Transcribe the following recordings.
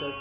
श्रीमते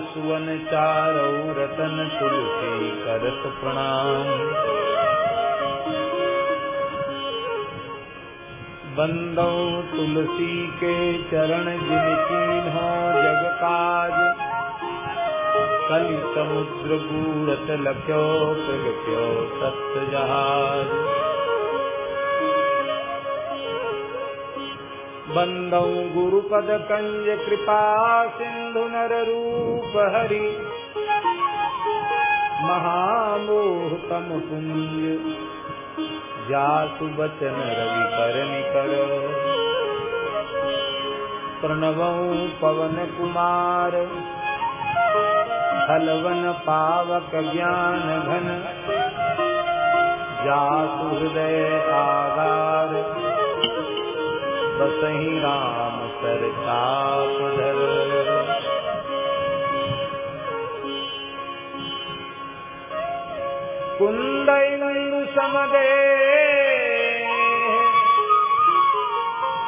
सुवन चारौ रतन तुलसी करत प्रणाम। बंदौ तुलसी के चरण जिनकी जग काज कलि समुद्र बूढ़त लख्यो, प्रगट्यो सत्य जहाज़। बंदौ गुरुपद कंज कृपा सिंधु नर रूप हरि महामोह तम पुंज जासु बचन रवि कर निकर प्रणव पवन कुमार हलवन पावक ज्ञान घन जासु हृदय आगार बसही राम सर चाप धर कुंदयु समदे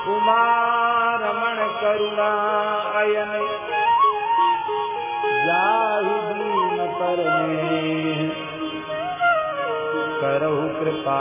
कुमारमण करुणा अयन जाहि करहु कृपा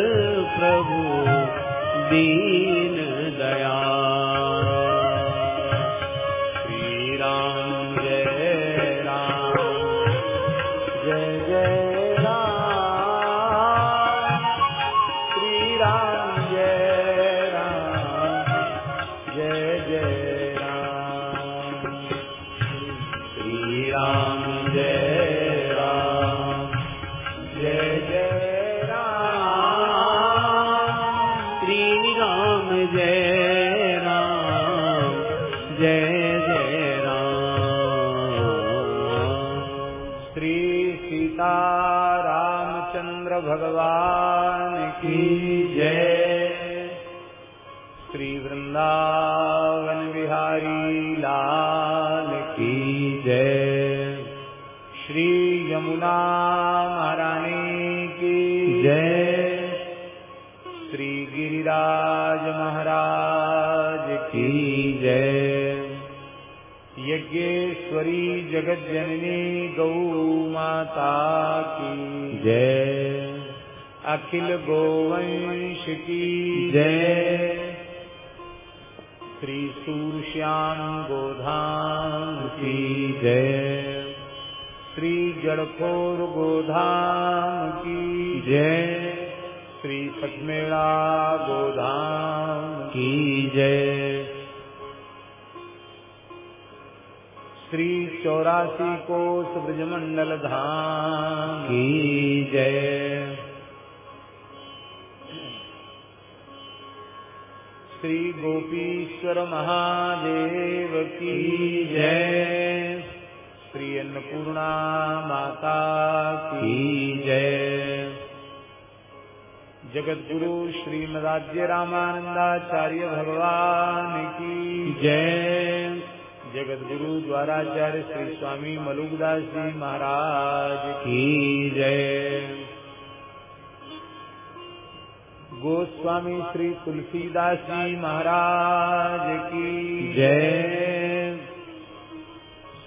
अखिल गोवंश की जय। श्री सूरश्याम गोधाम की जय। श्री जड़खोर गोधाम की जय। श्री सतमेड़ा गोधाम की जय। श्री चौरासी कोस ब्रजमंडल धाम की जय। गोपीश्वर महादेव की जय। श्री अन्नपूर्णा माता की जय। जगत गुरु श्रीमदाद्य रामानंदाचार्य भगवान की जय। जगत गुरु द्वाराचार्य श्री स्वामी मलुकदास जी महाराज की जय। गोस्वामी श्री तुलसीदास जी महाराज की जय।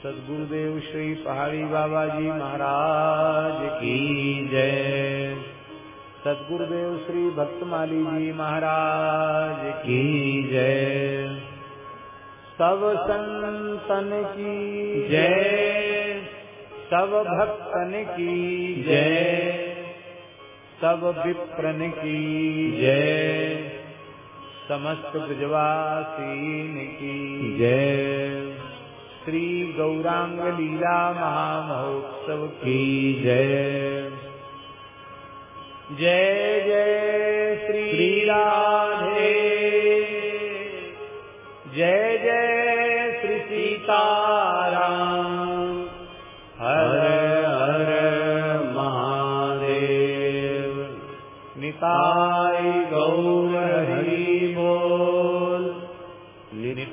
सदगुरुदेव श्री पहाड़ी बाबा जी महाराज की जय। सदगुरुदेव श्री भक्तमाली जी महाराज की जय। सब संतन की जय। सब भक्तन की जय। सब विप्रन की जय। समस्त ब्रजवासीन की जय। श्री गौरांग लीला महामहोत्सव की की जय। जय जय श्री श्री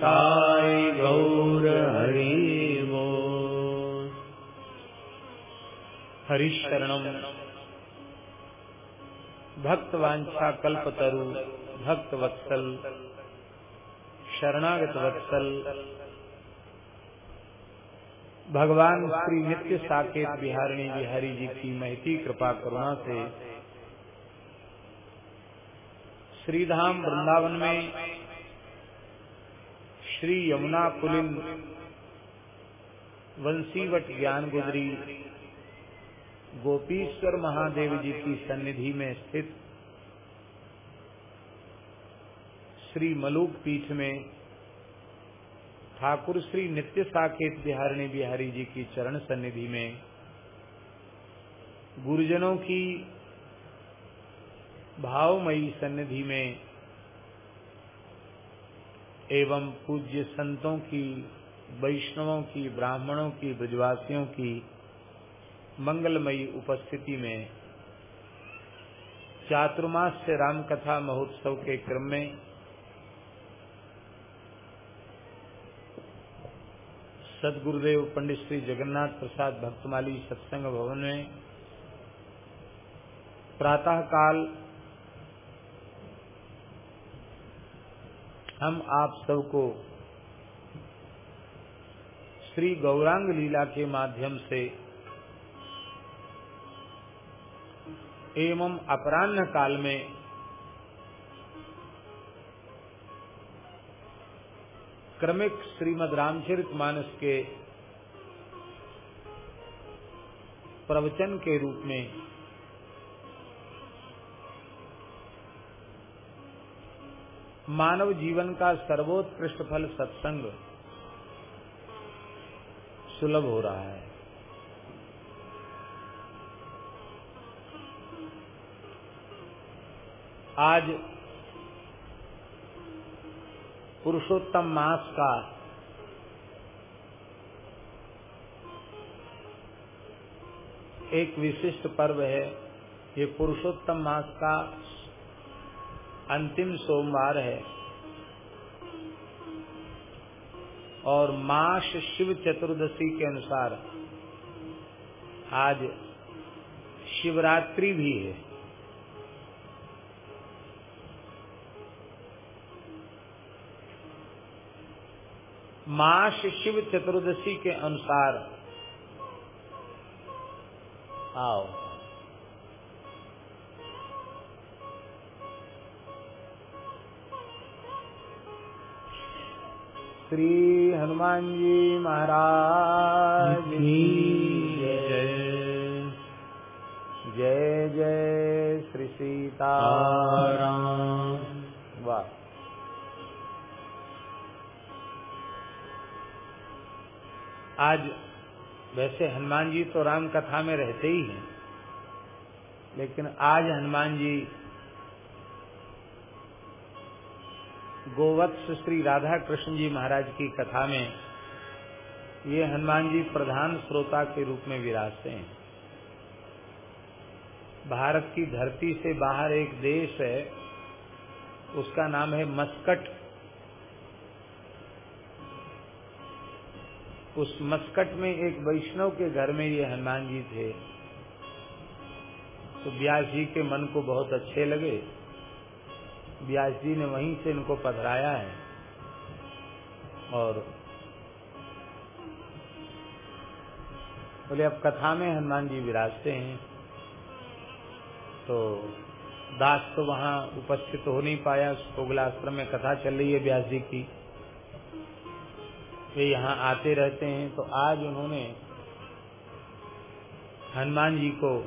निताय गौर हरि बोल हरिशरणम। भक्त वांछा कल्पतरु, भक्त वत्सल, शरणागत वत्सल। भगवान श्री नित्य साकेत बिहारिणी बिहारी जी की महती कृपा करुणा से श्रीधाम वृंदावन में श्री यमुना पुलिन वंशीवट ज्ञान गुजरी, गोपीश्वर महादेव जी की सन्निधि में स्थित श्री मलूक पीठ में ठाकुर श्री नित्य साकेत बिहारिणी बिहारी जी की चरण सन्निधि में गुरुजनों की भावमयी सन्निधि में एवं पूज्य संतों की, वैष्णवों की, ब्राह्मणों की, ब्रजवासियों की मंगलमयी उपस्थिति में चातुर्मास से राम कथा महोत्सव के क्रम में सदगुरुदेव पंडित श्री जगन्नाथ प्रसाद भक्तमाली सत्संग भवन में प्रातः काल हम आप सबको श्री गौरांग लीला के माध्यम से एवं अपराह्न काल में क्रमिक श्रीमद रामचरित मानस के प्रवचन के रूप में मानव जीवन का सर्वोत्कृष्ट फल सत्संग सुलभ हो रहा है। आज पुरुषोत्तम मास का एक विशिष्ट पर्व है, ये पुरुषोत्तम मास का अंतिम सोमवार है। और मास शिव चतुर्दशी के अनुसार आज शिवरात्रि भी है। मास शिव चतुर्दशी के अनुसार आओ। श्री हनुमान जी महाराज जय। जय जय श्री सीता वाह। आज वैसे हनुमान जी तो राम कथा में रहते ही हैं, लेकिन आज हनुमान जी गोवत्स श्री राधा कृष्ण जी महाराज की कथा में ये हनुमान जी प्रधान श्रोता के रूप में विराजते हैं। भारत की धरती से बाहर एक देश है, उसका नाम है मस्कट। उस मस्कट में एक वैष्णव के घर में ये हनुमान जी थे। तो व्यास जी के मन को बहुत अच्छे लगे। व्यास जी ने वहीं से इनको पधराया है। और बोले, अब कथा में हनुमान जी विराजते हैं तो दास तो वहाँ उपस्थित हो नहीं पाया सोगलाश्रम में कथा चल रही है व्यास जी की। वे यहाँ आते रहते हैं तो आज उन्होंने हनुमान जी को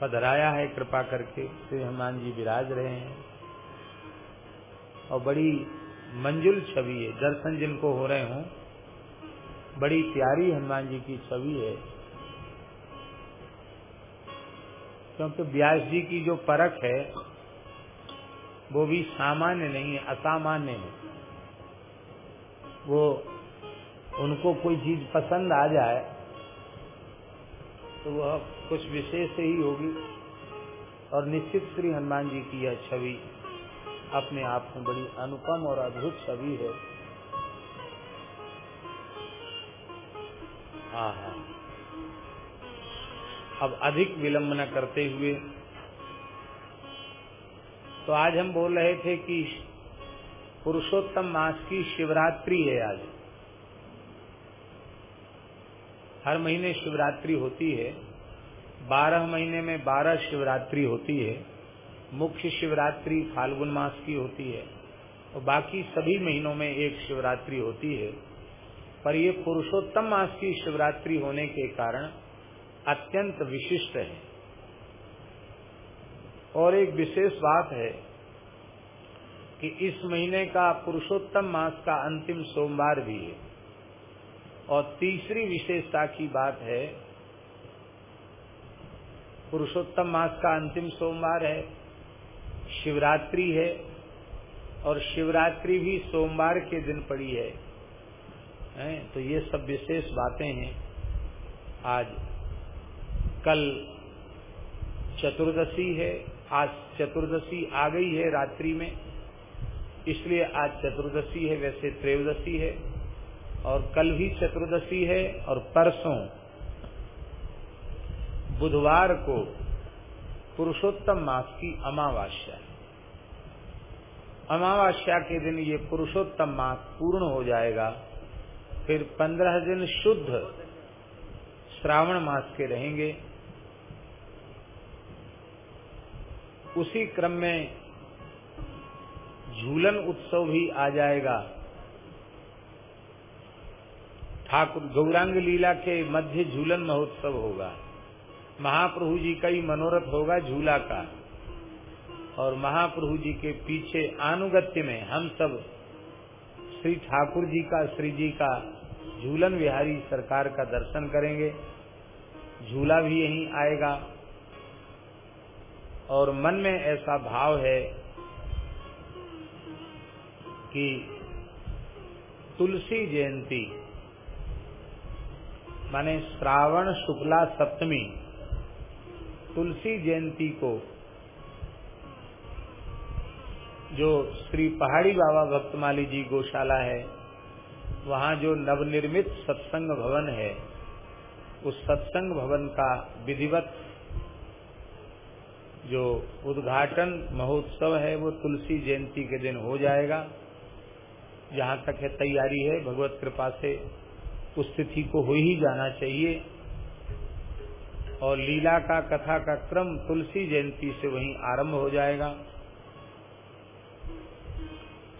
पधराया है, कृपा करके श्री हनुमान जी विराज रहे हैं। और बड़ी मंजुल छवि है। दर्शन जिनको हो रहे हों, बड़ी प्यारी हनुमान जी की छवि है। क्योंकि व्यास जी की जो परख है, वो भी सामान्य नहीं है, असामान्य है। वो, उनको कोई चीज़ पसंद आ जाए तो वह कुछ विशेष ही होगी। और निश्चित श्री हनुमान जी की यह छवि अपने आप में बड़ी अनुपम और अद्भुत छवि है। अब अधिक विलंब न करते हुए तो आज हम बोल रहे थे कि पुरुषोत्तम मास की शिवरात्रि है आज। हर महीने शिवरात्रि होती है, बारह महीने में बारह शिवरात्रि होती है। मुख्य शिवरात्रि फाल्गुन मास की होती है और बाकी सभी महीनों में एक शिवरात्रि होती है। पर ये पुरुषोत्तम मास की शिवरात्रि होने के कारण अत्यंत विशिष्ट है। और एक विशेष बात है कि इस महीने का पुरुषोत्तम मास का अंतिम सोमवार भी है। और तीसरी विशेषता की बात है, पुरुषोत्तम मास का अंतिम सोमवार है। शिवरात्रि है और शिवरात्रि भी सोमवार के दिन पड़ी है, है तो ये सब विशेष बातें हैं। आज कल चतुर्दशी है आज चतुर्दशी आ गई है रात्रि में इसलिए आज चतुर्दशी है वैसे त्रयोदशी है और कल भी चतुर्दशी है और परसों बुधवार को पुरुषोत्तम मास की अमावस्या। अमावस्या के दिन ये पुरुषोत्तम मास पूर्ण हो जाएगा। फिर पंद्रह दिन शुद्ध श्रावण मास के रहेंगे। उसी क्रम में झूलन उत्सव भी आ जाएगा। ठाकुर गौरांग लीला के मध्य झूलन महोत्सव होगा। महाप्रभु जी का ही मनोरथ होगा झूला का। और महाप्रभु जी के पीछे आनुगत्य में हम सब श्री ठाकुर जी का श्री जी का झूलन विहारी सरकार का दर्शन करेंगे। झूला भी यहीं आएगा। और मन में ऐसा भाव है कि तुलसी जयंती, माने श्रावण शुक्ला सप्तमी तुलसी जयंती को जो श्री पहाड़ी बाबा भक्तमाली जी गौशाला है, वहाँ जो नवनिर्मित सत्संग भवन है, उस सत्संग भवन का विधिवत जो उद्घाटन महोत्सव है, वो तुलसी जयंती के दिन हो जाएगा। जहाँ तक है तैयारी है, भगवत कृपा से उस तिथि को हो ही जाना चाहिए। और लीला का कथा का क्रम तुलसी जयंती से वहीं आरंभ हो जाएगा।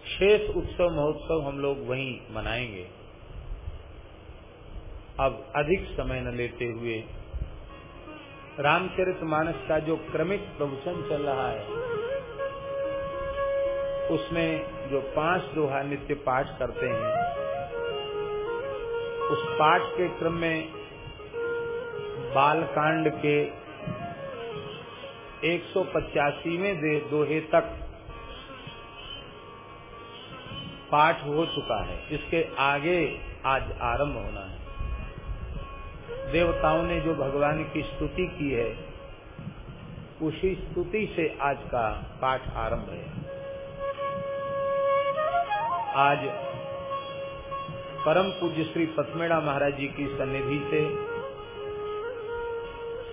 शेष उत्सव महोत्सव हम लोग वहीं मनाएँगे। अब अधिक समय न लेते हुए रामचरित मानस का जो क्रमिक प्रवचन चल रहा है, उसमें जो पाँच दोहा नित्य पाठ करते हैं, उस पाठ के क्रम में बालकांड के एक सौ पचासीवें दोहे तक पाठ हो चुका है। इसके आगे आज आरंभ होना है। देवताओं ने जो भगवान की स्तुति की है, उसी स्तुति से आज का पाठ आरंभ है। आज परम पूज्य श्री पथमेड़ा महाराज जी की सन्निधि से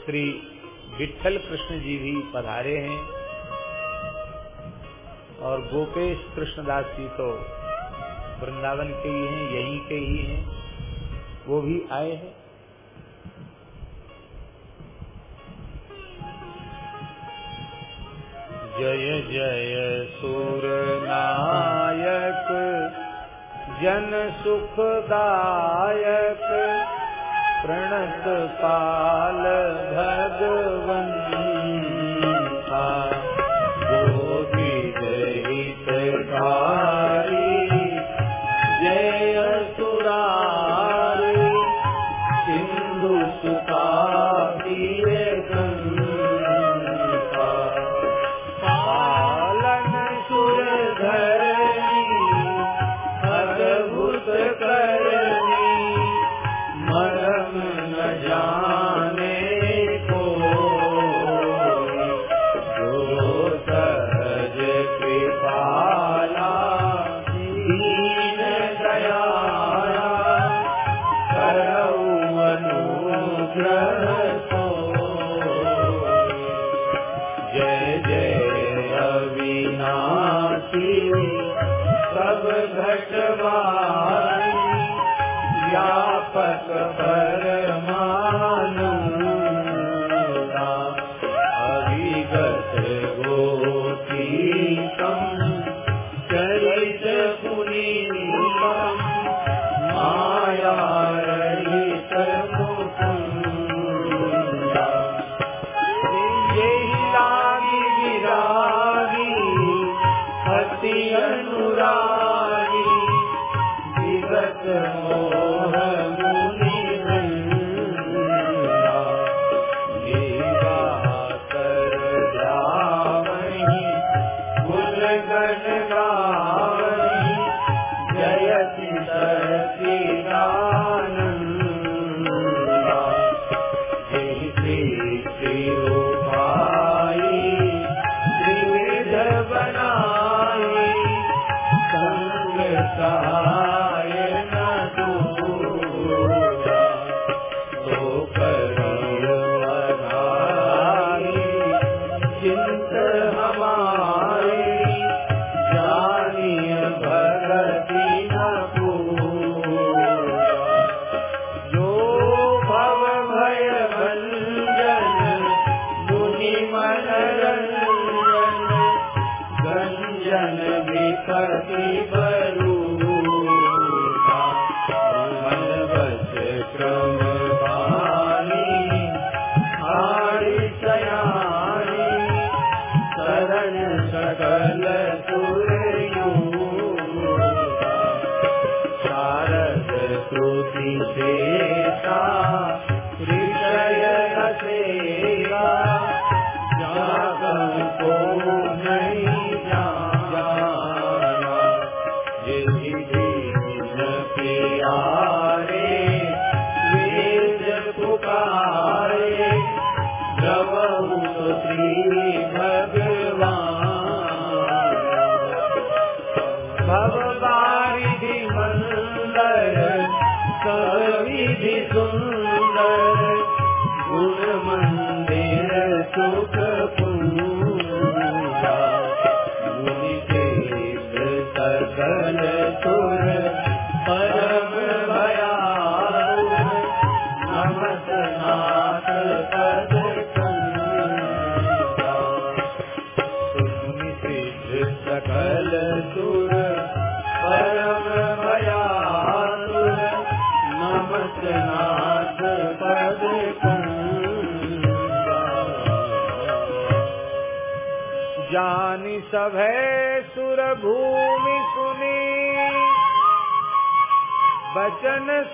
श्री विठल कृष्ण जी भी पधारे हैं। और गोपेश कृष्णदास जी तो वृंदावन के ही हैं, यहीं के ही हैं। वो भी आए हैं। जय जय सुर नायक, जन सुखदायक। प्रणत पाल भगवन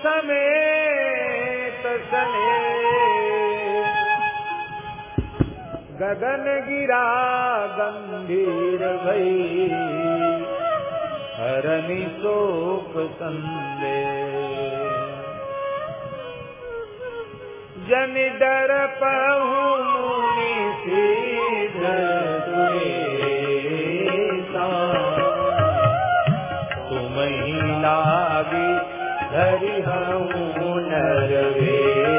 समेत चले गगन गिरा गंभीर भई हरनि शोक संदे। जन डर पहू सीध तुम ही लागी रवे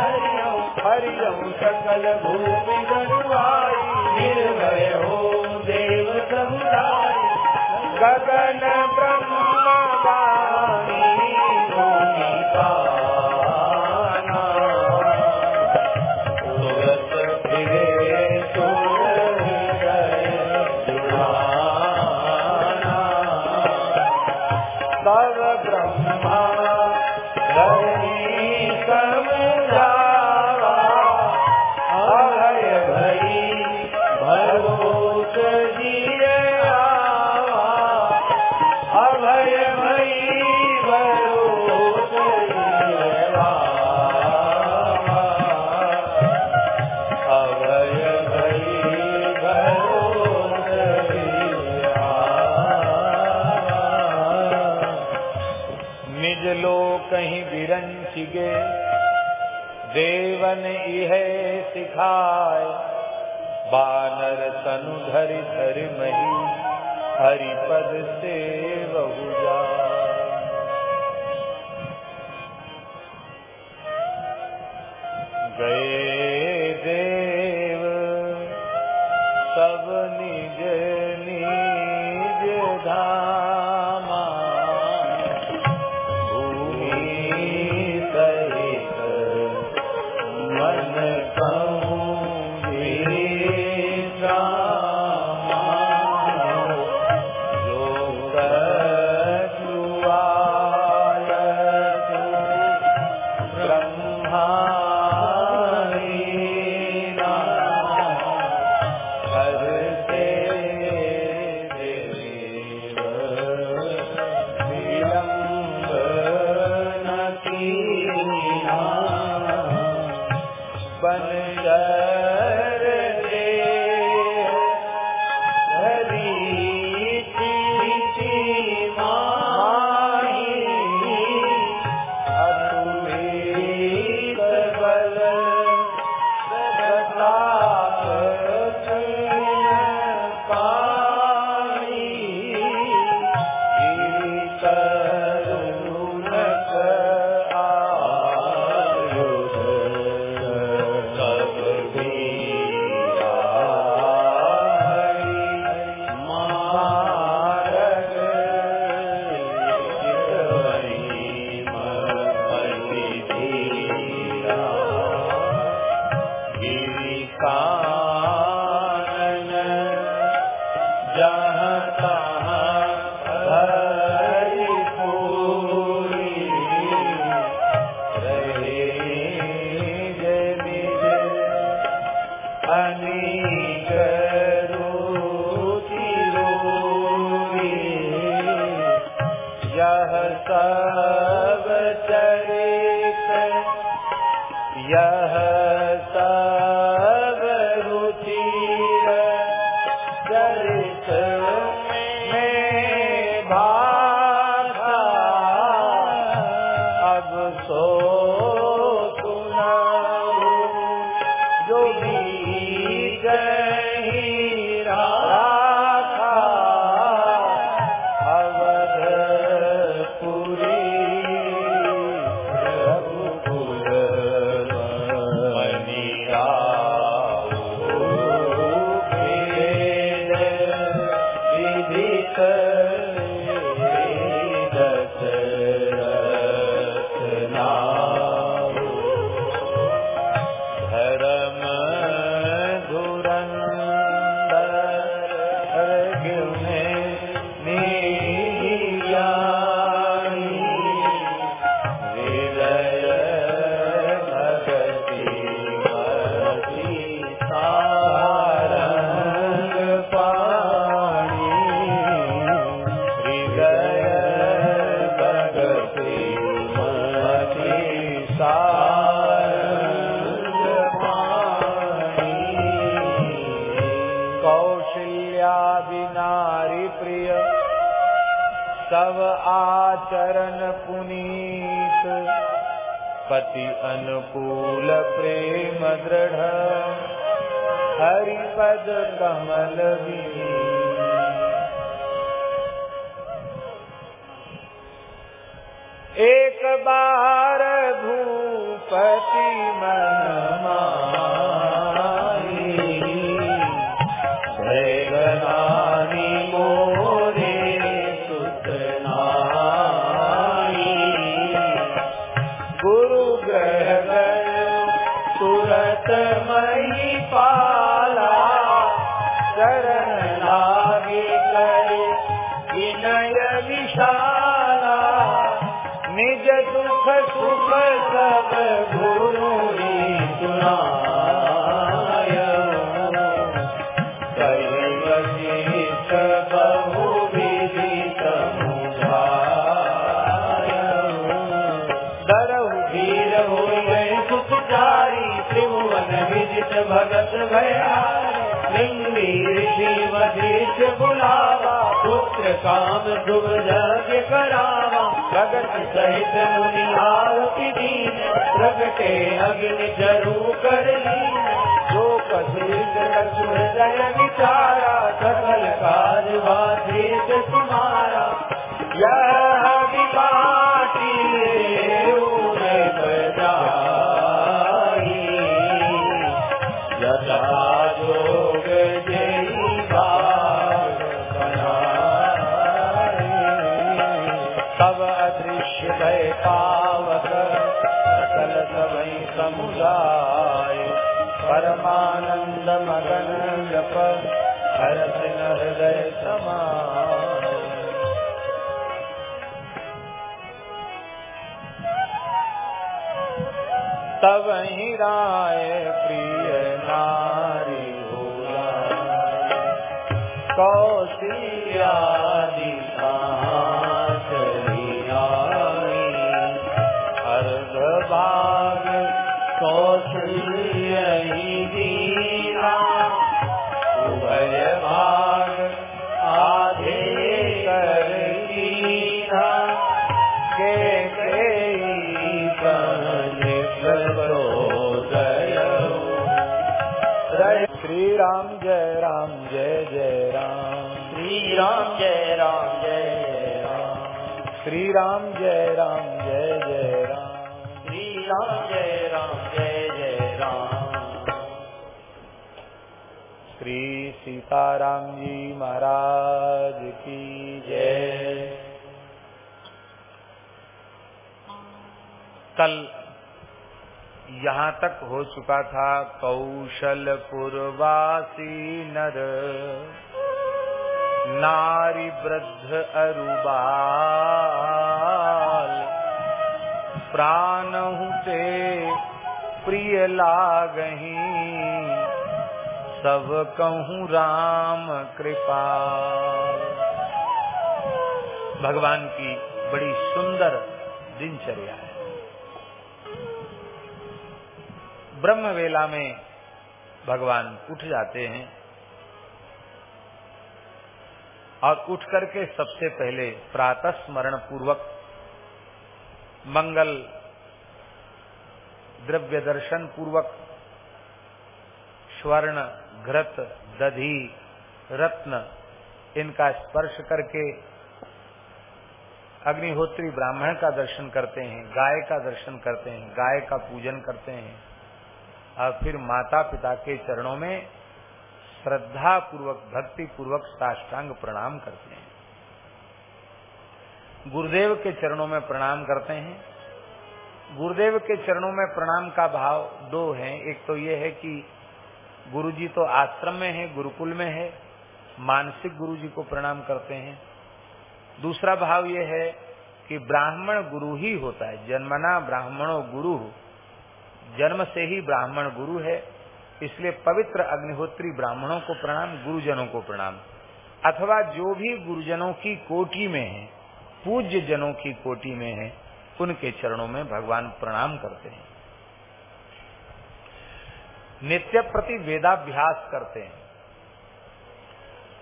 हरियम हरियम सकल भूमि गरुवाई निर्भय हो देव समुदाय गगन ब्रह्मा भूमि का तनु धरि धरि मही हरिपद से बहुजा गए चुका था कौशल पुरवासी नर। नारी वृद्ध अरुबाल। प्राणहु ते प्रिय लागही। सब कहूँ राम कृपा भगवान की बड़ी सुंदर दिनचर्या है। ब्रह्म वेला में भगवान उठ जाते हैं और उठ करके सबसे पहले प्रातः स्मरण पूर्वक मंगल द्रव्य दर्शन पूर्वक स्वर्ण, घृत, दधी, रत्न इनका स्पर्श करके अग्निहोत्री ब्राह्मण का दर्शन करते हैं, गाय का दर्शन करते हैं, गाय का पूजन करते हैं। और फिर माता पिता के चरणों में श्रद्धा पूर्वक भक्ति पूर्वक साष्टांग प्रणाम करते हैं। गुरुदेव के चरणों में प्रणाम करते हैं। गुरुदेव के चरणों में प्रणाम का भाव दो है। एक तो ये है कि गुरु जी तो आश्रम में है, गुरुकुल में है, मानसिक गुरु जी को प्रणाम करते हैं। दूसरा भाव ये है कि ब्राह्मण गुरु ही होता है। जन्मना ब्राह्मणों गुरु। जन्म से ही ब्राह्मण गुरु है, इसलिए पवित्र अग्निहोत्री ब्राह्मणों को प्रणाम, गुरुजनों को प्रणाम। अथवा जो भी गुरुजनों की कोटि में है पूज्य जनों की कोटि में है, उनके चरणों में भगवान प्रणाम करते हैं। नित्य प्रति वेदाभ्यास करते हैं।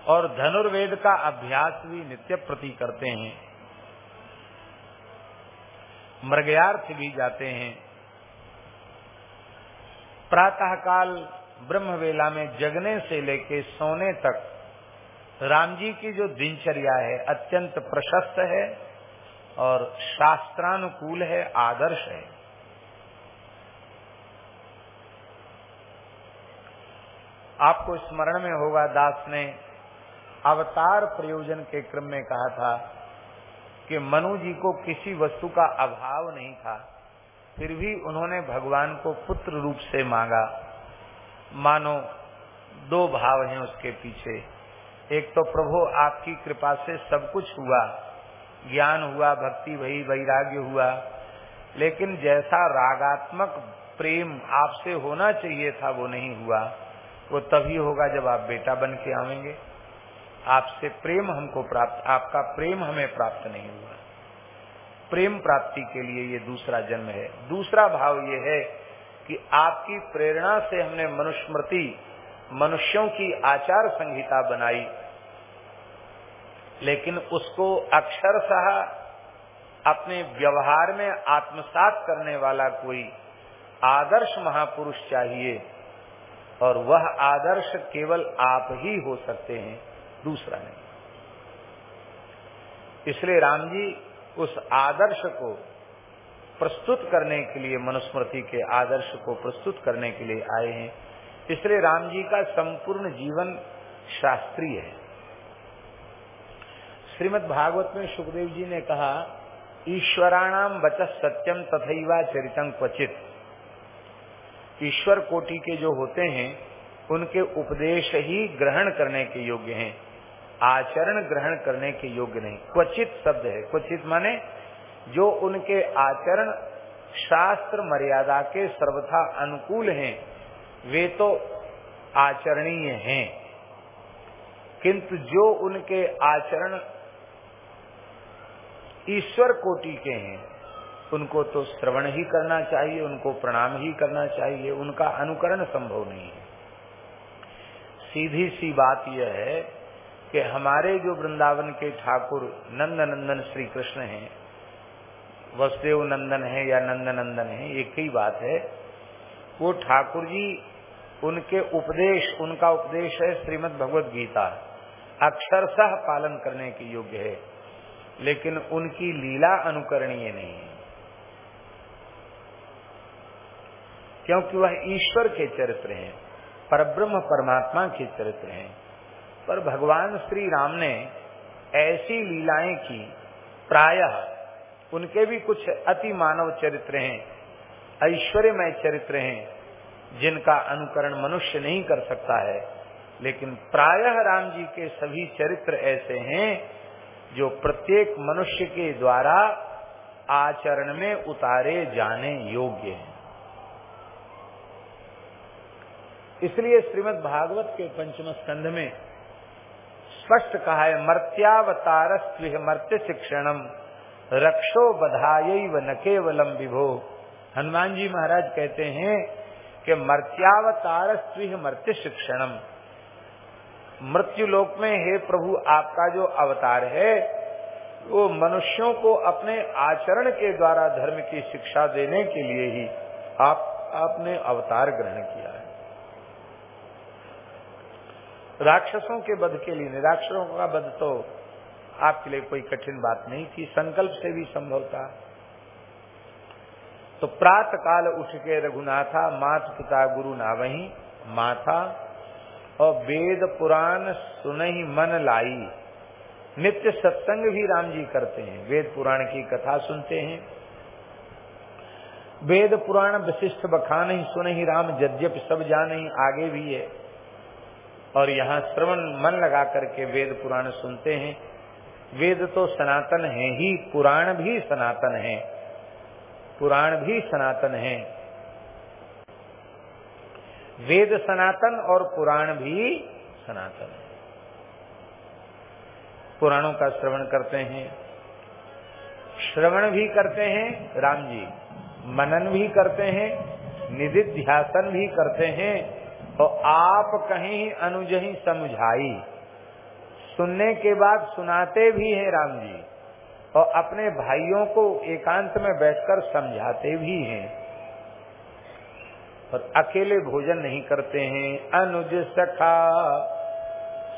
और धनुर्वेद का अभ्यास भी नित्य प्रति करते हैं। मृगयार्थ भी जाते हैं। प्रातः काल ब्रह्म वेला में जगने से लेके सोने तक राम जी की जो दिनचर्या है अत्यंत प्रशस्त है और शास्त्रानुकूल है, आदर्श है। आपको स्मरण में होगा, दास ने अवतार प्रयोजन के क्रम में कहा था कि मनु जी को किसी वस्तु का अभाव नहीं था। फिर भी उन्होंने भगवान को पुत्र रूप से मांगा। मानो, दो भाव हैं उसके पीछे। एक तो प्रभु, आपकी कृपा से सब कुछ हुआ। ज्ञान हुआ, भक्ति भई वैराग्य हुआ। लेकिन जैसा रागात्मक प्रेम आपसे होना चाहिए था, वो नहीं हुआ। वो तभी होगा जब आप बेटा बन के आवेंगे। आपसे प्रेम हमको प्राप्त, आपका प्रेम हमें प्राप्त नहीं हुआ। प्रेम प्राप्ति के लिए ये दूसरा जन्म है। दूसरा भाव ये है कि आपकी प्रेरणा से हमने मनुस्मृति, मनुष्यों की आचार संहिता बनाई। लेकिन उसको अक्षरशः अपने व्यवहार में आत्मसात करने वाला कोई आदर्श महापुरुष चाहिए और वह आदर्श केवल आप ही हो सकते हैं, दूसरा नहीं। इसलिए राम जी उस आदर्श को प्रस्तुत करने के लिए, मनुस्मृति के आदर्श को प्रस्तुत करने के लिए आए हैं। इसलिए राम जी का संपूर्ण जीवन शास्त्रीय है। श्रीमद भागवत में सुखदेव जी ने कहा ईश्वराणाम बचत सत्यम तथैवा चरितम क्वचित। ईश्वर कोटि के जो होते हैं, उनके उपदेश ही ग्रहण करने के योग्य हैं। आचरण ग्रहण करने के योग्य नहीं। क्वचित शब्द है। क्वचित माने जो उनके आचरण शास्त्र मर्यादा के सर्वथा अनुकूल हैं, वे तो आचरणीय हैं। किंतु जो उनके आचरण ईश्वर कोटि के हैं, उनको तो श्रवण ही करना चाहिए, उनको प्रणाम ही करना चाहिए, उनका अनुकरण संभव नहीं है। सीधी सी बात यह है कि हमारे जो वृंदावन के ठाकुर नंद नंदन श्री कृष्ण हैं, वसुदेव नंदन है या नंद नंदन है एक ही बात है, वो ठाकुर जी, उनके उपदेश, उनका उपदेश है श्रीमद भगवत गीता। अक्षरशः पालन करने के योग्य है, लेकिन उनकी लीला अनुकरणीय नहीं है। क्योंकि वह ईश्वर के चरित्र हैं, परब्रह्म परमात्मा के चरित्र हैं। पर भगवान श्री राम ने ऐसी लीलाएँ की, प्रायः उनके भी कुछ अति मानव चरित्र हैं, ऐश्वर्यमय चरित्र हैं, जिनका अनुकरण मनुष्य नहीं कर सकता है। लेकिन प्रायः राम जी के सभी चरित्र ऐसे हैं, जो प्रत्येक मनुष्य के द्वारा आचरण में उतारे जाने योग्य हैं। इसलिए श्रीमद् भागवत के पंचम स्कंध में स्पष्ट कहा है मर्त्यावतार मर्त्य शिक्षणम रक्षो बधाई व न केवलम विभो। हनुमान जी महाराज कहते हैं कि मर्त्यावतार स्वीह मर्त्य शिक्षणम मृत्यु लोक में हे प्रभु, आपका जो अवतार है, वो मनुष्यों को अपने आचरण के द्वारा धर्म की शिक्षा देने के लिए ही आप, आपने अवतार ग्रहण किया है राक्षसों के वध के लिए राक्षसों का वध तो आपके लिए कोई कठिन बात नहीं थी, संकल्प से भी संभव था। तो प्रात काल उठ के रघुनाथा मात पिता गुरु ना वही माथा और वेद पुराण सुन ही मन लाई। नित्य सत्संग भी राम जी करते हैं, वेद पुराण की कथा सुनते हैं। वेद पुराण विशिष्ट बखान ही सुन ही राम जद्यप सब जान ही, आगे भी है। और यहाँ श्रवण मन लगा करके वेद पुराण सुनते हैं। वेद तो सनातन है ही, पुराण भी सनातन है। पुराण भी सनातन है। वेद सनातन और पुराण भी सनातन है। पुराणों का श्रवण करते हैं। श्रवण भी करते हैं, राम जी। मनन भी करते हैं निधि निधिध्यासन भी करते हैं। तो आप कहीं अनुज ही समझाई। सुनने के बाद सुनाते भी हैं राम जी, और अपने भाइयों को एकांत में बैठकर समझाते भी हैं। और अकेले भोजन नहीं करते हैं। अनुज सखा,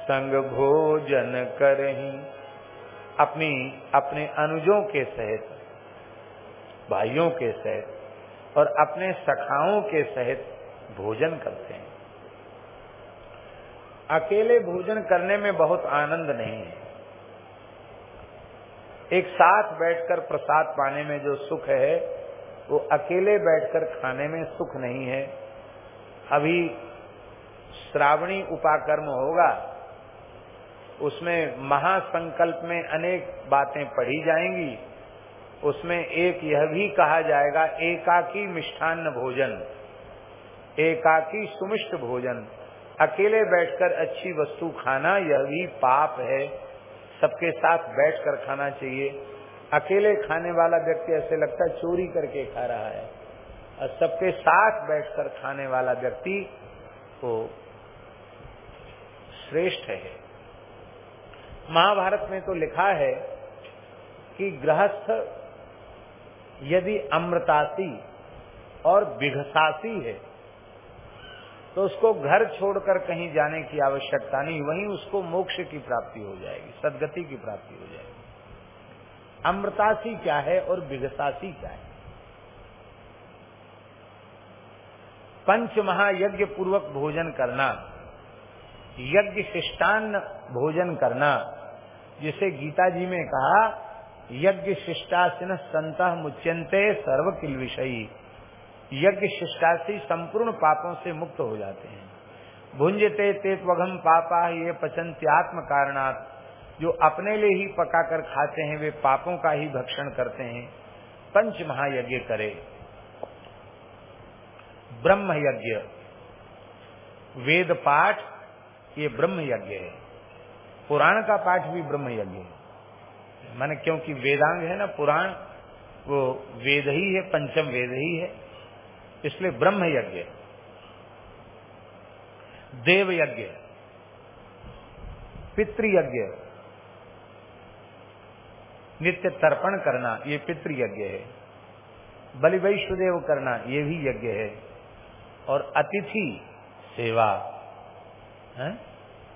संग भोजन करही। अपनी, अपने अनुजों के सहित, भाइयों के सहित, और अपने सखाओं के सहित भोजन करते हैं। अकेले भोजन करने में बहुत आनंद नहीं है। एक साथ बैठकर प्रसाद पाने में जो सुख है, वो अकेले बैठकर खाने में सुख नहीं है। अभी श्रावणी उपाकर्म होगा, उसमें महासंकल्प में अनेक बातें पढ़ी जाएँगी, उसमें एक यह भी कहा जाएगा, एकाकी मिष्ठान्न भोजन, एकाकी सुमिष्ट भोजन। अकेले बैठकर अच्छी वस्तु खाना यह भी पाप है। सबके साथ बैठकर खाना चाहिए। अकेले खाने वाला व्यक्ति ऐसे लगता है चोरी करके खा रहा है। और सबके साथ बैठकर खाने वाला व्यक्ति वो श्रेष्ठ है। महाभारत में तो लिखा है कि गृहस्थ यदि अमृतासी और बिघसासी है तो उसको घर छोड़कर कहीं जाने की आवश्यकता नहीं, वहीं उसको मोक्ष की प्राप्ति हो जाएगी, सदगति की प्राप्ति हो जाएगी। अमृतासी क्या है और बिघसासी क्या है? पंच महायज्ञ पूर्वक भोजन करना, यज्ञ शिष्टान्न भोजन करना, जिसे गीता जी में कहा, यज्ञ शिष्टासिन संत मुच्यंते सर्व किल विषयी यज्ञ शिष्टासी संपूर्ण पापों से मुक्त हो जाते हैं। भुंजते ते त्वघम पापा, ये पचंत्यात्म कारणात्। जो अपने लिए ही पकाकर खाते हैं, वे पापों का ही भक्षण करते हैं। पंच महायज्ञ करे। ब्रह्म यज्ञ वेद पाठ ये ब्रह्म यज्ञ है। पुराण का पाठ भी ब्रह्म यज्ञ है। माने क्योंकि वेदांग है ना, पुराण, वो वेद ही है, पंचम वेद ही है। इसलिए ब्रह्म यज्ञ। देव यज्ञ। पितृयज्ञ नित्य तर्पण करना, ये पितृयज्ञ है। बलि वैष्णदेव करना, ये भी यज्ञ है। और अतिथि सेवा?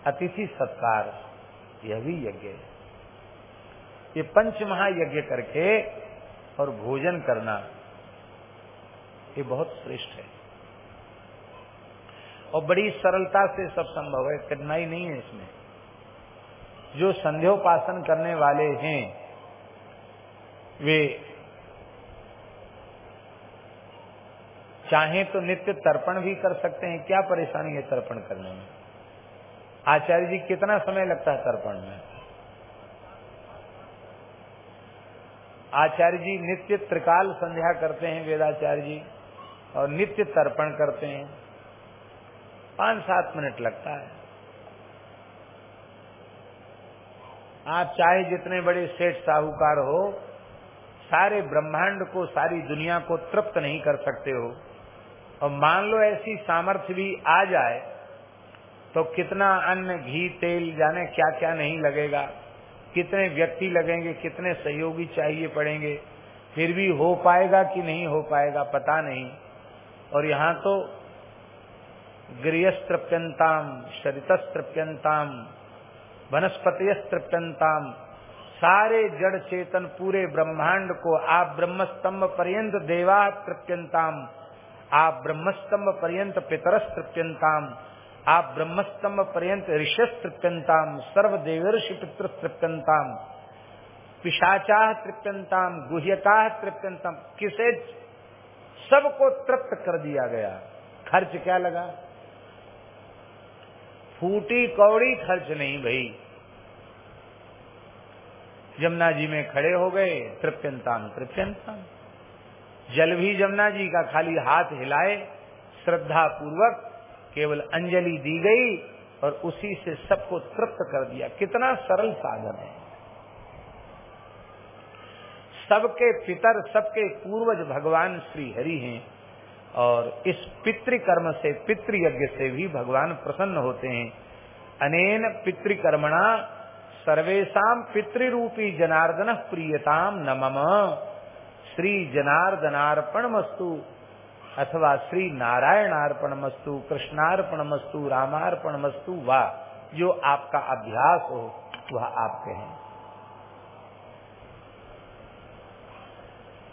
अतिथि सत्कार, यह भी यज्ञ है। ये पंच महायज्ञ करके और भोजन करना ये बहुत श्रेष्ठ है। और बड़ी सरलता से सब संभव है, कठिनाई नहीं है इसमें। जो संध्योपासन करने वाले हैं, वे चाहे तो नित्य तर्पण भी कर सकते हैं, क्या परेशानी है तर्पण करने में? आचार्य जी, कितना समय लगता है तर्पण में? आचार्य जी, नित्य त्रिकाल संध्या करते हैं वेदाचार्य जी। और नित्य तर्पण करते हैं। पाँच सात मिनट लगता है। आप चाहे जितने बड़े सेठ साहूकार हो, सारे ब्रह्मांड को, सारी दुनिया को तृप्त नहीं कर सकते हो। और मान लो ऐसी सामर्थ्य भी आ जाए तो कितना अन्न, घी, तेल, जाने क्या क्या नहीं लगेगा। कितने व्यक्ति लगेंगे, कितने सहयोगी चाहिए पड़ेंगे। फिर भी हो पाएगा कि नहीं हो पाएगा, पता नहीं। और यहाँ तो गृहस्त्रप्यंताम शरितस्त्रप्यंताम वनस्पतियस्त्रप्यंताम सारे जड़ चेतन पूरे ब्रह्मांड को आप ब्रह्मस्तंभ पर्यंत देवा तृप्यंताम आप ब्रह्मस्तंभ पर्यंत पितरस तृप्यंताम आप ब्रह्मस्तंभ पर्यंत ऋषस तृप्यंताम सर्व देवर्षि पितृ तृप्यंताम पिशाचा तृप्यंताम तृप्यंताम किसे सबको तृप्त कर दिया गया। खर्च क्या लगा? फूटी कौड़ी खर्च नहीं भाई। यमुना जी में खड़े हो गए तृप्यंताम तृप्यंताम जल भी जमुना जी का खाली हाथ हिलाए श्रद्धा पूर्वक केवल अंजलि दी गई और उसी से सबको तृप्त कर दिया। कितना सरल साधन है। सबके पितर, सबके पूर्वज भगवान श्री हरि हैं और इस पितृकर्म से, पितृयज्ञ से भी भगवान प्रसन्न होते हैं। अनेन पितृकर्मणा सर्वेशा पितृरूपी जनार्दन प्रियताम नमम श्री जनार्दनार्पण मस्तु अथवा श्री नारायणार्पण मस्तु कृष्णार्पण मस्तु रामार्पण मस्तु व जो आपका अभ्यास हो, वह आप कहें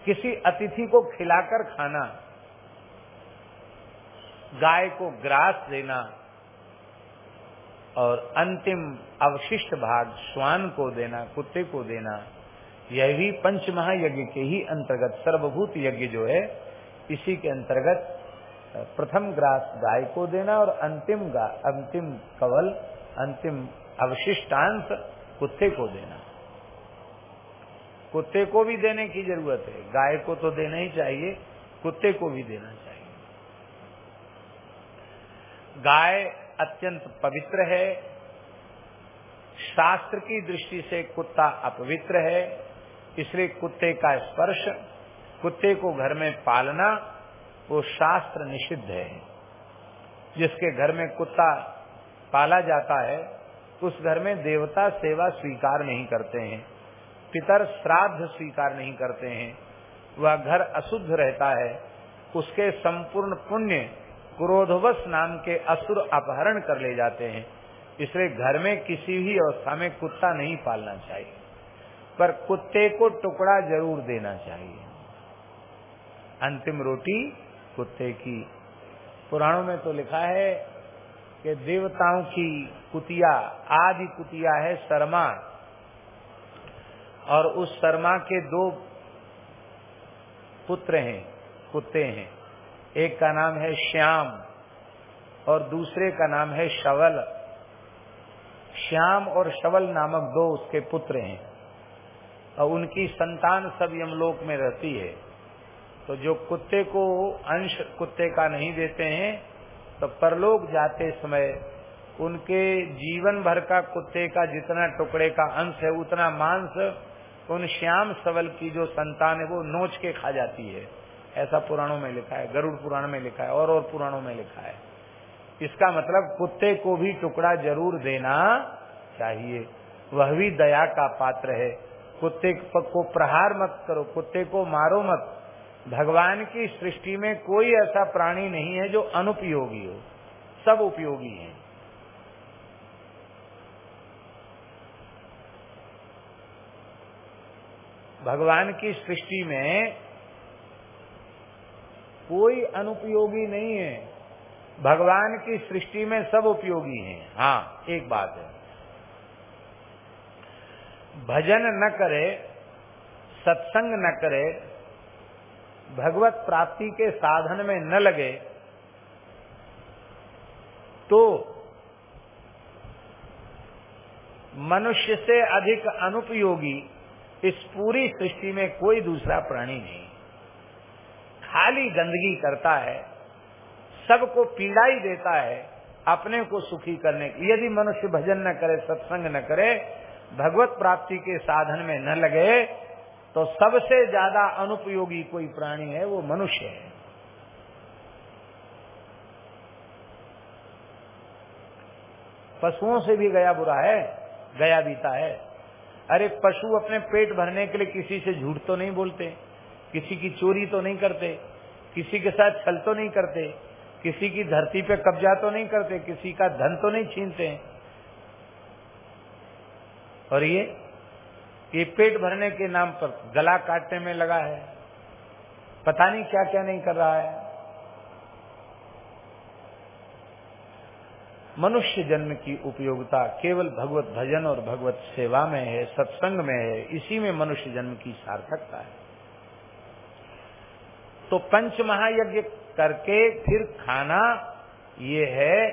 किसी अतिथि को खिलाकर खाना, गाय को ग्रास देना और अंतिम अवशिष्ट भाग श्वान को देना, कुत्ते को देना, यह भी पंच महायज्ञ के ही अंतर्गत, सर्वभूत यज्ञ जो है, इसी के अंतर्गत प्रथम ग्रास गाय को देना और अंतिम अंतिम कवल, अंतिम अवशिष्टांश कुत्ते को देना। कुत्ते को भी देने की ज़रूरत है। गाय को तो देना ही चाहिए, कुत्ते को भी देना चाहिए। गाय अत्यंत पवित्र है। शास्त्र की दृष्टि से कुत्ता अपवित्र है, इसलिए कुत्ते का स्पर्श, कुत्ते को घर में पालना, वो शास्त्र निषिद्ध है। जिसके घर में कुत्ता पाला जाता है, उस घर में देवता सेवा स्वीकार नहीं करते हैं। पितर श्राद्ध स्वीकार नहीं करते हैं, वह घर अशुद्ध रहता है, उसके संपूर्ण पुण्य क्रोधवश नाम के असुर अपहरण कर ले जाते हैं। इसलिए घर में किसी भी अवस्था में कुत्ता नहीं पालना चाहिए, पर कुत्ते को टुकड़ा ज़रूर देना चाहिए। अंतिम रोटी कुत्ते की। पुराणों में तो लिखा है कि देवताओं की कुतिया, आदि कुतिया है शर्मा। और उस शर्मा के दो पुत्र हैं, कुत्ते हैं। एक का नाम है श्याम और दूसरे का नाम है शवल। श्याम और शवल नामक दो उसके पुत्र हैं। और उनकी संतान सब यमलोक में रहती है। तो जो कुत्ते को अंश कुत्ते का नहीं देते हैं तो परलोक जाते समय उनके जीवन भर का कुत्ते का जितना टुकड़े का अंश है, उतना मांस उन श्याम सवल की जो संतान है वो नोच के खा जाती है। ऐसा पुराणों में लिखा है, गरुड़ पुराण में लिखा है, और और पुराणों में लिखा है। इसका मतलब कुत्ते को भी टुकड़ा ज़रूर देना चाहिए। वह भी दया का पात्र है। कुत्ते को प्रहार मत करो, कुत्ते को मारो मत। भगवान की सृष्टि में कोई ऐसा प्राणी नहीं है जो अनुपयोगी हो। सब उपयोगी हैं। भगवान की सृष्टि में कोई अनुपयोगी नहीं है। भगवान की सृष्टि में सब उपयोगी हैं। हाँ एक बात है। भजन न करे, सत्संग न करे, भगवत प्राप्ति के साधन में न लगे तो मनुष्य से अधिक अनुपयोगी इस पूरी सृष्टि में कोई दूसरा प्राणी नहीं। खाली गंदगी करता है, सबको पीड़ा ही देता है अपने को सुखी करने की यदि मनुष्य भजन न करे, सत्संग न करे, भगवत प्राप्ति के साधन में न लगे तो सबसे ज़्यादा अनुपयोगी कोई प्राणी है, वो मनुष्य है। पशुओं से भी गया बुरा है, गया बीता है। अरे पशु अपने पेट भरने के लिए किसी से झूठ तो नहीं बोलते, किसी की चोरी तो नहीं करते, किसी के साथ छल तो नहीं करते, किसी की धरती पे कब्जा तो नहीं करते, किसी का धन तो नहीं छीनते। और ये ये पेट भरने के नाम पर गला काटने में लगा है, पता नहीं क्या क्या नहीं कर रहा है। मनुष्य जन्म की उपयोगिता केवल भगवत भजन और भगवत सेवा में है, सत्संग में है, इसी में मनुष्य जन्म की सार्थकता है। तो पंच महायज्ञ करके फिर खाना, ये है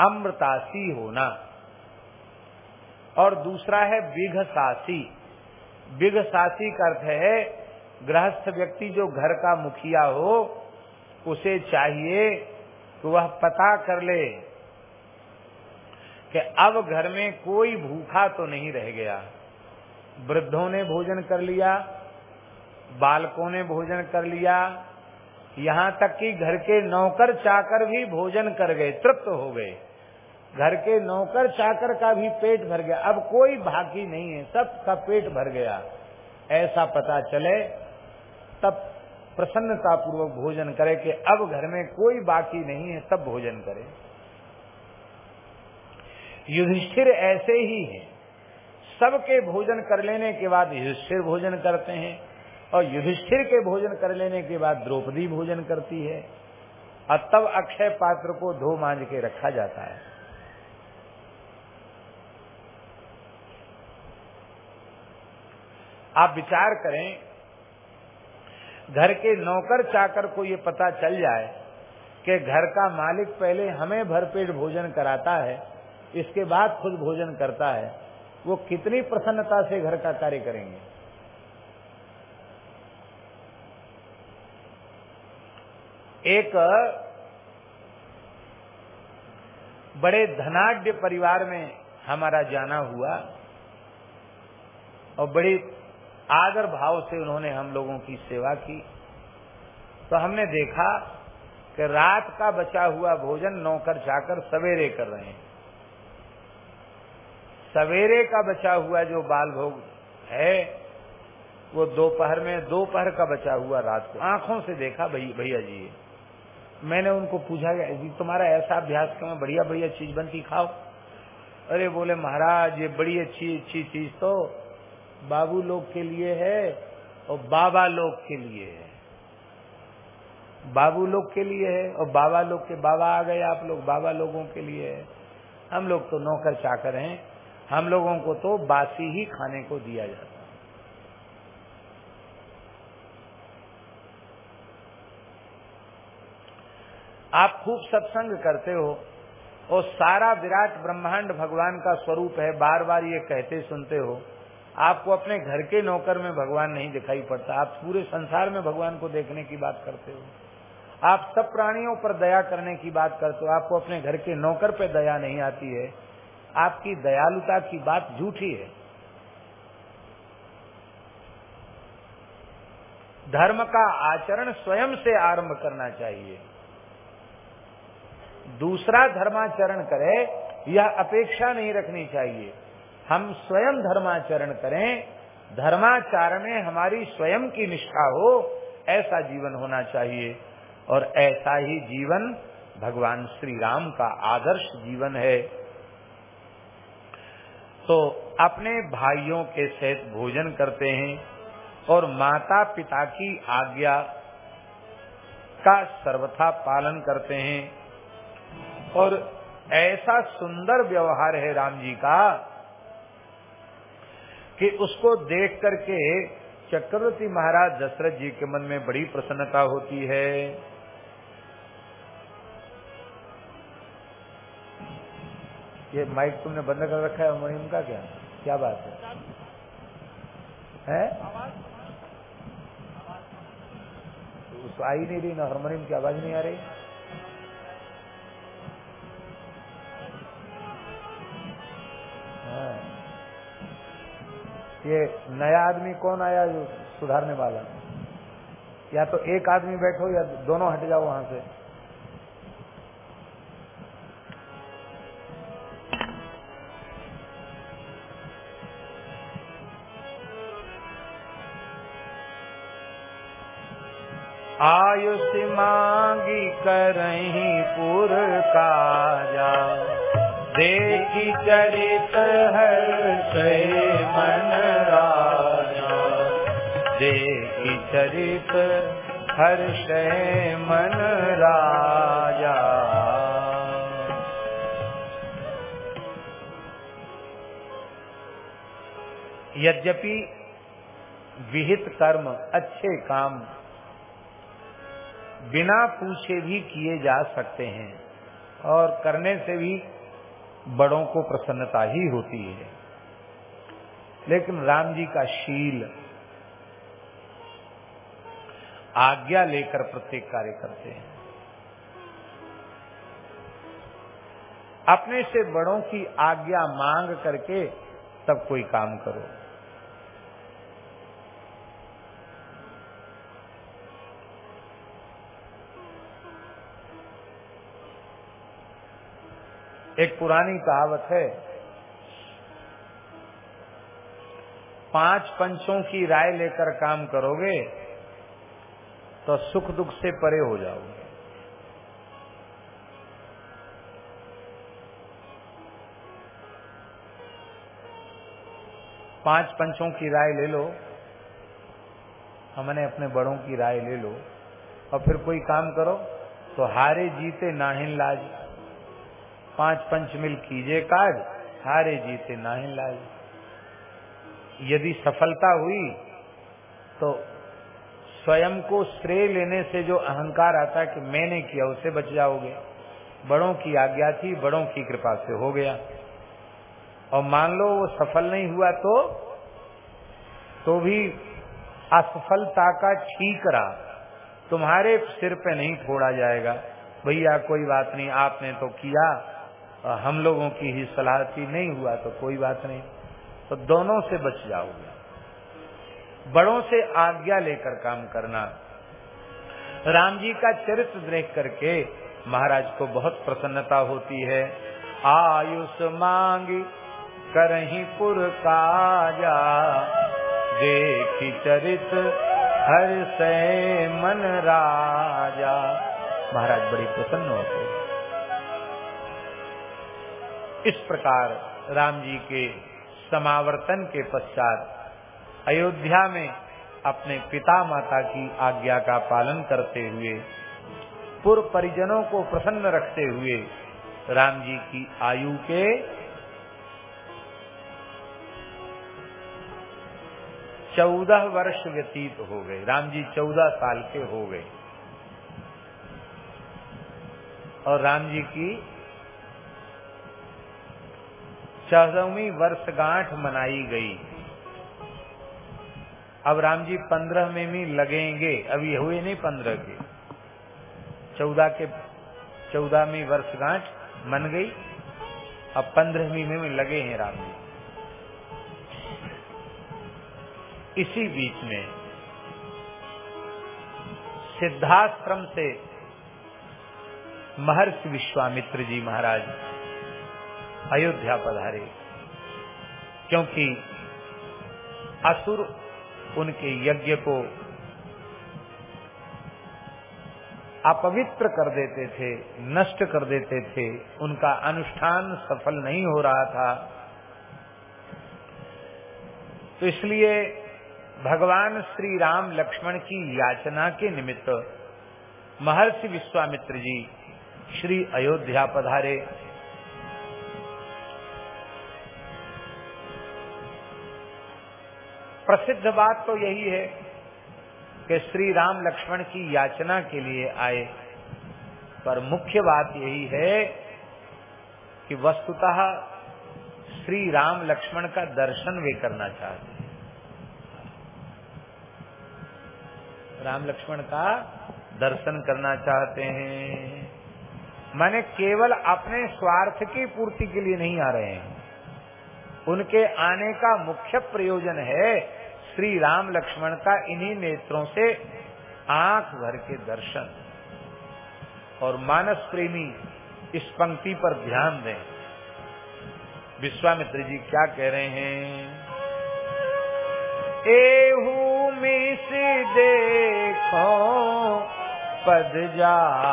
अमृतासी होना। और दूसरा है बिघसासी। बिघसासी का अर्थ है, गृहस्थ व्यक्ति जो घर का मुखिया हो, उसे चाहिए तो वह पता कर ले कि अब घर में कोई भूखा तो नहीं रह गया। वृद्धों ने भोजन कर लिया, बालकों ने भोजन कर लिया, यहाँ तक कि घर के नौकर चाकर भी भोजन कर गए, तृप्त हो गए। घर के नौकर चाकर का भी पेट भर गया। अब कोई भागी नहीं है सब का पेट भर गया। ऐसा पता चले, तब प्रसन्नता पूर्वक भोजन करे कि अब घर में कोई बाकी नहीं है, तब भोजन करे। युधिष्ठिर ऐसे ही है। सबके भोजन कर लेने के बाद युधिष्ठिर भोजन करते हैं और युधिष्ठिर के भोजन कर लेने के बाद द्रौपदी भोजन करती है और तब अक्षय पात्र को धो मांझ के रखा जाता है। आप विचार करें घर के नौकर चाकर को ये पता चल जाए कि घर का मालिक पहले हमें भरपेट भोजन कराता है, इसके बाद खुद भोजन करता है, वो कितनी प्रसन्नता से घर का कार्य करेंगे? एक बड़े धनाढ़ परिवार में हमारा जाना हुआ और बड़ी आदर भाव से उन्होंने हम लोगों की सेवा की। तो हमने देखा कि रात का बचा हुआ भोजन नौकर जाकर सवेरे कर रहे हैं। सवेरे का बचा हुआ जो बाल भोग है, वो दोपहर में, दोपहर का बचा हुआ रात को। आँखों से देखा भैया जी, मैंने उनको पूछा जी, तुम्हारा ऐसा अभ्यास क्यों बढ़िया बढ़िया चीज़ बनती, खाओ। अरे, बोले, महाराज, ये बड़ी अच्छी अच्छी चीज़ तो बाबू लोग के लिए है और बाबा लोग के लिए है। बाबू लोग के लिए है और बाबा लोग के बाबा आ गए आप लोग, बाबा लोगों के लिए है। हम लोग तो नौकर चाकर हैं, हम लोगों को तो बासी ही खाने को दिया जाता है। आप खूब सत्संग करते हो और सारा विराट ब्रह्मांड भगवान का स्वरूप है, बार बार ये कहते सुनते हो। आपको अपने घर के नौकर में भगवान नहीं दिखाई पड़ता। आप पूरे संसार में भगवान को देखने की बात करते हो। आप सब प्राणियों पर दया करने की बात करते हो। आपको अपने घर के नौकर पे दया नहीं आती है। आपकी दयालुता की बात झूठी है। धर्म का आचरण स्वयं से आरंभ करना चाहिए। दूसरा धर्माचरण करे यह अपेक्षा नहीं रखनी चाहिए। हम स्वयं धर्माचरण करें, धर्माचारण में हमारी स्वयं की निष्ठा हो, ऐसा जीवन होना चाहिए। और ऐसा ही जीवन भगवान श्री राम का आदर्श जीवन है। तो अपने भाइयों के सहित भोजन करते हैं और माता पिता की आज्ञा का सर्वथा पालन करते हैं। और ऐसा सुंदर व्यवहार है राम जी का कि उसको देख करके चक्रवर्ती महाराज दशरथ जी के मन में बड़ी प्रसन्नता होती है। ये माइक तुमने बंद कर रखा है हारमोनियम का क्या? क्या बात है? है? उसको आई नहीं रही, ना हारमोनियम की आवाज़ नहीं आ रही। हाँ। ये नया आदमी कौन आया जो सुधारने वाला? या तो एक आदमी बैठो या दोनों हट जाओ वहाँ से। आयुष मांगी करही पुर काजा देखी चरित हर से मन राजा। देखी चरित हर से मन राजा। यद्यपि विहित कर्म, अच्छे काम बिना पूछे भी किए जा सकते हैं और करने से भी बड़ों को प्रसन्नता ही होती है। लेकिन राम जी का शील, आज्ञा लेकर प्रत्येक कार्य करते हैं। अपने से बड़ों की आज्ञा मांग करके तब कोई काम करो। एक पुरानी कहावत है। पाँच पंचों की राय लेकर काम करोगे तो सुख दुख से परे हो जाओगे। पाँच पंचों की राय ले लो, हमने अपने बड़ों की राय ले लो, और फिर कोई काम करो तो हारे जीते नाहिन लाज। पाँच पंच मिल कीजिए काज हारे जीते नाहिन लाज यदि सफलता हुई तो स्वयं को श्रेय लेने से जो अहंकार आता है कि मैंने किया, उसे बच जाओगे। बड़ों की आज्ञा थी, बड़ों की कृपा से हो गया। और मान लो वो सफल नहीं हुआ तो तो भी असफलता का ठीकरा तुम्हारे सिर पे नहीं फोड़ा जाएगा। भैया, कोई बात नहीं, आपने तो किया। हम लोगों की ही सलाह थी, नहीं हुआ तो कोई बात नहीं। तो दोनों से बच जाओगे। बड़ों से आज्ञा लेकर काम करना। राम जी का चरित्र देख करके महाराज को बहुत प्रसन्नता होती है। आयुष मांगी करही पुर काजा, देखी चरित हर से मन राजा। महाराज बड़ी प्रसन्न होते। इस प्रकार राम जी के समावर्तन के पश्चात अयोध्या में अपने पिता माता की आज्ञा का पालन करते हुए, पूर्व परिजनों को प्रसन्न रखते हुए राम जी की आयु के चौदह वर्ष व्यतीत हो गए। राम जी चौदह साल के हो गए। और राम जी की चौदहवीं वर्षगांठ मनाई गई। अब राम जी पंद्रह में भी लगेंगे अभी हुए नहीं पंद्रह के। चौदह के, चौदहवीं वर्षगांठ मन गई। अब पंद्रहवीं में भी लगे हैं राम जी। इसी बीच में सिद्धाश्रम से महर्षि विश्वामित्र जी महाराज अयोध्या पधारे क्योंकि असुर उनके यज्ञ को अपवित्र कर देते थे, नष्ट कर देते थे, उनका अनुष्ठान सफल नहीं हो रहा था। तो इसलिए भगवान श्री राम लक्ष्मण की याचना के निमित्त महर्षि विश्वामित्र जी श्री अयोध्या पधारे। प्रसिद्ध बात तो यही है कि श्री राम लक्ष्मण की याचना के लिए आए। पर मुख्य बात यही है कि वस्तुतः श्री राम लक्ष्मण का दर्शन वे करना चाहते हैं। राम लक्ष्मण का दर्शन करना चाहते हैं। माने केवल अपने स्वार्थ की पूर्ति के लिए नहीं आ रहे हैं। उनके आने का मुख्य प्रयोजन है श्री राम लक्ष्मण का इन्हीं नेत्रों से आँख भर के दर्शन और मानस प्रेमी इस पंक्ति पर ध्यान दें। विश्वामित्र जी क्या कह रहे हैं? एहू मिस देखो, पद जाई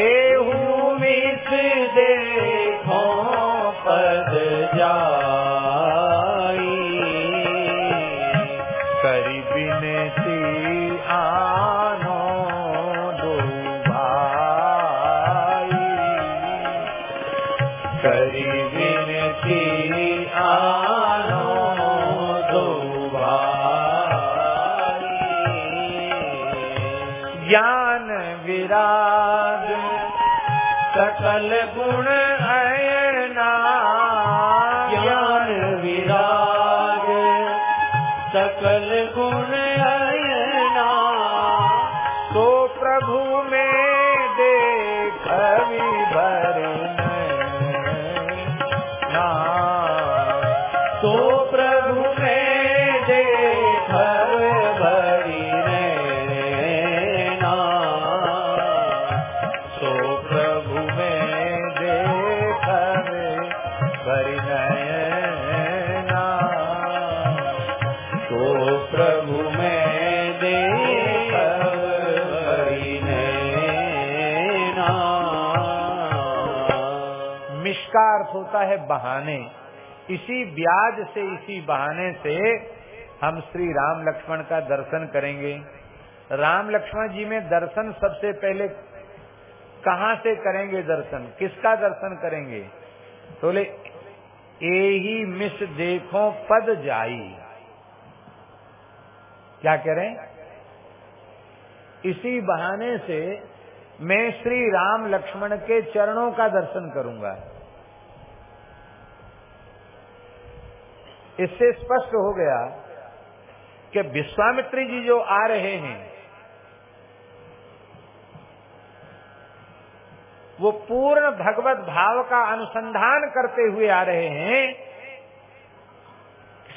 एहू मिस देखो इसी ब्याज से, इसी बहाने से हम श्री राम लक्ष्मण का दर्शन करेंगे। राम लक्ष्मण जी में दर्शन सबसे पहले कहाँ से करेंगे दर्शन? किसका दर्शन करेंगे? बोले ए ही मिस देखो पद जाई। क्या कह रहे इसी बहाने से मैं श्री राम लक्ष्मण के चरणों का दर्शन करूँगा। इससे स्पष्ट हो गया कि विश्वामित्री जी जो आ रहे हैं, वो पूर्ण भगवत भाव का अनुसंधान करते हुए आ रहे हैं।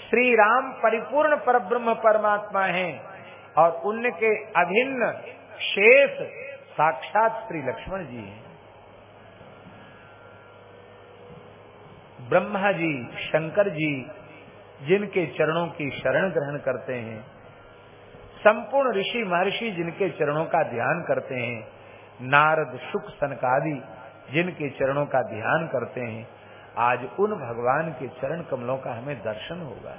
श्री राम परिपूर्ण परब्रह्म परमात्मा हैं और उनके अभिन्न शेष साक्षात श्री लक्ष्मण जी हैं। ब्रह्मा जी, शंकर जी जिनके चरणों की शरण ग्रहण करते हैं, संपूर्ण ऋषि महर्षि जिनके चरणों का ध्यान करते हैं, नारद सुख सनकादि जिनके चरणों का ध्यान करते हैं, आज उन भगवान के चरण कमलों का हमें दर्शन होगा।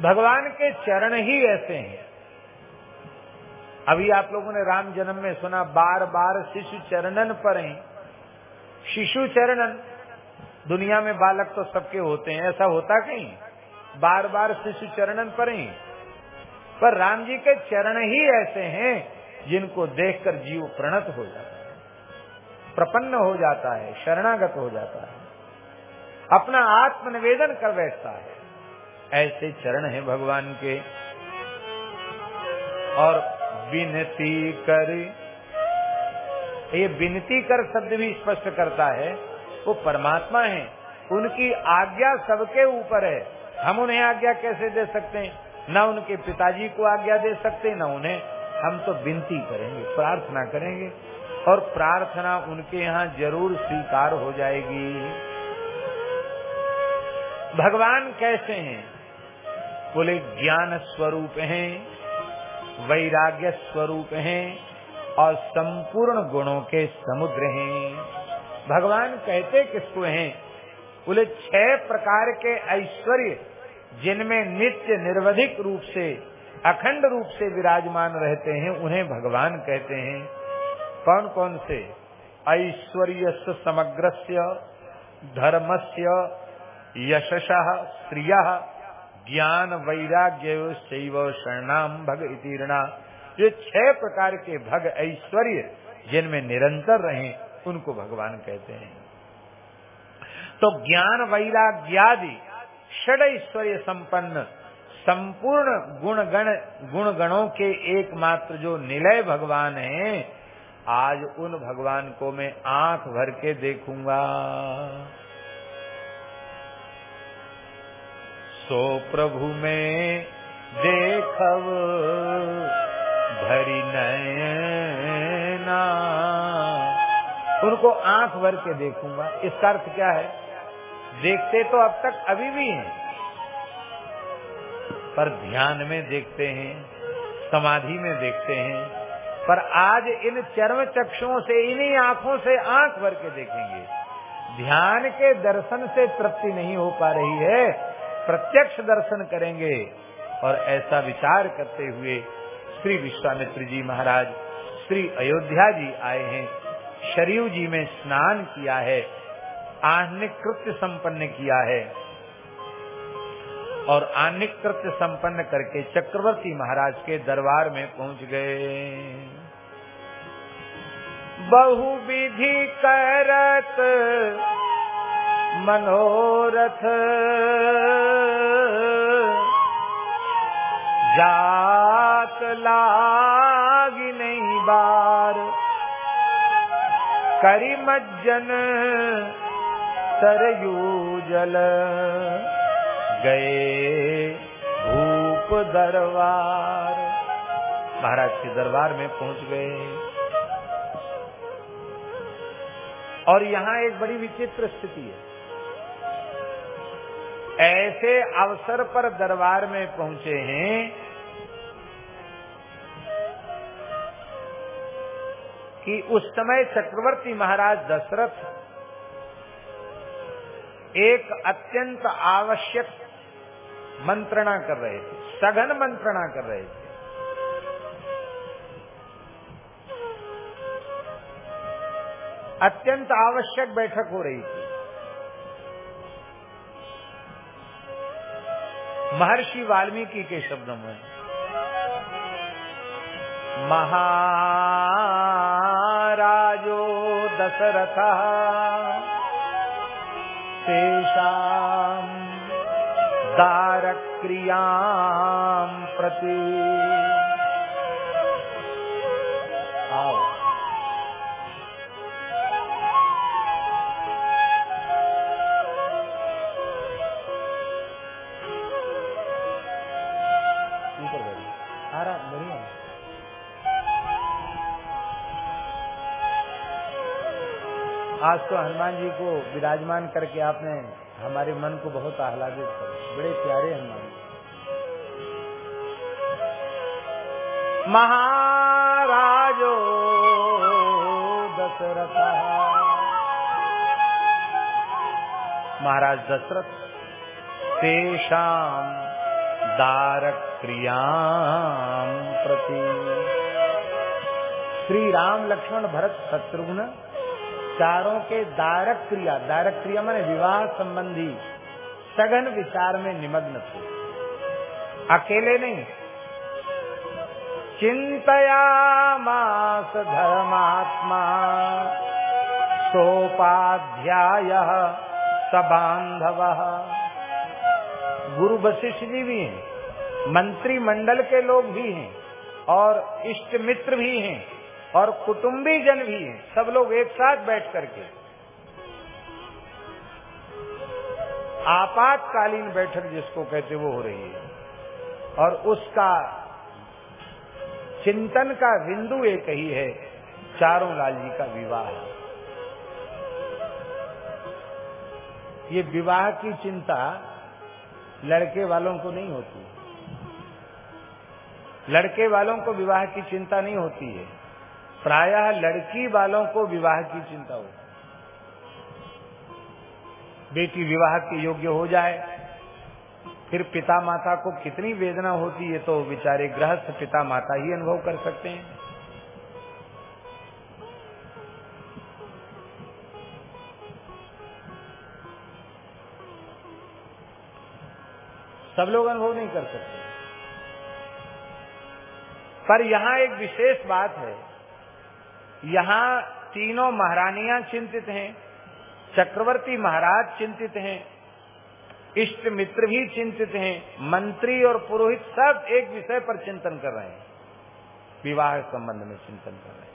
भगवान के चरण ही ऐसे हैं। अभी आप लोगों ने राम जन्म में सुना बार बार शिशु चरणन पर, शिशु चरणन। दुनिया में बालक तो सबके होते हैं, ऐसा होता कहीं? बार बार शिशु चरणन पर। ही पर राम जी के चरण ही ऐसे हैं, जिनको देखकर जीव प्रणत हो जाता है। प्रपन्न हो जाता है, शरणागत हो जाता है। अपना आत्मनिवेदन कर बैठता है। ऐसे चरण हैं भगवान के। और विनती कर, ये विनती कर शब्द भी स्पष्ट करता है वो परमात्मा है। उनकी आज्ञा सबके ऊपर है। हम उन्हें आज्ञा कैसे दे सकते हैं? न उनके पिताजी को आज्ञा दे सकते, न उन्हें। हम तो विनती करेंगे, प्रार्थना करेंगे। और प्रार्थना उनके यहाँ ज़रूर स्वीकार हो जाएगी। भगवान कैसे हैं? बोले, ज्ञान स्वरूप हैं, वैराग्य स्वरूप हैं, और संपूर्ण गुणों के समुद्र हैं। भगवान कहते किसको हैं? बोले, छह प्रकार के ऐश्वर्य जिनमें नित्य निर्वधिक रूप से, अखंड रूप से विराजमान रहते हैं, उन्हें भगवान कहते हैं। कौन कौन से? ऐश्वर्य समग्रस्य, धर्मस्य, यशस, स्त्रिय, ज्ञान वैराग्य शरणाम भग इतीर्णा। ये छह प्रकार के भग ऐश्वर्य जिनमें निरंतर रहे। उनको भगवान कहते हैं। तो ज्ञान वैराग्यादि षड ऐश्वर्य संपन्न, संपूर्ण गुण गण गुण गणों के एकमात्र जो निलय भगवान हैं, आज उन भगवान को मैं आँख भर के देखूँगा। सो प्रभु में देखव, भरी उनको आँख भर के देखूँगा। इसका अर्थ क्या है? देखते तो अब तक अभी भी हैं, पर ध्यान में देखते हैं, समाधि में देखते हैं, पर आज इन चर्म चक्षुओं से, इन्हीं आँखों से आँख भर के देखेंगे। ध्यान के दर्शन से तृप्ति नहीं हो पा रही है। प्रत्यक्ष दर्शन करेंगे। और ऐसा विचार करते हुए श्री विश्वामित्र जी महाराज, श्री अयोध्या जी आए हैं। शरीव जी में स्नान किया है आहनिक कृत्य संपन्न किया है। और आनिक कृत्य संपन्न करके चक्रवर्ती महाराज के दरबार में पहुँच गए। बहु विधि करत मनोरथ जात लागी नहीं बार। करी मज्जन सरयू जल गए भूप दरबार। महाराज के दरबार में पहुँच गए। और यहाँ एक बड़ी विचित्र स्थिति है। ऐसे अवसर पर दरबार में पहुँचे हैं कि उस समय चक्रवर्ती महाराज दशरथ एक अत्यंत आवश्यक मंत्रणा कर रहे थे, सघन मंत्रणा कर रहे थे। अत्यंत आवश्यक बैठक हो रही थी। महर्षि वाल्मीकि के शब्दों में महाराजो दशरथ। तेषाम् प्रति आज तो हनुमान जी को विराजमान करके आपने हमारे मन को बहुत आह्लादित कर बड़े प्यारे हनुमान जी। महाराजो, दशरथ। महाराज दशरथ तेषाम दारक क्रियाम प्रति। श्री राम लक्ष्मण भरत शत्रुघ्न चारों के दारक क्रिया दारक क्रिया माने विवाह संबंधी, सघन विचार में निमग्न थे। अकेले नहीं। चिंतया मास धर्मात्मा, सोपाध्याय सबांधव गुरु वशिष्ठ जी भी हैं मंत्री मंडल के लोग भी हैं, और इष्ट मित्र भी हैं। और कुटुंबी जन भी हैं। सब लोग एक साथ बैठ करके। आपातकालीन बैठक जिसको कहते वो हो रही है। और उसका चिंतन का बिंदु एक ही है, चारों लाल जी का विवाह। ये विवाह की चिंता लड़के वालों को नहीं होती। लड़के वालों को विवाह की चिंता नहीं होती है। प्रायः लड़की वालों को विवाह की चिंता होती बेटी विवाह के योग्य हो जाए, फिर पिता माता को कितनी वेदना होती है तो बेचारे गृहस्थ पिता माता ही अनुभव कर सकते हैं। सब लोग अनुभव नहीं कर सकते। पर यहाँ एक विशेष बात है यहाँ तीनों महारानियाँ चिंतित हैं, चक्रवर्ती महाराज चिंतित हैं, इष्ट मित्र भी चिंतित हैं, मंत्री और पुरोहित सब एक विषय पर चिंतन कर रहे हैं, विवाह संबंध में चिंतन कर रहे हैं।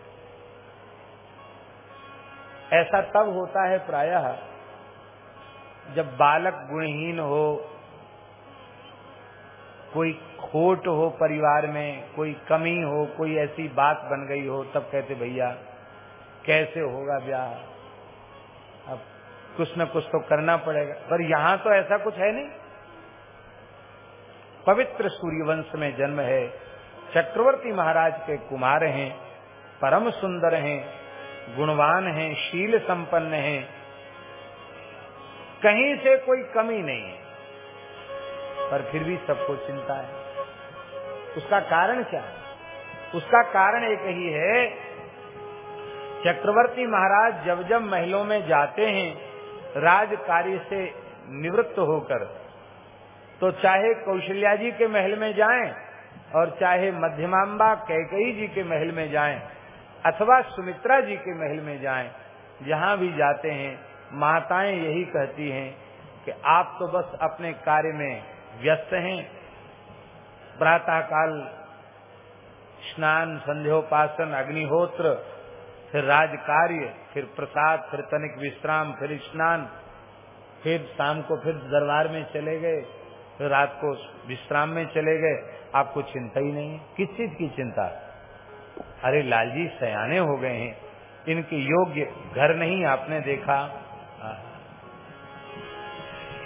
ऐसा तब होता है प्रायः जब बालक गुणहीन हो, कोई खोट हो परिवार में, कोई कमी हो, कोई ऐसी बात बन गई हो, तब कहते, भैया, कैसे होगा ब्याह? अब कुछ न कुछ तो करना पड़ेगा। पर यहाँ तो ऐसा कुछ है नहीं। पवित्र सूर्यवंश में जन्म है, चक्रवर्ती महाराज के कुमार हैं, परम सुंदर हैं, गुणवान हैं, शील संपन्न हैं। कहीं से कोई कमी नहीं है। पर फिर भी सबको चिंता है। उसका कारण क्या है? उसका कारण एक ही है, चक्रवर्ती महाराज जब जब महलों में जाते हैं राज कार्य से निवृत्त होकर तो चाहे कौशल्या जी के महल में जाएँ और चाहे मध्यमाम्बा कैकई जी के महल में जाएँ अथवा सुमित्रा जी के महल में जाएँ, जहाँ भी जाते हैं, माताएँ यही कहती हैं कि आप तो बस अपने कार्य में व्यस्त हैं प्रातः काल स्नान, संध्योपासन, अग्निहोत्र, फिर राज कार्य फिर प्रसाद, फिर तनिक विश्राम, फिर स्नान, फिर शाम को फिर दरबार में चले गए, फिर रात को विश्राम में चले गए। आपको चिंता ही नहीं है। किस चीज़ की चिंता? अरे लालजी, सयाने हो गए हैं। इनके योग्य घर नहीं आपने देखा।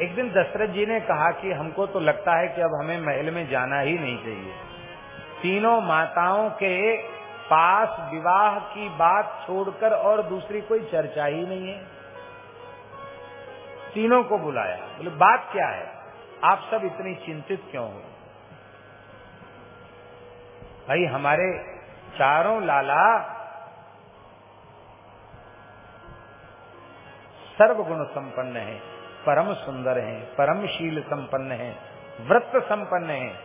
एक दिन दशरथ जी ने कहा कि हमको तो लगता है कि अब हमें महल में जाना ही नहीं चाहिए। तीनों माताओं के पास विवाह की बात छोड़कर और दूसरी कोई चर्चा ही नहीं है। तीनों को बुलाया, बोले, बात क्या है? आप सब इतनी चिंतित क्यों हो? भाई, हमारे चारों लाला सर्वगुण संपन्न हैं। परम सुंदर हैं परम शील संपन्न हैं व्रत संपन्न हैं।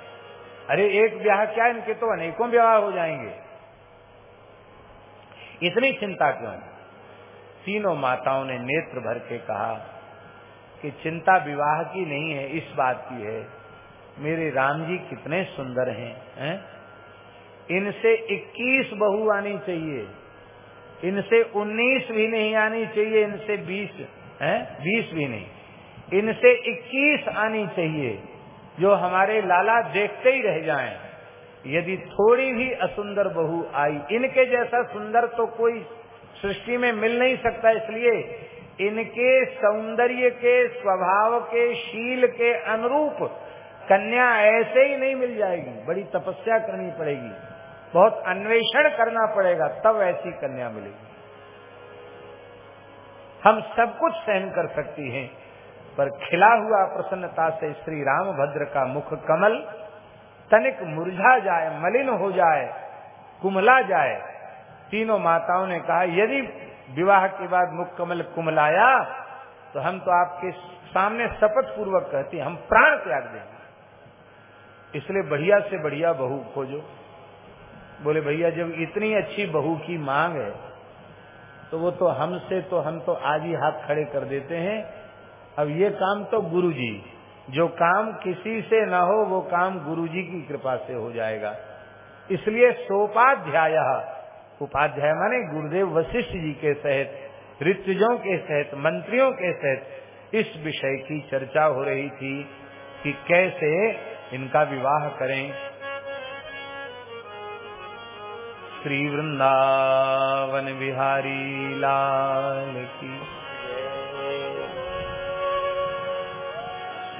अरे एक ब्याह क्या इनके तो अनेकों ब्याह हो जाएँगे। इतनी चिंता क्यों तीनों माताओं ने नेत्र भर के कहा कि चिंता विवाह की नहीं है, इस बात की है। मेरे राम जी कितने सुंदर हैं हैं? इनसे 21 बहू आनी चाहिए। इनसे 19 भी नहीं आनी चाहिए, इनसे 20 हैं? 20 भी नहीं। इनसे 21 आनी चाहिए, जो हमारे लाला देखते ही रह जाएँ। यदि थोड़ी भी असुंदर बहू आई, इनके जैसा सुंदर तो कोई सृष्टि में मिल नहीं सकता, इसलिए इनके सौंदर्य के, स्वभाव के, शील के अनुरूप कन्या ऐसे ही नहीं मिल जाएगी। बड़ी तपस्या करनी पड़ेगी। बहुत अन्वेषण करना पड़ेगा, तब ऐसी कन्या मिलेगी। हम सब कुछ सहन कर सकती हैं। पर खिला हुआ प्रसन्नता से श्री राम भद्र का मुख कमल, तनिक मुरझा जाए, मलिन हो जाए, कुमला जाए। तीनों माताओं ने कहा, यदि विवाह के बाद मुख कमल कुमलाया तो हम तो आपके सामने शपथ पूर्वक कहते, हम प्राण त्याग देंगे। इसलिए बढ़िया से बढ़िया बहू खोजो। बोले, भैया, जब इतनी अच्छी बहू की मांग है तो वो तो हमसे तो हम तो आज ही हाथ खड़े कर देते हैं। अब ये काम तो गुरु जी जो काम किसी से न हो, वो काम गुरु जी की कृपा से हो जाएगा। इसलिए सोपाध्याय, उपाध्याय माने गुरुदेव वशिष्ठ जी के सहित, ऋतुजों के सहित, मंत्रियों के सहित इस विषय की चर्चा हो रही थी कि कैसे इनका विवाह करें। श्री वृंदावन बिहारी लाल की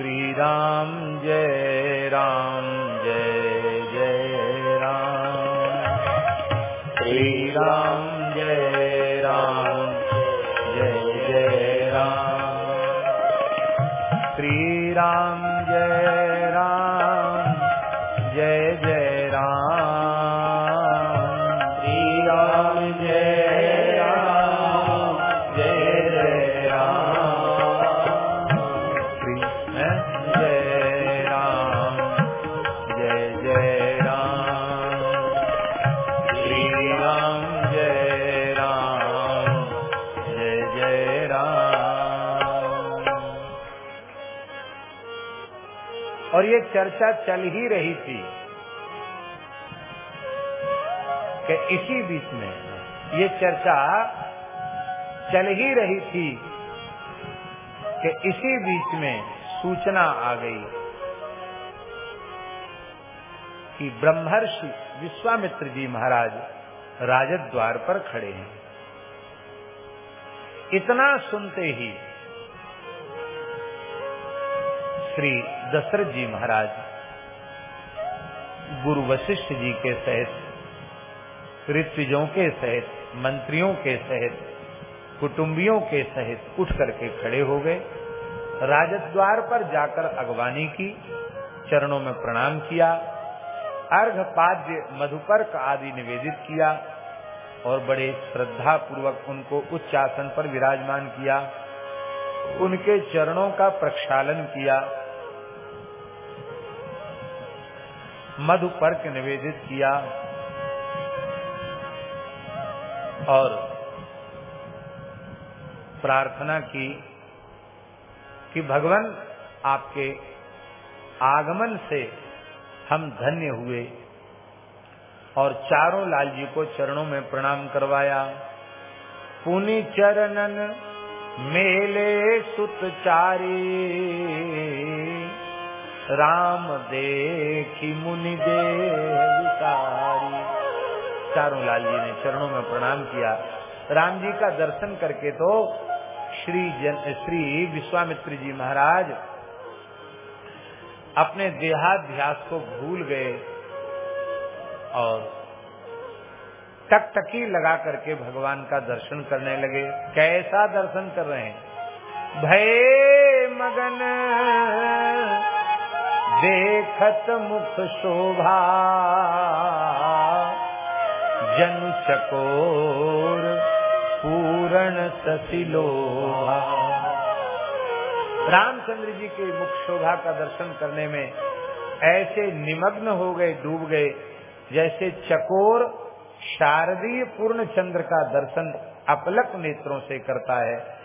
श्री राम जय राम। चर्चा चल ही रही थी कि इसी बीच में ये चर्चा चल ही रही थी कि इसी बीच में सूचना आ गई कि ब्रह्मर्षि विश्वामित्र जी महाराज राजद द्वार पर खड़े हैं। इतना सुनते ही श्री दशरथ जी महाराज, गुरु वशिष्ठ जी के सहित, ऋत्विजों के सहित, मंत्रियों के सहित, कुटुंबियों के सहित उठ करके खड़े हो गए। राजद्वार पर जाकर अगवानी की, चरणों में प्रणाम किया अर्घ पाद्य मधुपर्क आदि निवेदित किया और बड़े श्रद्धा पूर्वक उनको उच्च आसन पर विराजमान किया। उनके चरणों का प्रक्षालन किया। मधुपर्क निवेदित किया और प्रार्थना की कि भगवान आपके आगमन से हम धन्य हुए और चारों लाल जी को चरणों में प्रणाम करवाया। पुनि चरणन मेले सुत चारी। राम देखी मुनि दे चारों लाल जी ने चरणों में प्रणाम किया। राम जी का दर्शन करके तो श्री जन, श्री विश्वामित्र जी महाराज अपने देहाध्यास को भूल गए और टकटकी लगा करके भगवान का दर्शन करने लगे। कैसा दर्शन कर रहे हैं? भय मगन देखत मुख शोभा। जन चकोर पूर्ण ससिलोभा रामचंद्र जी के मुख शोभा का दर्शन करने में ऐसे निमग्न हो गए, डूब गए, जैसे चकोर शारदीय पूर्ण चंद्र का दर्शन अपलक नेत्रों से करता है।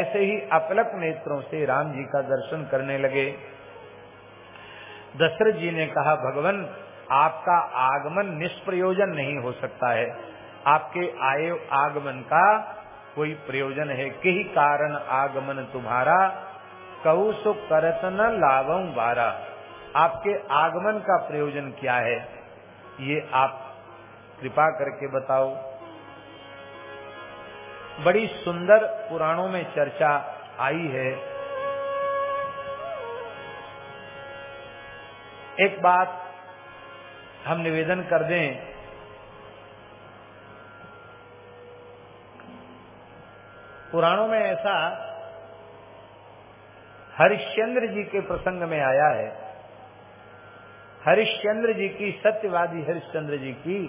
ऐसे ही अपलक नेत्रों से राम जी का दर्शन करने लगे। दशरथ जी ने कहा, भगवान, आपका आगमन निष्प्रयोजन नहीं हो सकता है। आपके आय आगमन का कोई प्रयोजन है। कही कारण आगमन तुम्हारा कहू सो करत न लाभम बारा आपके आगमन का प्रयोजन क्या है? ये आप कृपा करके बताओ। बड़ी सुंदर पुराणों में चर्चा आई है। एक बात हम निवेदन कर दें। पुराणों में ऐसा हरिश्चंद्र जी के प्रसंग में आया है। हरिश्चंद्र जी की, सत्यवादी हरिश्चंद्र जी की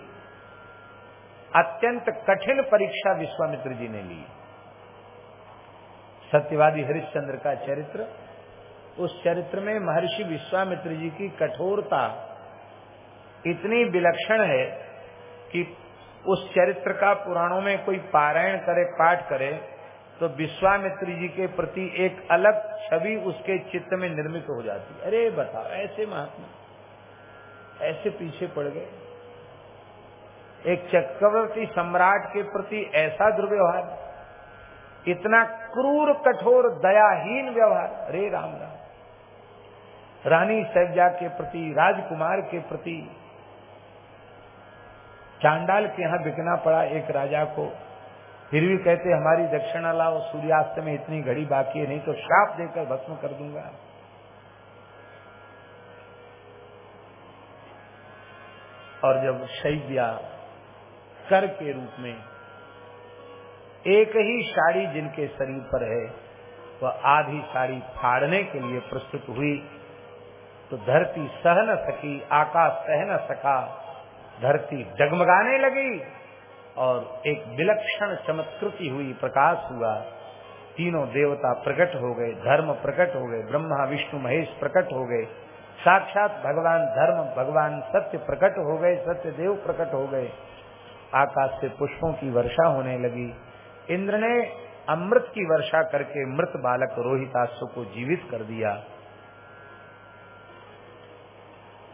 अत्यंत कठिन परीक्षा विश्वामित्र जी ने ली। सत्यवादी हरिश्चंद्र का चरित्र उस चरित्र में महर्षि विश्वामित्र जी की कठोरता इतनी विलक्षण है कि उस चरित्र का पुराणों में कोई पारायण करे, पाठ करे तो विश्वामित्र जी के प्रति एक अलग छवि उसके चित्त में निर्मित हो जाती है। अरे बताओ, ऐसे महात्मा, ऐसे पीछे पड़ गए। एक चक्रवर्ती सम्राट के प्रति ऐसा दुर्व्यवहार, इतना क्रूर, कठोर, दयाहीन व्यवहार। अरे राम राम। रानी सैजा के प्रति, राजकुमार के प्रति चांडाल के यहाँ बिकना पड़ा एक राजा को। फिर भी कहते, हमारी दक्षिणा लाओ, सूर्यास्त में इतनी घड़ी बाकी है, नहीं तो श्राप देकर भस्म कर दूँगा। और जब शैव्या कर के रूप में एक ही साड़ी जिनके शरीर पर है, वह आधी साड़ी फाड़ने के लिए प्रस्तुत हुई तो धरती सह न सकी, आकाश सह न सका, धरती डगमगाने लगी और एक विलक्षण चमत्कृति हुई, प्रकाश हुआ। तीनों देवता प्रकट हो गए, धर्म प्रकट हो गए, ब्रह्मा, विष्णु, महेश प्रकट हो गए। साक्षात भगवान धर्म, भगवान सत्य प्रकट हो गए सत्य देव प्रकट हो गए। आकाश से पुष्पों की वर्षा होने लगी। इंद्र ने अमृत की वर्षा करके मृत बालक रोहितासु को जीवित कर दिया।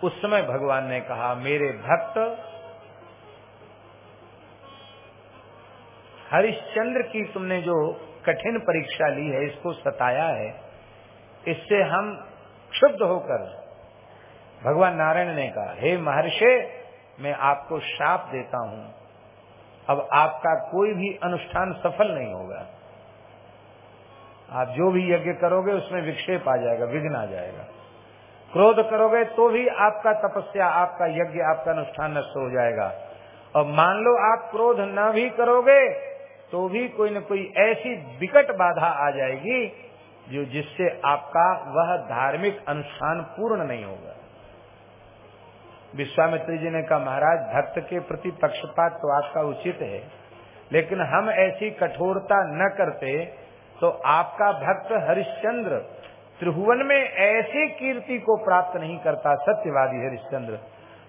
उस समय भगवान ने कहा, मेरे भक्त, हरिश्चंद्र की तुमने जो कठिन परीक्षा ली है, इसको सताया है, इससे हम क्षुब्ध होकर भगवान नारायण ने कहा, हे महर्षि, मैं आपको श्राप देता हूँ। अब आपका कोई भी अनुष्ठान सफल नहीं होगा। आप जो भी यज्ञ करोगे, उसमें विक्षेप आ जाएगा, विघ्न आ जाएगा। क्रोध करोगे तो भी आपका तपस्या, आपका यज्ञ, आपका अनुष्ठान नष्ट हो जाएगा। और मान लो आप क्रोध न भी करोगे तो भी कोई न कोई ऐसी विकट बाधा आ जाएगी जो जिससे आपका वह धार्मिक अनुष्ठान पूर्ण नहीं होगा। विश्वामित्री जी ने कहा, महाराज, भक्त के प्रति पक्षपात तो आपका उचित है, लेकिन हम ऐसी कठोरता न करते तो आपका भक्त हरिश्चंद्र त्रिभुवन में ऐसी कीर्ति को प्राप्त नहीं करता सत्यवादी हरिश्चंद्र।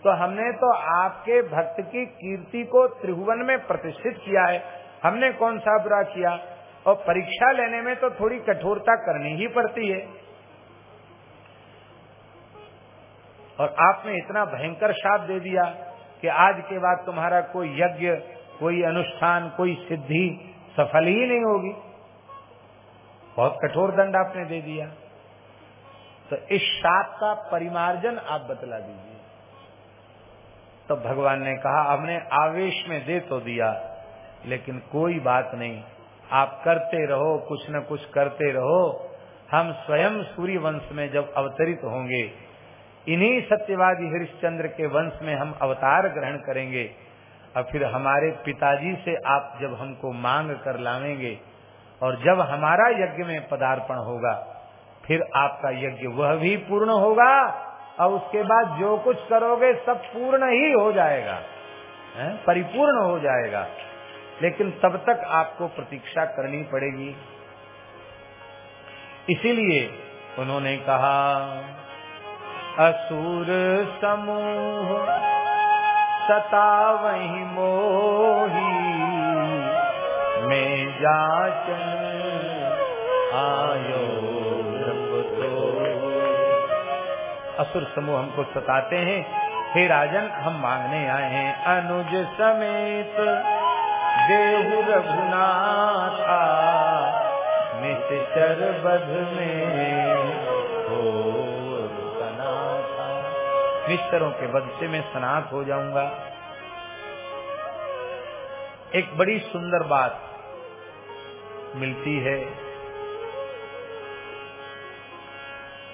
तो हमने तो आपके भक्त की कीर्ति को त्रिभुवन में प्रतिष्ठित किया है। हमने कौन सा बुरा किया? और परीक्षा लेने में तो थोड़ी कठोरता करनी ही पड़ती है। और आपने इतना भयंकर शाप दे दिया कि आज के बाद तुम्हारा कोई यज्ञ, कोई अनुष्ठान, कोई सिद्धि सफल ही नहीं होगी। बहुत कठोर दंड आपने दे दिया। तो इस साप का परिमार्जन आप बतला दीजिए। तो भगवान ने कहा, हमने आवेश में दे तो दिया, लेकिन कोई बात नहीं। आप करते रहो, कुछ न कुछ करते रहो। हम स्वयं सूर्य वंश में जब अवतरित होंगे, इन्हीं सत्यवादी हरिश्चंद्र के वंश में हम अवतार ग्रहण करेंगे, और फिर हमारे पिताजी से आप जब हमको मांग कर लावेंगे, और जब हमारा यज्ञ में पदार्पण होगा फिर आपका यज्ञ वह भी पूर्ण होगा, और उसके बाद जो कुछ करोगे सब पूर्ण ही हो जाएगा, है? परिपूर्ण हो जाएगा लेकिन तब तक आपको प्रतीक्षा करनी पड़ेगी इसीलिए उन्होंने कहा, असुर समूह सता वही मोही, में जाचन आयो असुर समूह हमको सताते हैं। हे राजन, हम मांगने आए हैं। अनुज समेत देहु रघुनाथा निश्चर बध में निश्चरों के बध से मैं स्नात हो जाऊँगा। एक बड़ी सुंदर बात मिलती है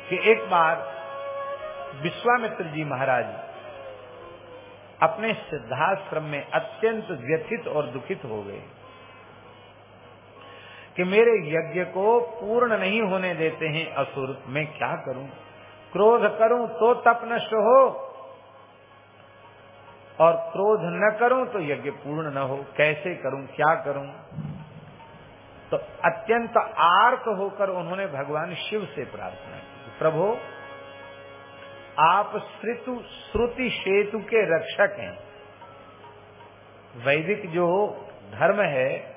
कि एक बार विश्वामित्र जी महाराज अपने सिद्धाश्रम में अत्यंत व्यथित और दुखित हो गए कि मेरे यज्ञ को पूर्ण नहीं होने देते हैं असुर। मैं क्या करूँ? क्रोध करूँ तो तप नष्ट हो और क्रोध न करूँ तो यज्ञ पूर्ण न हो। कैसे करूँ? क्या करूँ? तो अत्यंत आर्त होकर उन्होंने भगवान शिव से प्रार्थना की, प्रभु आप श्रुतु, श्रुति सेतु के रक्षक हैं। वैदिक जो धर्म है,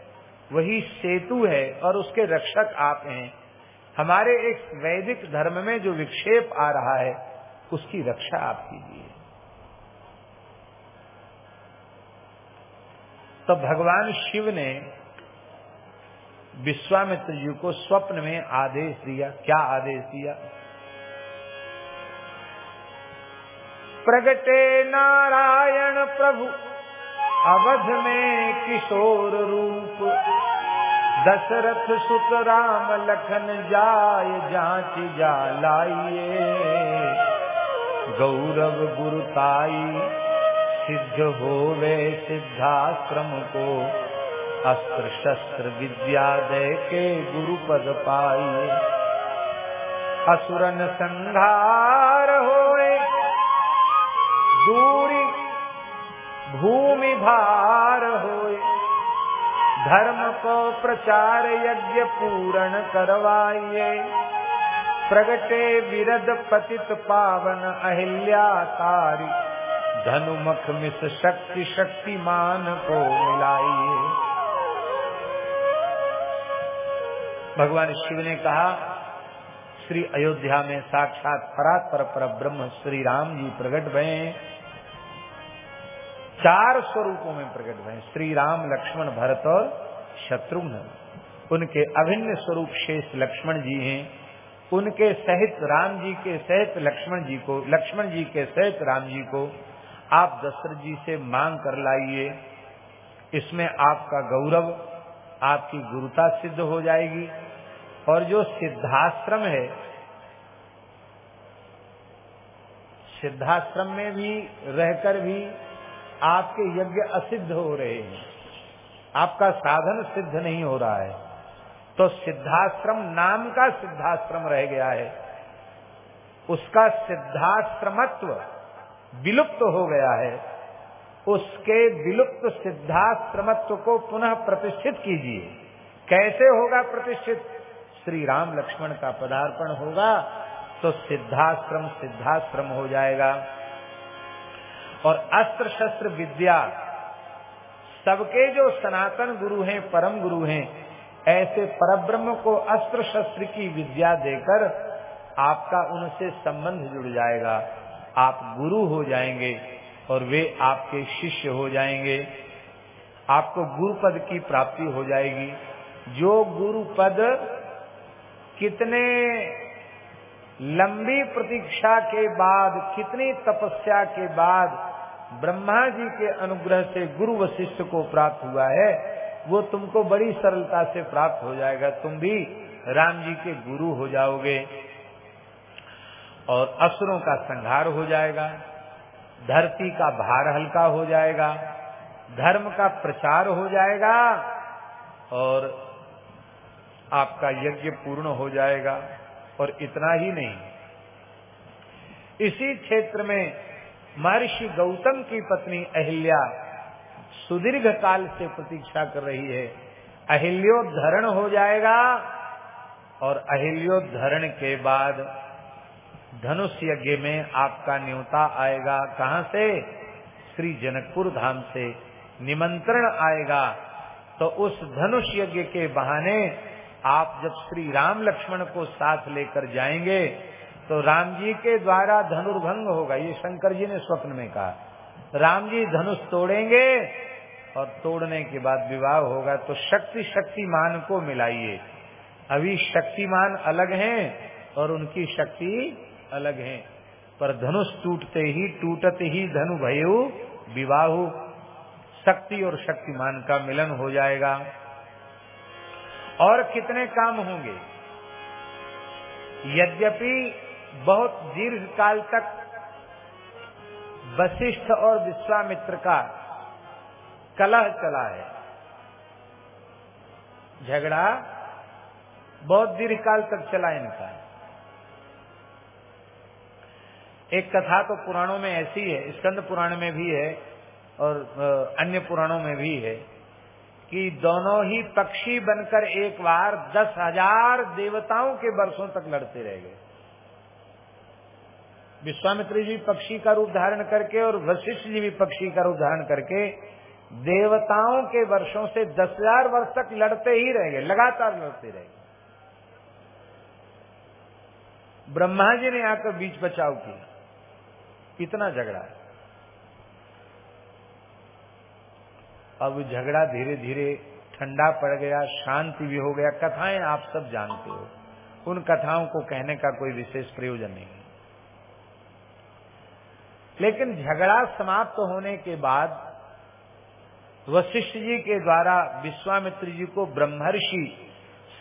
वही सेतु है और उसके रक्षक आप हैं। हमारे एक वैदिक धर्म में जो विक्षेप आ रहा है, उसकी रक्षा आप कीजिए। तो भगवान शिव ने विश्वामित्र जी को स्वप्न में आदेश दिया। क्या आदेश दिया? प्रगटे नारायण प्रभु। अवध में किशोर रूप। दशरथ सुत राम लखन जाय, जाँच जा लाइए। गौरव गुरुताई सिद्ध होवे सिद्धाश्रम को। अस्त्र शस्त्र विद्या दे के गुरुपद पाइए। असुरन संहार होए दूरी भूमि भार होए। धर्म को प्रचार यज्ञ पूर्ण करवाइए। प्रगटे विरद पतित पावन अहिल्या तारी। धनुमख मिस शक्ति शक्तिमान को मिलाइए। भगवान शिव ने कहा, श्री अयोध्या में साक्षात परात्पर पर ब्रह्म श्री राम जी प्रकट भये चार स्वरूपों में प्रकट हुए श्री राम, लक्ष्मण, भरत और शत्रुघ्न उनके अभिन्न स्वरूप शेष लक्ष्मण जी हैं। उनके सहित राम जी के सहित लक्ष्मण जी को, लक्ष्मण जी के सहित राम जी को आप दशरथ जी से मांग कर लाइए। इसमें आपका गौरव, आपकी गुरुता सिद्ध हो जाएगी। और जो सिद्धाश्रम है, सिद्धाश्रम में भी रहकर भी आपके यज्ञ असिद्ध हो रहे हैं। आपका साधन सिद्ध नहीं हो रहा है। तो सिद्धाश्रम नाम का सिद्धाश्रम रह गया है। उसका सिद्धाश्रमत्व विलुप्त हो गया है। उसके विलुप्त सिद्धाश्रमत्व को पुनः प्रतिष्ठित कीजिए। कैसे होगा प्रतिष्ठित? श्री राम लक्ष्मण का पदार्पण होगा तो सिद्धाश्रम सिद्धाश्रम हो जाएगा। और अस्त्र शस्त्र विद्या। सबके जो सनातन गुरु हैं, परम गुरु हैं, ऐसे परब्रह्म को अस्त्र शस्त्र की विद्या देकर आपका उनसे संबंध जुड़ जाएगा। आप गुरु हो जाएँगे और वे आपके शिष्य हो जाएँगे। आपको गुरु पद की प्राप्ति हो जाएगी। जो गुरु पद कितने लंबी प्रतीक्षा के बाद, कितनी तपस्या के बाद ब्रह्मा जी के अनुग्रह से गुरु वशिष्ठ को प्राप्त हुआ है, वो तुमको बड़ी सरलता से प्राप्त हो जाएगा। तुम भी राम जी के गुरु हो जाओगे और असुरों का संहार हो जाएगा, धरती का भार हल्का हो जाएगा, धर्म का प्रचार हो जाएगा और आपका यज्ञ पूर्ण हो जाएगा और इतना ही नहीं। इसी क्षेत्र में महर्षि गौतम की पत्नी अहिल्या सुदीर्घ काल से प्रतीक्षा कर रही है। अहिल्योधरण हो जाएगा और अहिल्योधरण के बाद धनुष यज्ञ में आपका न्योता आएगा। कहाँ से? श्री जनकपुर धाम से निमंत्रण आएगा। तो उस धनुष यज्ञ के बहाने आप जब श्री राम लक्ष्मण को साथ लेकर जाएँगे तो राम जी के द्वारा धनुर्भंग होगा, ये शंकर जी ने स्वप्न में कहा। राम जी धनुष तोड़ेंगे और तोड़ने के बाद विवाह होगा तो शक्ति शक्तिमान को मिलाइए। अभी शक्तिमान अलग हैं और उनकी शक्ति अलग है। पर धनुष टूटते ही टूटते ही धनु भयु, विवाह, शक्ति और शक्तिमान का मिलन हो जाएगा। और कितने काम होंगे? यद्यपि बहुत दीर्घ काल तक वशिष्ठ और विश्वामित्र का कलह चला है। झगड़ा बहुत दीर्घ काल तक चला इनका। एक कथा तो पुराणों में ऐसी है, स्कंद पुराण में भी है और अन्य पुराणों में भी है कि दोनों ही पक्षी बनकर एक बार दस हज़ार देवताओं के वर्षों तक लड़ते रह गए। विश्वामित्र जी पक्षी का रूप धारण करके और वशिष्ठ जी भी पक्षी का रूप धारण करके देवताओं के वर्षों से दस हज़ार वर्ष तक लड़ते ही रह गए लगातार लड़ते रह गए ब्रह्मा जी ने आकर बीच बचाव किया। इतना झगड़ा है। अब झगड़ा धीरे धीरे ठंडा पड़ गया, शांति भी हो गया। कथाएँ आप सब जानते हो। उन कथाओं को कहने का कोई विशेष प्रयोजन नहीं। लेकिन झगड़ा समाप्त होने के बाद वशिष्ठ जी के द्वारा विश्वामित्र जी को ब्रह्मर्षि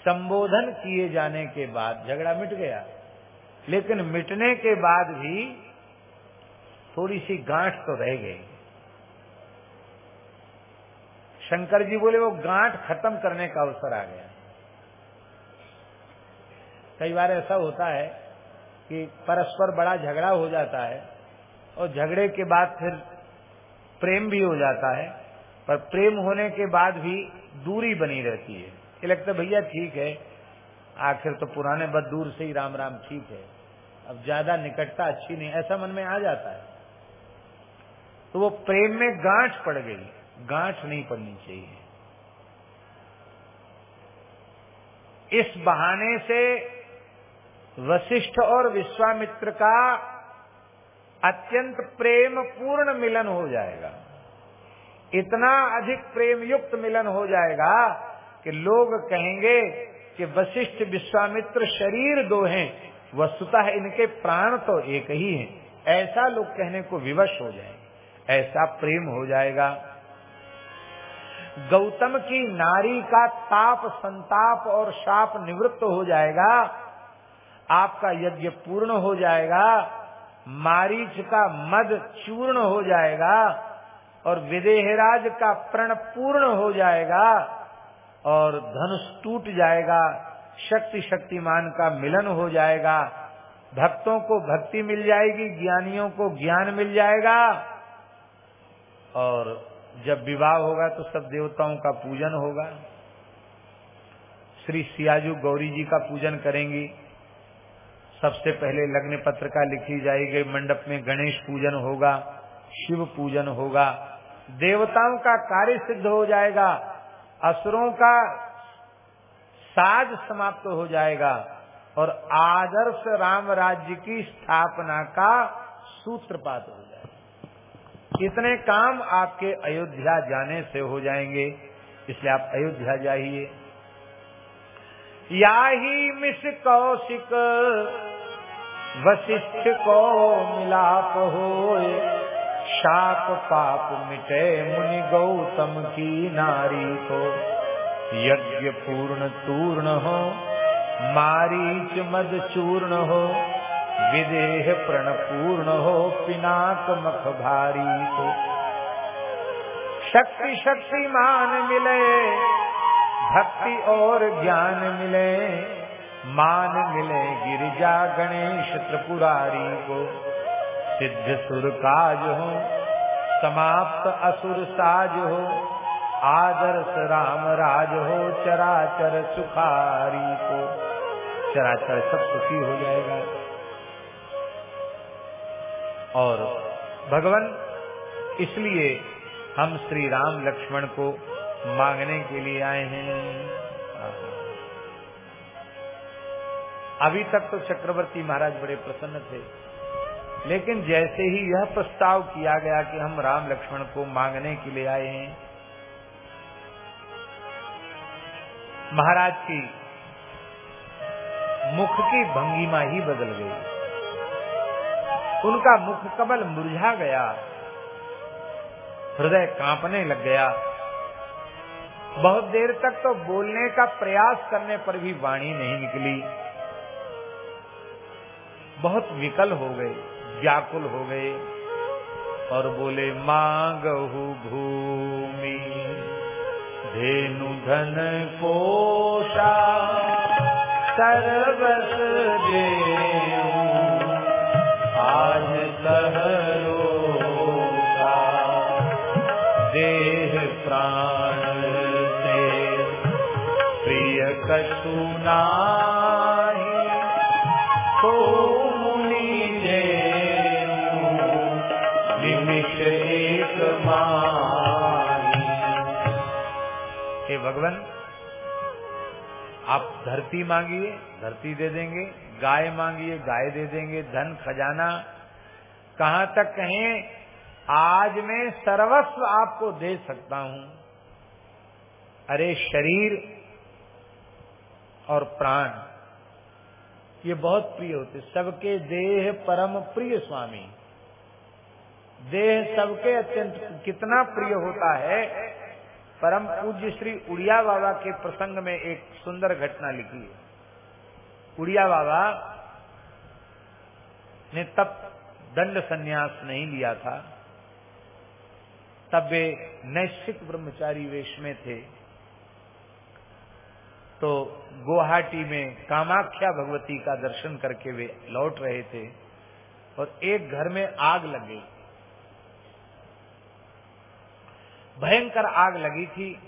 संबोधन किए जाने के बाद झगड़ा मिट गया। लेकिन मिटने के बाद भी थोड़ी सी गांठ तो रह गई। शंकर जी बोले, वो गांठ खत्म करने का अवसर आ गया। कई बार ऐसा होता है कि परस्पर बड़ा झगड़ा हो जाता है। और झगड़े के बाद फिर प्रेम भी हो जाता है, पर प्रेम होने के बाद भी दूरी बनी रहती है। ये लगता भैया, ठीक है, आखिर तो पुराने बद दूर से ही राम राम ठीक है, अब ज़्यादा निकटता अच्छी नहीं। ऐसा मन में आ जाता है। तो वो प्रेम में गांठ पड़ गई, गांठ नहीं पड़नी चाहिए। इस बहाने से वशिष्ठ और विश्वामित्र का अत्यंत प्रेम पूर्ण मिलन हो जाएगा। इतना अधिक प्रेम युक्त मिलन हो जाएगा कि लोग कहेंगे कि वशिष्ठ विश्वामित्र शरीर दो हैं, वस्तुतः इनके प्राण तो एक ही हैं। ऐसा लोग कहने को विवश हो जाएँगे। ऐसा प्रेम हो जाएगा। गौतम की नारी का ताप, संताप और शाप निवृत्त हो जाएगा। आपका यज्ञ पूर्ण हो जाएगा। मारीच का मद चूर्ण हो जाएगा और विदेहराज का प्रण पूर्ण हो जाएगा और धनुष टूट जाएगा शक्ति शक्तिमान का मिलन हो जाएगा। भक्तों को भक्ति मिल जाएगी, ज्ञानियों को ज्ञान मिल जाएगा। और जब विवाह होगा तो सब देवताओं का पूजन होगा। श्री सियाजू गौरी जी का पूजन करेंगी। सबसे पहले लग्न पत्रिका लिखी जाएगी। मंडप में गणेश पूजन होगा, शिव पूजन होगा। देवताओं का कार्य सिद्ध हो जाएगा। असुरों का साज समाप्त हो जाएगा। और आदर्श राम राज्य की स्थापना का सूत्रपात हो जाएगा। इतने काम आपके अयोध्या जाने से हो जाएँगे, इसलिए आप अयोध्या जाइए। या ही मिस कौशिक वशिष्ठ को मिलाप हो शाप पाप मिटे मुनि गौतम की नारी को। यज्ञ पूर्ण तूर्ण हो, मारीच मद चूर्ण हो, विदेह प्रण पूर्ण हो पिनाक मख भारी को। शक्ति शक्तिमान मिले, भक्ति और ज्ञान मिले मान मिले गिरिजा गणेश त्रिपुरारी को। सिद्ध सुर काज हो, समाप्त असुर साज हो, आदर्श राम राज हो चराचर सुखारी को। चराचर सब सुखी हो जाएगा। और भगवान, इसलिए हम श्री राम लक्ष्मण को मांगने के लिए आए हैं। अभी तक तो चक्रवर्ती महाराज बड़े प्रसन्न थे। लेकिन जैसे ही यह प्रस्ताव किया गया कि हम राम लक्ष्मण को मांगने के लिए आए हैं, महाराज की मुख की भंगिमा ही बदल गई। उनका मुख कमल मुरझा गया। हृदय कांपने लग गया। बहुत देर तक तो बोलने का प्रयास करने पर भी वाणी नहीं निकली। बहुत विकल हो गए, व्याकुल हो गए और बोले, मांगहु भूमि, धेनु धन पोषा सर्वस देऊ आज सहरो देह प्राण से, प्रिय कछु भगवान, आप धरती मांगिए, धरती दे देंगे, गाय मांगिए, गाय दे देंगे, धन, खजाना, कहाँ तक कहें, आज मैं सर्वस्व आपको दे सकता हूँ। अरे शरीर और प्राण, ये बहुत प्रिय होते। सबके देह परम प्रिय स्वामी। देह सबके अत्यंत कितना प्रिय होता है परम पूज्य श्री उड़िया बाबा के प्रसंग में एक सुंदर घटना लिखी है। उड़िया बाबा ने तब दंड संन्यास नहीं लिया था। तब वे नैश्चिक ब्रह्मचारी वेश में थे। तो गुवाहाटी में कामाख्या भगवती का दर्शन करके वे लौट रहे थे और एक घर में आग लग गई। भयंकर आग लगी थी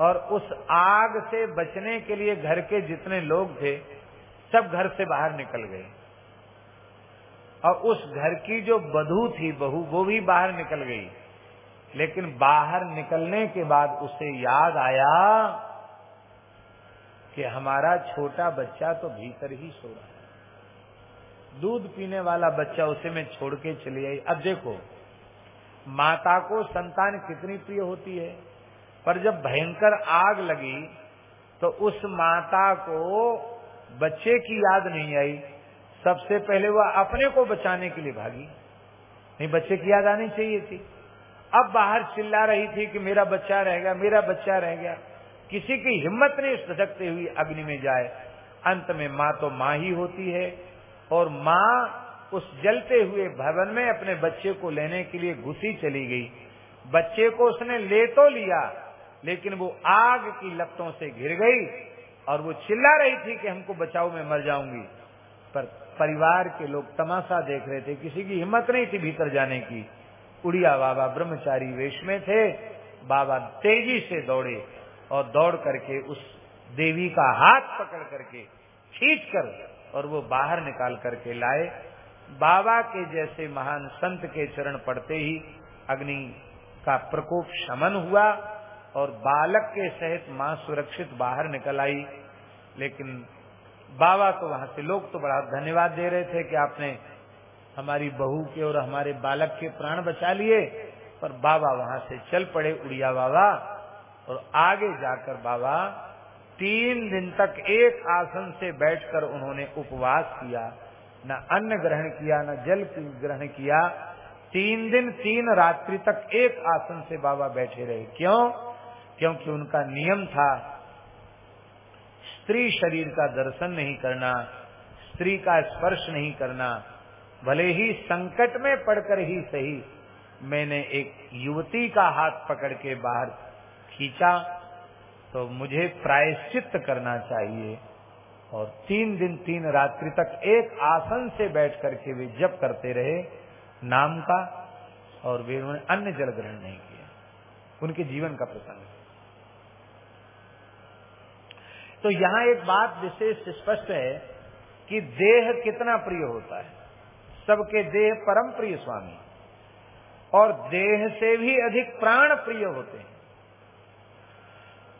और उस आग से बचने के लिए घर के जितने लोग थे, सब घर से बाहर निकल गए। और उस घर की जो बधू थी बहू, वो भी बाहर निकल गई। लेकिन बाहर निकलने के बाद उसे याद आया कि हमारा छोटा बच्चा तो भीतर ही सो रहा है। दूध पीने वाला बच्चा उसे मैं छोड़ के चली आई। अब देखो माता को संतान कितनी प्रिय होती है? पर जब भयंकर आग लगी तो उस माता को बच्चे की याद नहीं आई। सबसे पहले वह अपने को बचाने के लिए भागी। नहीं, बच्चे की याद आनी चाहिए थी। अब बाहर चिल्ला रही थी कि मेरा बच्चा रह गया, मेरा बच्चा रह गया। किसी की हिम्मत नहीं सदकते हुई अग्नि में जाए। अंत में माँ तो माँ ही होती है और माँ उस जलते हुए भवन में अपने बच्चे को लेने के लिए घुसी चली गई। बच्चे को उसने ले तो लिया, लेकिन वो आग की लपटों से घिर गई और वो चिल्ला रही थी कि हमको बचाओ, मैं मर जाऊँगी। पर परिवार के लोग तमाशा देख रहे थे, किसी की हिम्मत नहीं थी भीतर जाने की। उड़िया बाबा ब्रह्मचारी वेश में थे, बाबा तेज़ी से दौड़े और दौड़ करके उस देवी का हाथ पकड़ करके खींच कर और वो बाहर निकाल करके लाए। बाबा के जैसे महान संत के चरण पड़ते ही अग्नि का प्रकोप शमन हुआ और बालक के सहित माँ सुरक्षित बाहर निकल आई। लेकिन बाबा तो वहाँ से लोग तो बड़ा धन्यवाद दे रहे थे कि आपने हमारी बहू के और हमारे बालक के प्राण बचा लिए, पर बाबा वहाँ से चल पड़े उड़िया बाबा और आगे जाकर बाबा तीन दिन तक एक आसन से बैठकर उन्होंने उपवास किया। न अन्न ग्रहण किया, न जल ग्रहण किया। तीन दिन, तीन रात्रि तक एक आसन से बाबा बैठे रहे। क्यों? क्योंकि उनका नियम था, स्त्री शरीर का दर्शन नहीं करना, स्त्री का स्पर्श नहीं करना। भले ही संकट में पड़कर ही सही, मैंने एक युवती का हाथ पकड़ के बाहर खींचा तो मुझे प्रायश्चित करना चाहिए। और तीन दिन तीन रात्रि तक एक आसन से बैठ करके वे जप करते रहे, नाम का, और वे उन्होंने अन्य जल ग्रहण नहीं किया उनके जीवन का प्रसंग। तो यहाँ एक बात विशेष स्पष्ट है कि देह कितना प्रिय होता है। सबके देह परम प्रिय स्वामी और देह से भी अधिक प्राण प्रिय होते हैं।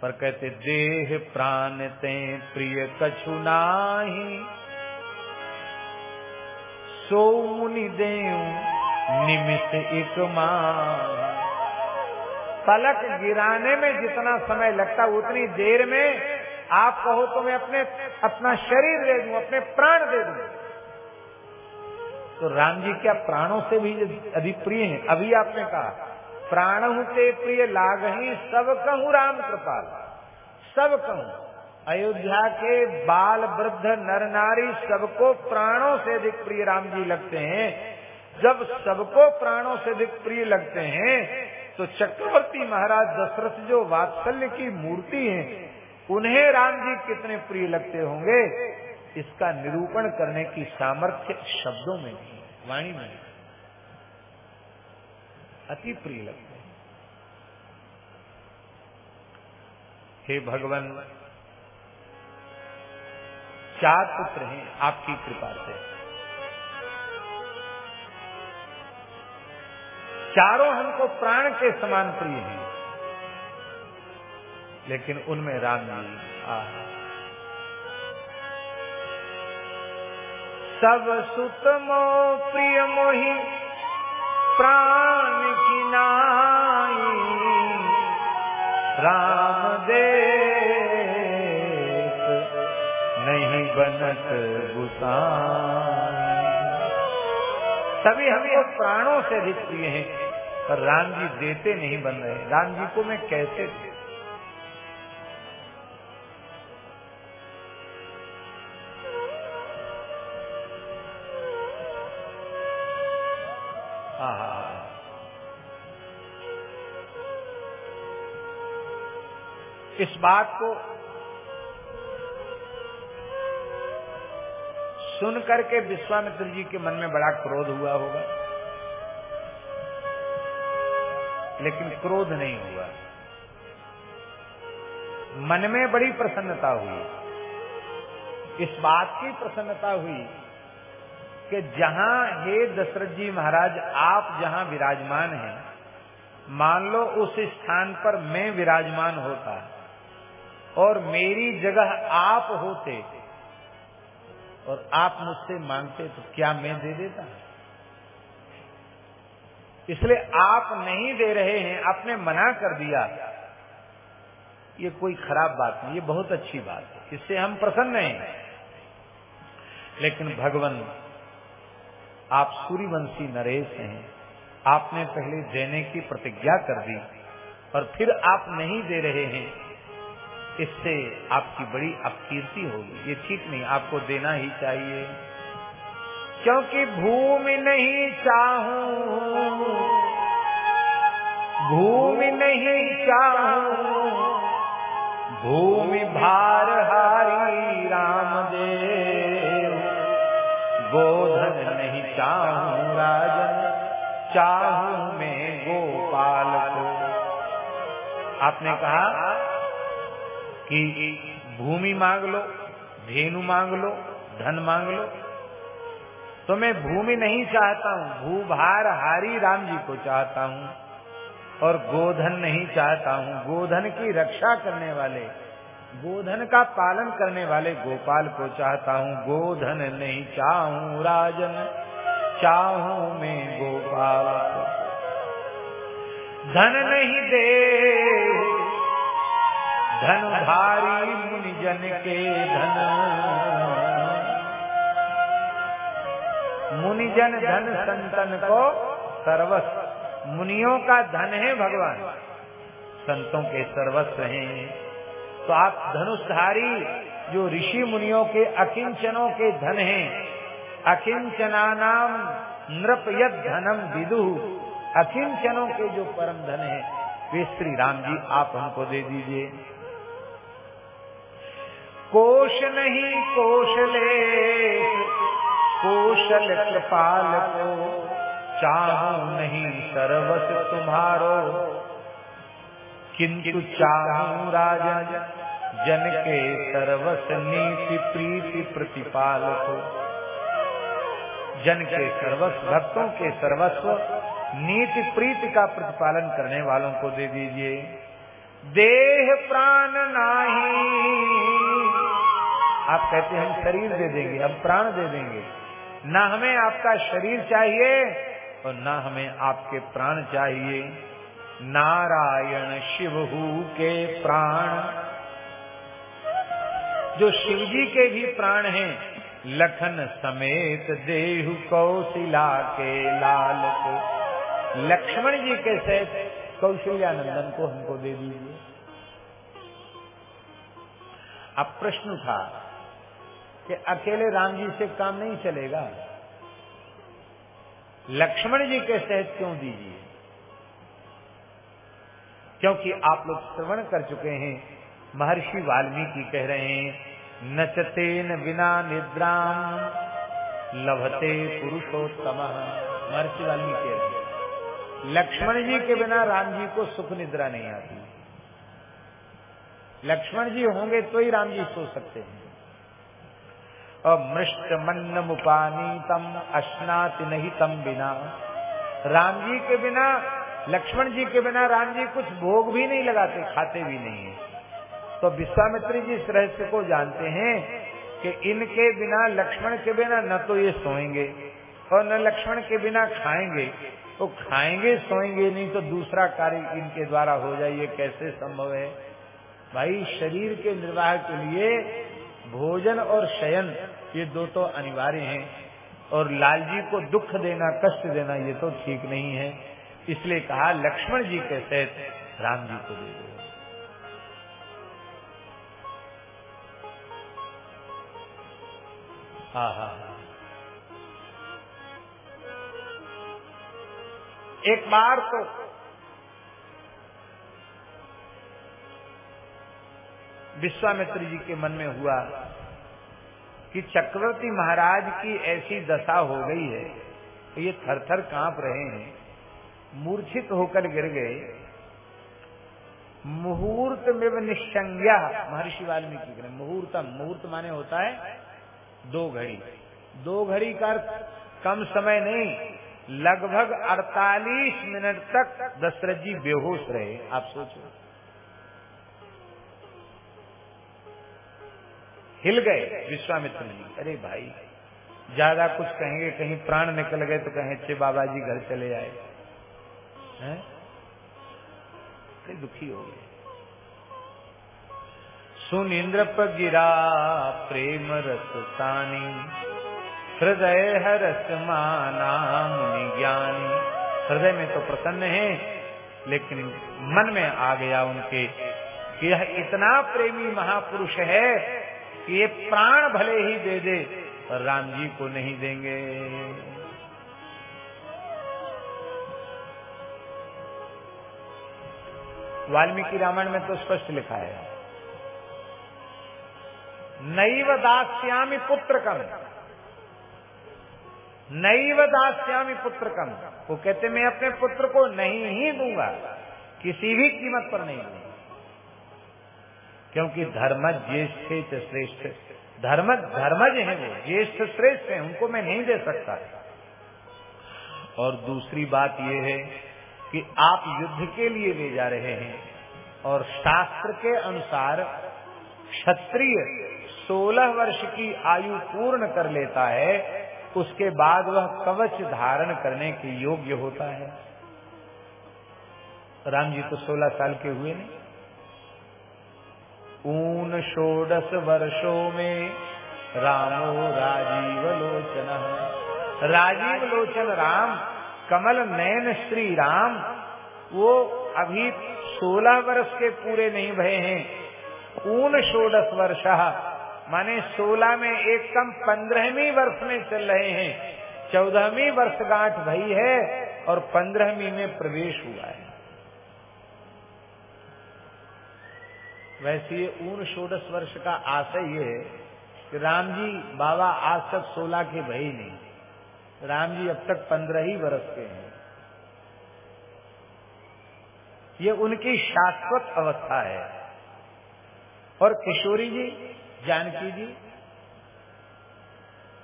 पर कहते, देह प्राण ते प्रिय कछु नाही। सो मुनि देव निमित एक पलक गिराने में जितना समय लगता, उतनी देर में आप कहो तो मैं अपने, अपना शरीर दे दूँ, अपने प्राण दे दूँ। तो राम जी क्या प्राणों से भी अधिक प्रिय हैं? अभी आपने कहा। प्राण से प्रिय लाग ही सब कहूँ राम कृपाल। सब कहूँ। अयोध्या के बाल वृद्ध नर नारी सबको प्राणों से अधिक प्रिय राम जी लगते हैं। जब सबको प्राणों से अधिक प्रिय लगते हैं तो चक्रवर्ती महाराज दशरथ जो वात्सल्य की मूर्ति हैं, उन्हें राम जी कितने प्रिय लगते होंगे? इसका निरूपण करने की सामर्थ्य शब्दों में नहीं, वाणी में अति प्रिय लगते हैं। हे भगवान, चार पुत्र हैं, आपकी कृपा से। चारों हमको प्राण के समान प्रिय हैं। लेकिन उनमें राम जी सब सुत मो प्रिय मोहि प्राण की नाई राम दे नहीं बनत गुसाई। सभी हमको प्राणों से प्रिय हैं, पर राम जी देते नहीं बन रहे। राम जी को मैं कैसे दे इस बात को सुन करके विश्वामित्र जी के मन में बड़ा क्रोध हुआ होगा। लेकिन क्रोध नहीं हुआ। मन में बड़ी प्रसन्नता हुई। इस बात की प्रसन्नता हुई कि जहाँ हे दशरथ जी महाराज, आप जहाँ विराजमान हैं, मान लो उस स्थान पर मैं विराजमान होता। और मेरी जगह आप होते और आप मुझसे मांगते तो क्या मैं दे देता? इसलिए आप नहीं दे रहे हैं, आपने मना कर दिया। ये कोई खराब बात नहीं, ये बहुत अच्छी बात है। इससे हम प्रसन्न हैं। लेकिन भगवान, आप सूर्यवंशी नरेश हैं। आपने पहले देने की प्रतिज्ञा कर दी और फिर आप नहीं दे रहे हैं। इससे आपकी बड़ी अपकीर्ति होगी। ये ठीक नहीं, आपको देना ही चाहिए। क्योंकि भूमि नहीं चाहूँ, भूमि नहीं चाहूँ, भूमि भार हारी राम देव गोधन नहीं चाहूँ राजन, चाहूँ मैं गोपाल को। आपने कहा कि भूमि मांग लो, धेनु मांग लो, धन मांग लो। तो मैं भूमि नहीं चाहता हूँ, भूभार हारी राम जी को चाहता हूँ और गोधन नहीं चाहता हूँ। गोधन की रक्षा करने वाले, गोधन का पालन करने वाले गोपाल को चाहता हूँ। गोधन नहीं चाहूँ राजन, चाहूँ मैं गोपाल। धन नहीं दे धन भारी मुनिजन के धन। मुनिजन धन संतन को सर्वस्व। मुनियों का धन है भगवान। संतों के सर्वस्व हैं। तो आप धनुषधारी, जो ऋषि मुनियों के अकिंचनों के धन हैं अकिंचना नाम नृप यद धनम विदु। अकिंचनों के जो परम धन है, वे श्री राम जी, आप हमको दे दीजिए। कोश नहीं कोशले। कोशल कृपाल को चाहू नहीं सर्वस तुम्हारो। किंतु चाहू राजन जन के सर्वस नीति प्रीति प्रतिपाल को। जन के सर्वस्व भक्तों के सर्वस्व नीति प्रीति का प्रतिपालन करने वालों को दे दीजिए। देह प्राण नाही आप कहते हैं, हम शरीर दे देंगे, हम प्राण दे देंगे। ना हमें आपका शरीर चाहिए और ना हमें आपके प्राण चाहिए। नारायण शिव के प्राण। जो शिव जी के भी प्राण हैं, लखन समेत देहु कौशिला के लाल को। लक्ष्मण जी के सहित कौशल्यानंदन को हमको दे दीजिए। अब प्रश्न था कि अकेले राम जी से काम नहीं चलेगा। लक्ष्मण जी के सहित क्यों दीजिए? क्योंकि आप लोग श्रवण कर चुके हैं, महर्षि वाल्मीकि कह रहे हैं, नचते न बिना निद्राम लभते पुरुषोत्तम। महर्षि वाल्मीकि लक्ष्मण जी के बिना राम जी को सुख निद्रा नहीं आती। लक्ष्मण जी होंगे तो ही राम जी सो सकते हैं। और मृष्ट मन्न मुपानी तम अश्नाति नहीं तम बिना। राम जी के बिना, लक्ष्मण जी के बिना राम जी कुछ भोग भी नहीं लगाते, खाते भी नहीं है। तो विश्वामित्री जी इस रहस्य को जानते हैं कि इनके बिना, लक्ष्मण के बिना न तो ये सोएँगे और न लक्ष्मण के बिना खाएँगे। तो खाएँगे, सोएँगे नहीं तो दूसरा कार्य इनके द्वारा हो जाए, ये कैसे संभव है? भाई, शरीर के निर्वाह के लिए भोजन और शयन, ये दो तो अनिवार्य हैं। और लाल जी को दुख देना, कष्ट देना, ये तो ठीक नहीं है। इसलिए कहा, लक्ष्मण जी के सहित राम जी को दे दो। हाँ हाँ। एक बार तो विश्वामित्र जी के मन में हुआ कि चक्रवर्ती महाराज की ऐसी दशा हो गई है ये थर थर काँप रहे हैं, मूर्छित होकर गिर गए। मुहूर्त में निशंज्ञा महर्षि वाल्मीकि करें मुहूर्तम, मुहूर्त माने होता है दो घड़ी। दो घड़ी का कम समय नहीं, लगभग 48 मिनट तक दशरथ जी बेहोश रहे, आप सोचो। हिल गए, विश्वामित्र जी अरे भाई, ज़्यादा कुछ कहेंगे, कहीं प्राण निकल गए तो कहें, अच्छे बाबा जी घर चले आए। हैं? दुखी हो गए। सुन इंद्र पर गिरा प्रेम रस हृदय हरस माना मुनि ज्ञानी। हृदय में तो प्रसन्न है, लेकिन मन में आ गया उनके कि यह इतना प्रेमी महापुरुष है कि ये प्राण भले ही दे दे, पर राम जी को नहीं देंगे। वाल्मीकि रामायण में तो स्पष्ट लिखा है, नैव दास्यामी पुत्र कम नैव दास्यामी पुत्र कम वो कहते, मैं अपने पुत्र को नहीं ही दूँगा, किसी भी कीमत पर नहीं दूँगा। क्योंकि धर्म ज्येष्ठ श्रेष्ठ। धर्म धर्मज है वो। ज्येष्ठ श्रेष्ठ है, उनको मैं नहीं दे सकता। और दूसरी बात ये है कि आप युद्ध के लिए ले जा रहे हैं और शास्त्र के अनुसार क्षत्रिय 16 वर्ष की आयु पूर्ण कर लेता है, उसके बाद वह कवच धारण करने के योग्य होता है। राम जी तो 16 साल के हुए नहीं। ऊन षोडश वर्षों में रामो राजीव लोचन। राजीव लोचन राम, कमल नयन श्री राम। वो अभी सोलह वर्ष के पूरे नहीं भये हैं। ऊन षोडश वर्ष, माने सोलह में एक कम पंद्रहवीं वर्ष में चल रहे हैं। चौदहवीं वर्षगांठ भई है और पंद्रहवीं में प्रवेश हुआ है। वैसे ऊन षोडश वर्ष का आशय ये है कि राम जी बाबा आज तक सोलह के भई नहीं राम जी अब तक पंद्रह ही वर्ष के हैं। ये उनकी शाश्वत अवस्था है। और किशोरी जी, जानकी जी,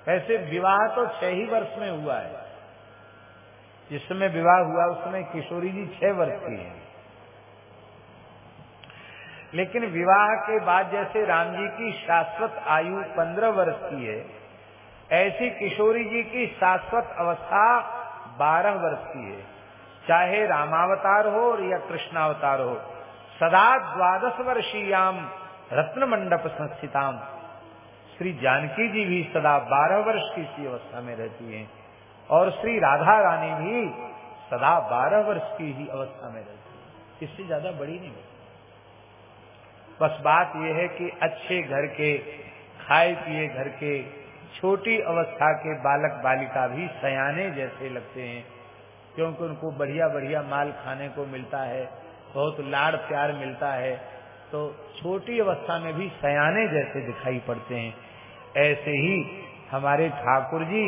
ऐसे विवाह तो छह ही वर्ष में हुआ है। जिस समय विवाह हुआ उस समय किशोरी जी छह वर्ष की है। लेकिन विवाह के बाद जैसे राम जी की शाश्वत आयु पंद्रह वर्ष की है, ऐसी किशोरी जी की शाश्वत अवस्था बारह वर्ष की है। चाहे रामावतार हो या कृष्णावतार हो, सदा द्वादश वर्षीयाम रत्न मंडप संस्थिताम। श्री जानकी जी भी सदा बारह वर्ष की इसी अवस्था में रहती हैं और श्री राधा रानी भी सदा बारह वर्ष की ही अवस्था में रहती है। इससे ज़्यादा बड़ी नहीं होती। बस बात यह है कि अच्छे घर के, खाए पिए घर के, छोटी अवस्था के बालक बालिका भी सयाने जैसे लगते हैं, क्योंकि उनको बढ़िया बढ़िया माल खाने को मिलता है, बहुत लाड़ प्यार मिलता है तो छोटी अवस्था में भी सयाने जैसे दिखाई पड़ते हैं। ऐसे ही हमारे ठाकुर जी,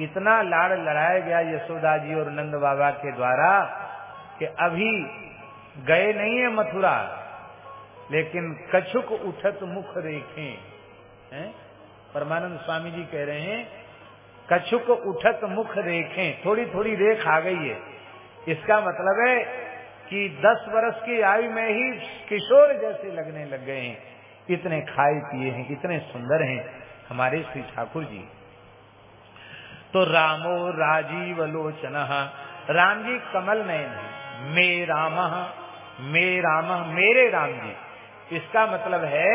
इतना लाड़ लड़ाया गया यशोदा जी और नंद बाबा के द्वारा कि अभी गए नहीं है मथुरा। लेकिन कछुक उठत मुख रेखे हैं? परमानंद स्वामी जी कह रहे हैं, कछुक उठत मुख रेखे थोड़ी थोड़ी रेख आ गई है। इसका मतलब है कि दस वर्ष की आयु में ही किशोर जैसे लगने लग गए हैं। इतने खाए पिए हैं, इतने सुंदर हैं हमारे श्री ठाकुर जी। तो रामो राजीव लोचन राम जी कमल नयन है। मे राम मे राम, मेरे राम जी। इसका मतलब है,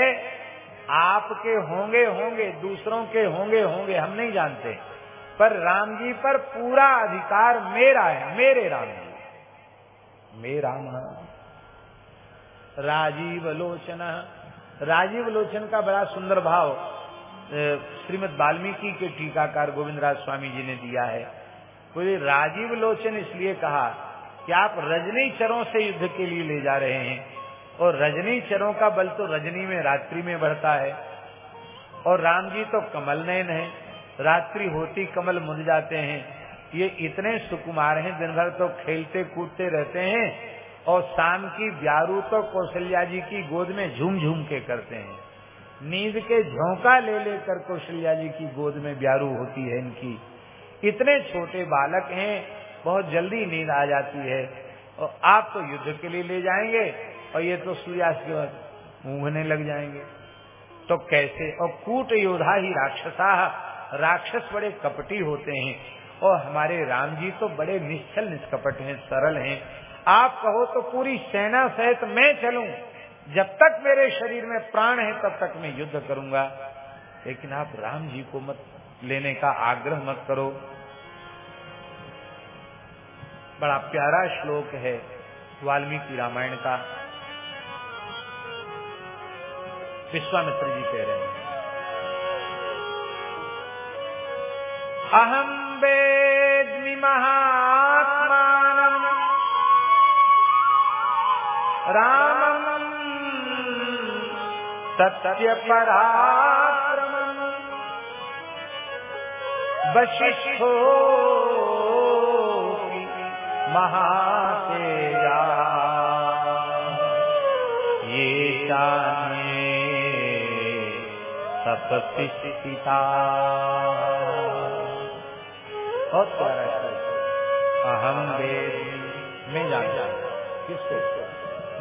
आपके होंगे होंगे, दूसरों के होंगे होंगे, हम नहीं जानते। पर राम जी पर पूरा अधिकार मेरा है, मेरे राम जी मेरा राजीव लोचन। राजीव लोचन का बड़ा सुंदर भाव श्रीमद वाल्मीकि के टीकाकार गोविंद राज स्वामी जी ने दिया है। बोले, राजीव लोचन इसलिए कहा कि आप रजनी चरों से युद्ध के लिए ले जा रहे हैं और रजनी चरों का बल तो रजनी में, रात्रि में बढ़ता है। और राम जी तो कमल नयन है। रात्रि होती कमल मुझ जाते हैं। ये इतने सुकुमार हैं दिन भर तो खेलते कूदते रहते हैं और शाम की ब्यारू तो कौशल्या जी की गोद में झूम झूम के करते हैं। नींद के झोंका ले लेकर कौशल्या जी की गोद में ब्यारू होती है इनकी। इतने छोटे बालक हैं, बहुत जल्दी नींद आ जाती है। और आप तो युद्ध के लिए ले जाएँगे और ये तो सूर्यास्त के बाद ऊँघने लग जाएँगे। तो कैसे? और कूट योद्धा ही राक्षसा, राक्षस बड़े कपटी होते हैं। और हमारे राम जी तो बड़े निश्चल, निष्कपट हैं, सरल हैं। आप कहो तो पूरी सेना सहित मैं चलूँ। जब तक मेरे शरीर में प्राण है, तब तक मैं युद्ध करूँगा। लेकिन आप राम जी को मत लेने का आग्रह मत करो। बड़ा प्यारा श्लोक है वाल्मीकि रामायण का। विश्वामित्र जी कह रहे हैं। अहम वेद्मि महात्मान रामम सत्य पराक्रम वशिष्ठो महातेजा। ये जाने बहुत प्यारा अहम वेद मैं जानता हूँ। किसको?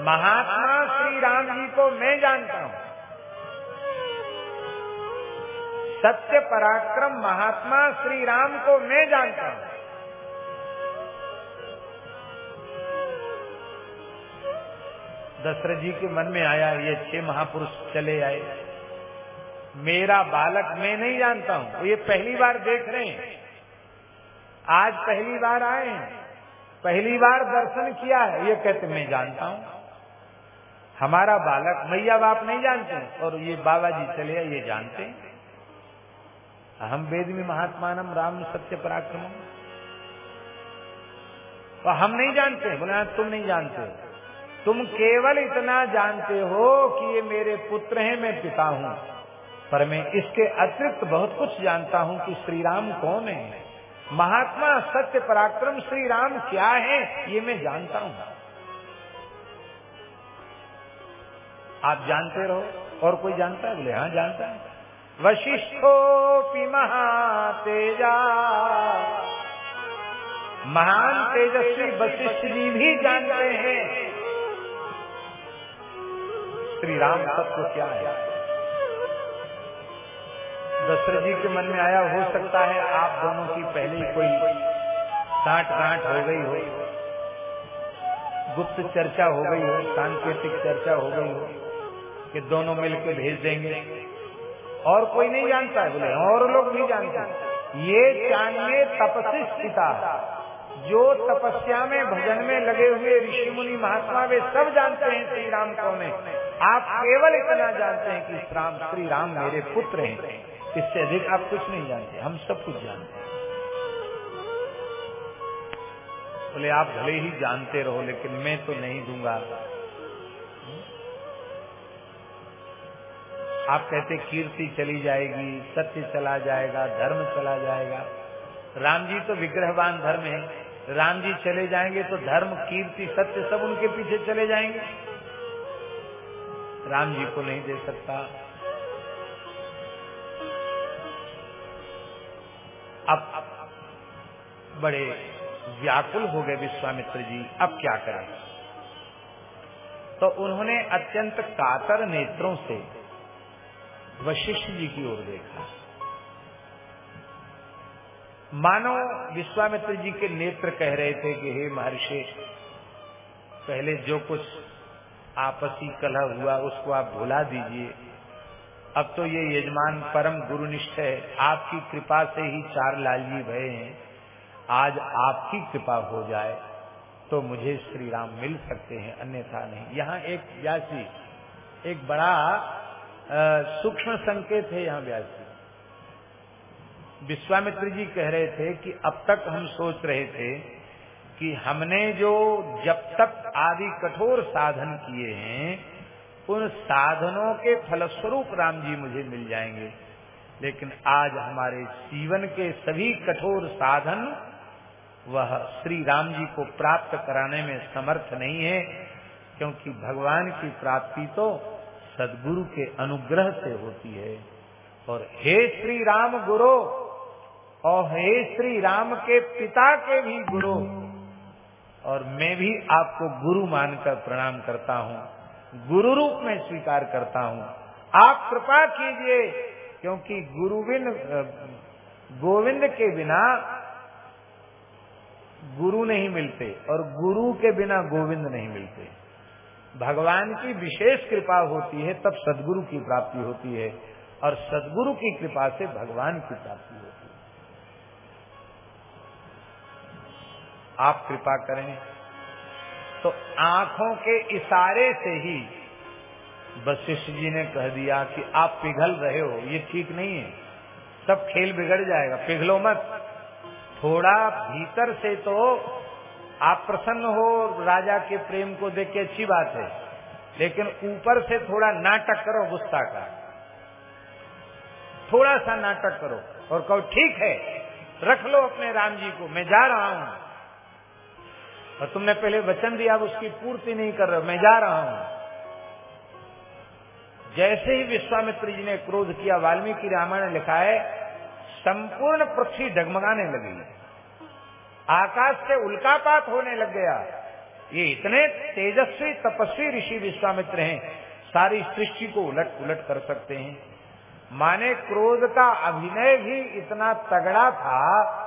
महात्मा श्री राम जी को मैं जानता हूँ। सत्य पराक्रम महात्मा श्री राम को मैं जानता हूँ। दशरथ जी के मन में आया, ये छह महापुरुष चले आए। मेरा बालक मैं नहीं जानता हूँ। ये पहली बार देख रहे हैं। आज पहली बार आए हैं। पहली बार दर्शन किया है। ये कहते, मैं जानता हूँ। हमारा बालक मैया बाप नहीं जानते और ये बाबा जी चले ये जानते हम वेद में महात्मानम राम सत्य पराक्रम तो हम नहीं जानते बोले तुम नहीं जानते तुम केवल इतना जानते हो कि ये मेरे पुत्र हैं, मैं पिता हूँ। पर मैं इसके अतिरिक्त बहुत कुछ जानता हूँ कि श्री राम कौन है। महात्मा सत्य पराक्रम श्री राम क्या है, ये मैं जानता हूँ। आप जानते रहो, और कोई जानता है? बोले हाँ जानता है। वशिष्ठो महातेजा। महान तेजस्वी वशिष्ठ जी भी जानते हैं। श्री राम तत्व क्या है? दशरथ जी के मन में आया, हो सकता है आप दोनों की पहले ही कोई साठ गांठ हो गई हो। गुप्त चर्चा हो गई हो, सांकेतिक चर्चा हो गई हो कि दोनों मिलकर भेज देंगे। और कोई नहीं जानता है बोले, और लोग नहीं जानते। ये चांदे तपसी स्थिता जो तपस्या में, भजन में लगे हुए ऋषि मुनि महात्मा वे सब जानते हैं श्री राम कौन है आप केवल इतना जानते हैं कि राम श्री राम मेरे पुत्र हैं। इससे अधिक आप कुछ नहीं जानते, हम सब कुछ जानते हैं। बोले, आप भले ही जानते रहो, लेकिन मैं तो नहीं दूँगा। आप कहते, कीर्ति चली जाएगी, सत्य चला जाएगा, धर्म चला जाएगा। राम जी तो विग्रहवान धर्म है। राम जी चले जाएँगे तो धर्म, कीर्ति, सत्य सब उनके पीछे चले जाएँगे। राम जी को नहीं दे सकता। अब बड़े व्याकुल हो गए विश्वामित्र जी, अब क्या करें? तो उन्होंने अत्यंत कातर नेत्रों से वशिष्ठ जी की ओर देखा। मानो विश्वामित्र जी के नेत्र कह रहे थे कि हे महर्षि, पहले जो कुछ आपसी कलह हुआ उसको आप भुला दीजिए। अब तो ये यजमान परम गुरुनिष्ठ है। आपकी कृपा से ही चार लालजी भय हैं। आज आपकी कृपा हो जाए तो मुझे श्री राम मिल सकते हैं, अन्यथा नहीं। यहाँ एक व्यासी, एक बड़ा सूक्ष्म संकेत है यहाँ व्यासी। विश्वामित्र जी कह रहे थे कि अब तक हम सोच रहे थे कि हमने जो जब तक आदि कठोर साधन किए हैं उन साधनों के फलस्वरूप राम जी मुझे मिल जाएँगे। लेकिन आज हमारे जीवन के सभी कठोर साधन वह श्री राम जी को प्राप्त कराने में समर्थ नहीं है, क्योंकि भगवान की प्राप्ति तो सदगुरु के अनुग्रह से होती है। और हे श्री राम गुरु, और हे श्री राम के पिता के भी गुरु, और मैं भी आपको गुरु मानकर प्रणाम करता हूँ। गुरु रूप में स्वीकार करता हूँ। आप कृपा कीजिए, क्योंकि गुरुविन गोविंद के बिना गुरु नहीं मिलते, और गुरु के बिना गोविंद नहीं मिलते। भगवान की विशेष कृपा होती है, तब सदगुरु की प्राप्ति होती है, और सदगुरु की कृपा से भगवान की प्राप्ति होती है। आप कृपा करें। तो आँखों के इशारे से ही वशिष्ठ जी ने कह दिया कि आप पिघल रहे हो, ये ठीक नहीं है। सब खेल बिगड़ जाएगा, पिघलो मत। थोड़ा भीतर से तो आप प्रसन्न हो राजा के प्रेम को देख के अच्छी बात है, लेकिन ऊपर से थोड़ा नाटक करो गुस्सा का। थोड़ा सा नाटक करो और कहो, ठीक है, रख लो अपने राम जी को, मैं जा रहा हूँ। और तुमने पहले वचन दिया, अब उसकी पूर्ति नहीं कर रहे मैं जा रहा हूँ। जैसे ही विश्वामित्र जी ने क्रोध किया, वाल्मीकि रामायण लिखा है, संपूर्ण पृथ्वी डगमगाने लगी। आकाश से उल्कापात होने लग गया। ये इतने तेजस्वी, तपस्वी ऋषि विश्वामित्र हैं, सारी सृष्टि को उलट उलट कर सकते हैं। माने क्रोध का अभिनय भी इतना तगड़ा था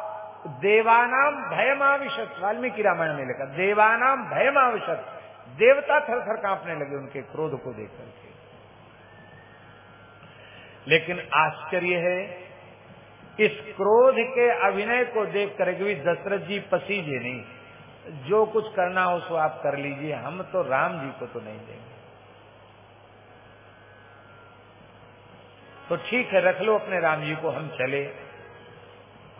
देवानाम भयमाविशत। वाल्मीकि रामायण में लिखा, देवानाम भयमाविशत। देवता थर थर कांपने लगे, उनके क्रोध को देख करके लेकिन आश्चर्य है, इस क्रोध के अभिनय को देख कर भी दशरथ जी पसीजे नहीं। जो कुछ करना हो, सो आप कर लीजिए, हम तो राम जी को तो नहीं देंगे। तो ठीक है, रख लो अपने राम जी को, हम चले।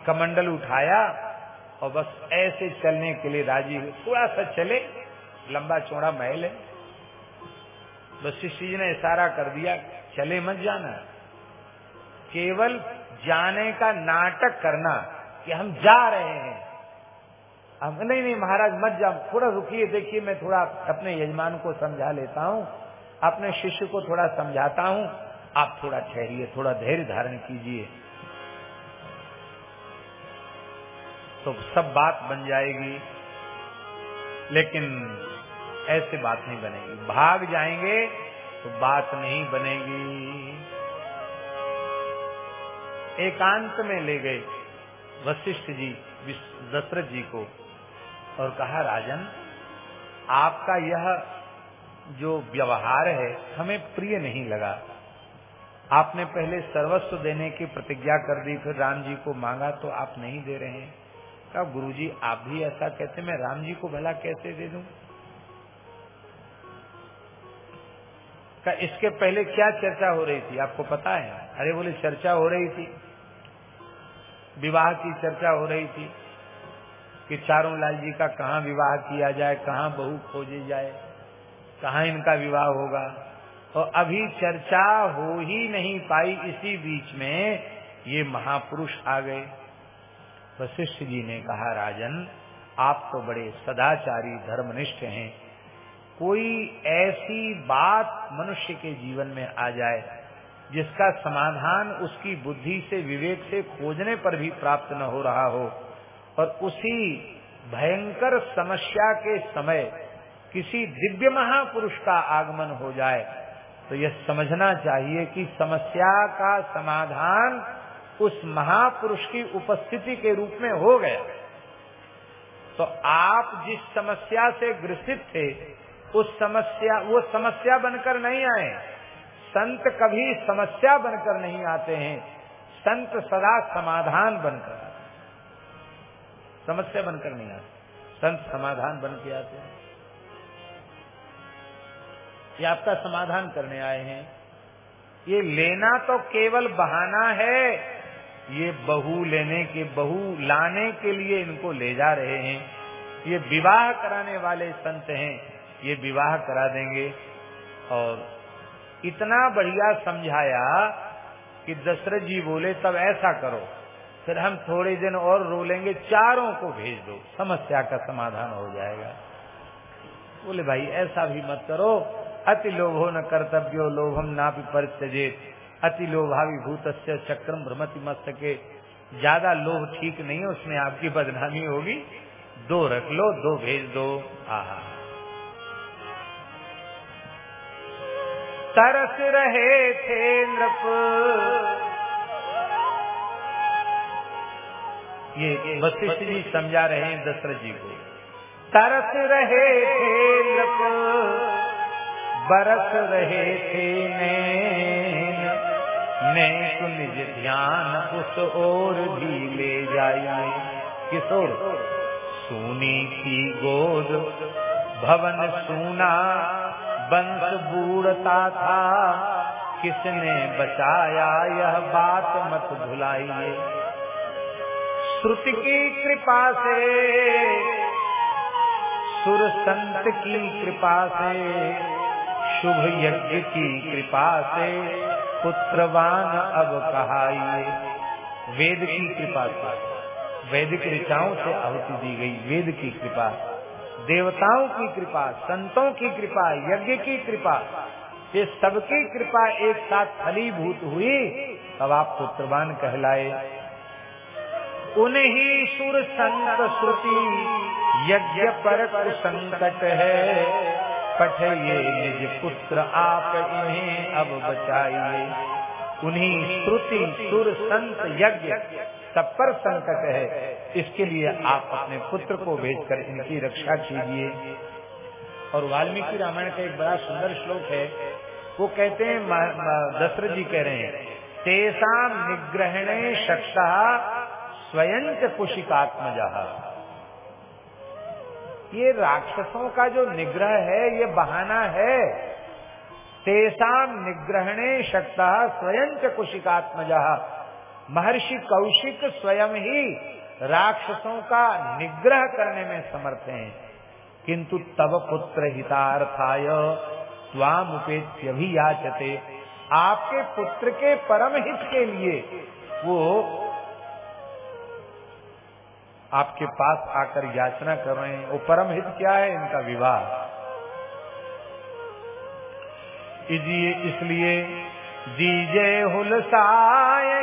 कमंडल उठाया और बस ऐसे चलने के लिए राज़ी हुए। थोड़ा सा चले, लंबा चौड़ा महल है। बस जी ने इशारा कर दिया, चले मत जाना। केवल जाने का नाटक करना कि हम जा रहे हैं। हम नहीं नहीं, महाराज, मत जाओ। थोड़ा रुकिए, देखिए, मैं थोड़ा अपने यजमान को समझा लेता हूँ। अपने शिष्य को थोड़ा समझाता हूँ। आप थोड़ा ठहरिए, थोड़ा धैर्य धारण कीजिए। तो सब बात बन जाएगी। लेकिन ऐसे बात नहीं बनेगी। भाग जाएँगे तो बात नहीं बनेगी। एकांत में ले गए वशिष्ठ जी दशरथ जी को और कहा, राजन, आपका यह जो व्यवहार है हमें प्रिय नहीं लगा। आपने पहले सर्वस्व देने की प्रतिज्ञा कर दी, फिर राम जी को मांगा तो आप नहीं दे रहे हैं। कहा गुरु जी आप भी ऐसा कहते, मैं राम जी को भला कैसे दे दूँ? का इसके पहले क्या चर्चा हो रही थी? आपको पता है? अरे बोले, चर्चा हो रही थी। विवाह की चर्चा हो रही थी कि चारों लाल जी का कहाँ विवाह किया जाए, कहाँ बहू खोजी जाए, कहाँ इनका विवाह होगा? और अभी चर्चा हो ही नहीं पाई, इसी बीच में ये महापुरुष आ गए। वशिष्ठ जी ने कहा, राजन, आप तो बड़े सदाचारी धर्मनिष्ठ हैं। कोई ऐसी बात मनुष्य के जीवन में आ जाए, जिसका समाधान उसकी बुद्धि से, विवेक से खोजने पर भी प्राप्त न हो रहा हो, और उसी भयंकर समस्या के समय किसी दिव्य महापुरुष का आगमन हो जाए तो यह समझना चाहिए कि समस्या का समाधान उस महापुरुष की उपस्थिति के रूप में हो गया। तो आप जिस समस्या से ग्रसित थे, उस समस्या, वो समस्या बनकर नहीं आए। संत कभी समस्या बनकर नहीं आते हैं। संत सदा समाधान बनकर आते समस्या बनकर नहीं आते। संत समाधान बन के आते हैं। ये आपका समाधान करने आए हैं। ये लेना तो केवल बहाना है। ये बहू लेने के, बहू लाने के लिए इनको ले जा रहे हैं। ये विवाह कराने वाले संत हैं, ये विवाह करा देंगे। और इतना बढ़िया समझाया कि दशरथ जी बोले, तब ऐसा करो, फिर हम थोड़े दिन और रो लेंगे चारों को भेज दो, समस्या का समाधान हो जाएगा। बोले, भाई, ऐसा भी मत करो, अति लोभो न कर्तव्यो, लोभम ना भी परित्यजेत। अति लोभावी भूत चक्रम भ्रमति मत सके ज़्यादा लोभ ठीक नहीं है, उसमें आपकी बदनामी होगी। दो रख लो, दो भेज दो। आहा। तरस रहे थे नृप। ये वशिष्ठ जी समझा रहे हैं दशरथ जी को। तरस रहे थे नृप, बरस रहे थे नैन नैक निज ध्यान उस ओर भी ले जाए किस ओर? सोनी की गोद। भवन सुना, बंस बूढ़ता था। किसने बचाया? यह बात मत भुलाइए। श्रुति की कृपा से, सुर संत की कृपा से, शुभ यज्ञ की कृपा से पुत्रवान अब कहाइए वेद की कृपा से वैदिक ऋचाओं से आहुति दी गई। वेद की कृपा, देवताओं की कृपा, संतों की कृपा, यज्ञ की कृपा, ये सबकी कृपा एक साथ फलीभूत हुई, तब आप पुत्रवान कहलाए। उन्हीं सुर संत श्रुति, यज्ञ पर संकट है। पठिए निज पुत्र आप इन्हें अब बचाइए। उन्हीं श्रुति सुर संत यज्ञ सब पर संकट है। इसके लिए आप अपने पुत्र को भेजकर इनकी रक्षा कीजिए। और वाल्मीकि रामायण का एक बड़ा सुंदर श्लोक है। वो कहते हैं दशरथ जी कह रहे हैं तेसाम निग्रहणे शक्षा स्वयं कुशिकात्मजा। ये राक्षसों का जो निग्रह है, ये बहाना है। तेसाम निग्रहणे शक्ता स्वयं च कुशिकात्मज। महर्षि कौशिक स्वयं ही राक्षसों का निग्रह करने में समर्थ हैं। किंतु तब पुत्र हितार्थाय स्वाम उपेत्य भी याचते। आपके पुत्र के परम हित के लिए वो आपके पास आकर याचना कर रहे हैं। वो परम हित क्या है इनका विवाह? इसलिए, दीजे हुलसाय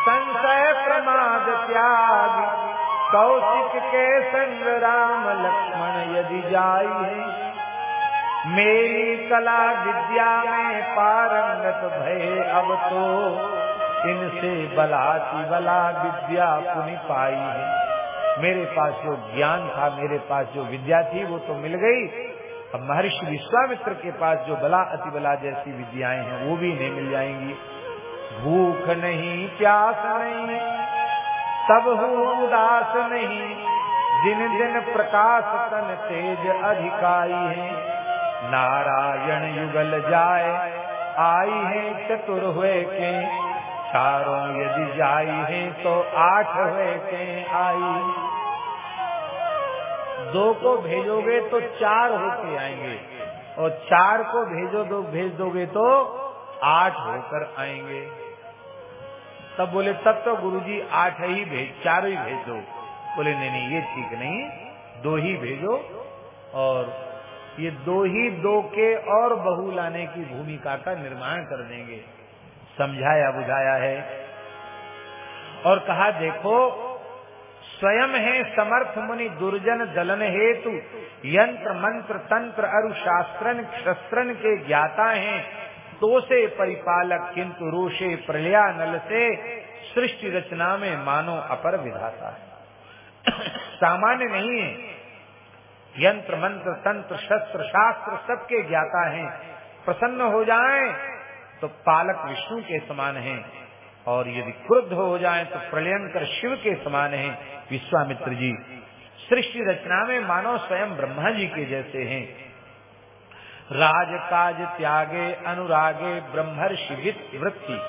संशय प्रमाद त्याग। कौशिक के संग राम लक्ष्मण यदि जाई है, मेरी कला विद्या में पारंगत भय अब तो। इनसे बलाती बला विद्या पुनि पाई है। मेरे पास जो ज्ञान था, मेरे पास जो विद्या थी, वो तो मिल गई। अब महर्षि विश्वामित्र के पास जो बला, अति बला जैसी विद्याएँ हैं, वो भी नहीं मिल जाएँगी। भूख नहीं, प्यास नहीं, तब हूँ उदास नहीं। दिन दिन प्रकाश तन तेज अधिकारी है। नारायण युगल जाए, आई है चतुर हुए के। चारों यदि जाई है तो आठ हुए के आई। दो को भेजोगे तो चार होके आएँगे और चार को भेजो दो, भेज दोगे तो आठ होकर आएँगे। तब बोले, तब तो गुरुजी आठ ही भेज, चार ही भेज। दो बोले, नहीं नहीं, ये ठीक नहीं, दो ही भेजो। और ये दो ही दो के और बहु लाने की भूमिका का निर्माण कर देंगे। समझाया बुझाया है। और कहा, देखो, स्वयं है समर्थ मुनि दुर्जन दलन हेतु, यंत्र मंत्र तंत्र अरु शास्त्रन शस्त्रन के ज्ञाता हैं। तो से परिपालक किंतु रोषे प्रलया नल से सृष्टि रचना में मानो अपर विधाता है। सामान्य नहीं है। यंत्र मंत्र तंत्र शस्त्र शास्त्र सबके ज्ञाता हैं। प्रसन्न हो जाएँ तो पालक विष्णु के समान हैं। और यदि क्रुद्ध हो जाए तो प्रलयंकर शिव के समान हैं। विश्वामित्र जी, सृष्टि रचना में मानव स्वयं ब्रह्मा जी के जैसे हैं। राज काज त्यागे, अनुरागे, ब्रह्मर्षि वृत्ति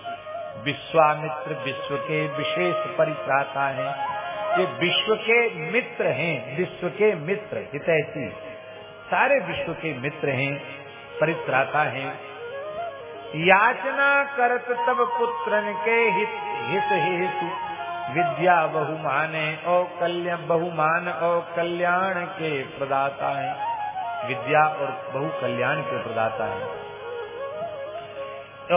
विश्वामित्र विश्व के विशेष परित्राता है। ये विश्व के मित्र हैं, विश्व के मित्र हितैषी। सारे विश्व के मित्र हैं, परित्राता हैं। याचना करत तब पुत्रन के हित हित हेतु। विद्या बहुमाने और कल्याण बहुमान और कल्याण के प्रदाता है। विद्या और बहु कल्याण के प्रदाता है।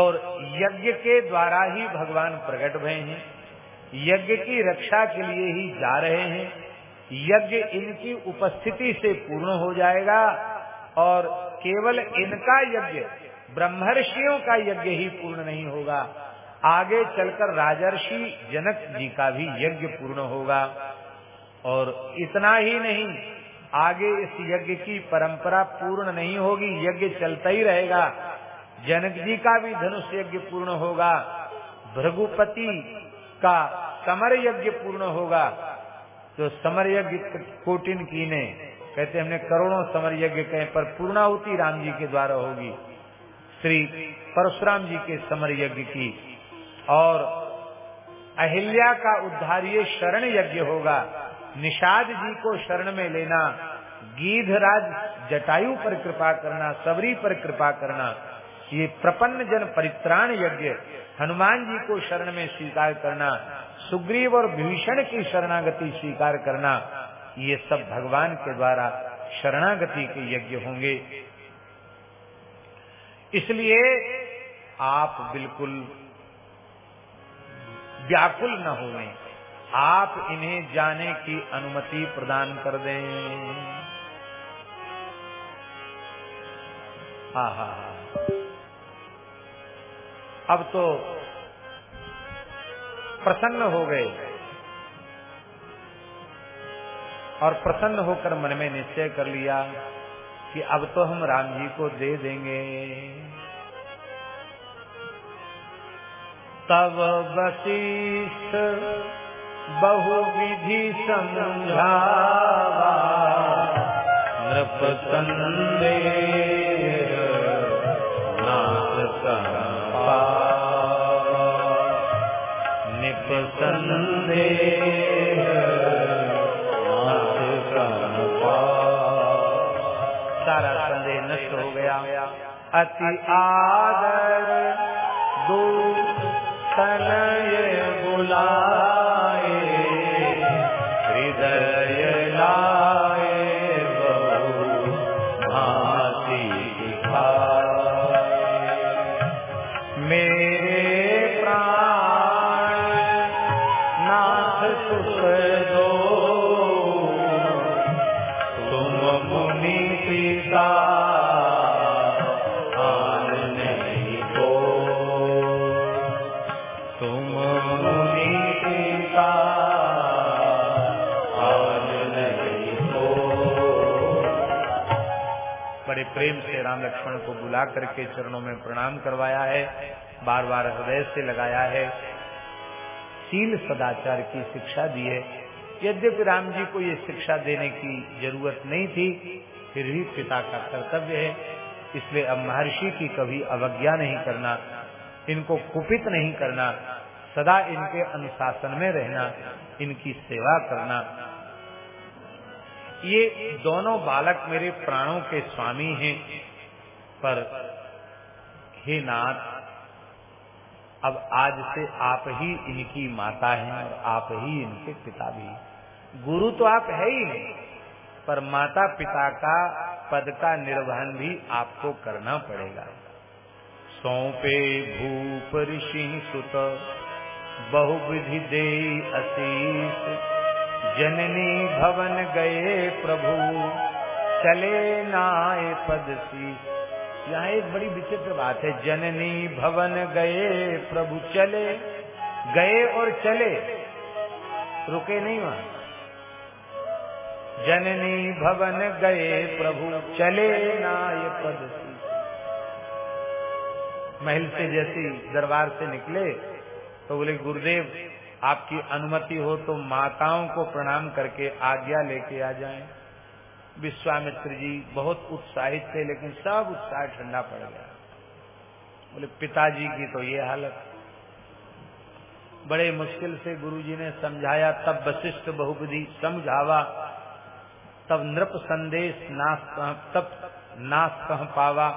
और यज्ञ के द्वारा ही भगवान प्रकट भय हैं। यज्ञ की रक्षा के लिए ही जा रहे हैं। यज्ञ इनकी उपस्थिति से पूर्ण हो जाएगा और केवल इनका यज्ञ ब्रह्मर्षियों का यज्ञ ही पूर्ण नहीं होगा। आगे चलकर राजर्षि जनक जी का भी यज्ञ पूर्ण होगा। और इतना ही नहीं, आगे इस यज्ञ की परंपरा पूर्ण नहीं होगी, यज्ञ चलता ही रहेगा। जनक जी का भी धनुष यज्ञ पूर्ण होगा। भृगुपति का समर यज्ञ पूर्ण होगा। तो समर यज्ञ कोटिन की ने, कहते हमने करोड़ों समर यज्ञ कहे, पर पूर्णाहुति राम जी के द्वारा होगी। श्री परशुराम जी के समर यज्ञ की। और अहिल्या का उद्धार ये शरण यज्ञ होगा। निषाद जी को शरण में लेना, गीधराज जटायु पर कृपा करना, सबरी पर कृपा करना, ये प्रपन्न जन परित्राण यज्ञ हनुमान जी को शरण में स्वीकार करना, सुग्रीव और भीषण की शरणागति स्वीकार करना, ये सब भगवान के द्वारा शरणागति के यज्ञ होंगे। इसलिए आप बिल्कुल व्याकुल न होने आप इन्हें जाने की अनुमति प्रदान कर दें। हा हा हा। अब तो प्रसन्न हो गए। और प्रसन्न होकर मन में निश्चय कर लिया। कि अब तो हम राम जी को दे देंगे। तब वशिष्ठ बहुविधि समझावा नृप संदेह नाथ निप सारा संदेह नष्ट हो गया। अति आदर दो तनय बुलाए प्रेम से राम लक्ष्मण को बुला करके चरणों में प्रणाम करवाया है बार बार हृदय से लगाया है। शील सदाचार की शिक्षा दी है। यद्यपि राम जी को ये शिक्षा देने की ज़रूरत नहीं थी, फिर भी पिता का कर्तव्य है। इसलिए अब महर्षि की कभी अवज्ञा नहीं करना, इनको कुपित नहीं करना, सदा इनके अनुशासन में रहना, इनकी सेवा करना। ये दोनों बालक मेरे प्राणों के स्वामी हैं। पर हे नाथ, अब आज से आप ही इनकी माता हैं और आप ही इनके पिता भी गुरु तो आप है ही नहीं, पर माता पिता का पद का निर्वहन भी आपको करना पड़ेगा। सौंपे भूप ऋषि सुत बहुविधि दे अशीष जननी भवन गए प्रभु। चले नाय पद शीश यहाँ एक बड़ी विचित्र बात है, जननी भवन गए प्रभु। चले, गए और चले, रुके नहीं वहाँ। जननी भवन गए प्रभु, चले नाय पद महल से जैसी दरबार से निकले तो बोले, गुरुदेव आपकी अनुमति हो तो माताओं को प्रणाम करके आज्ञा लेके आ जाएँ। विश्वामित्र जी बहुत उत्साहित थे, लेकिन सब उत्साह ठंडा पड़ गया। बोले, पिताजी की तो ये हालत। बड़े मुश्किल से गुरुजी ने समझाया, तब वशिष्ठ बहुविधि समझावा, तब नृप संदेश नाश तब नाश कह पावा,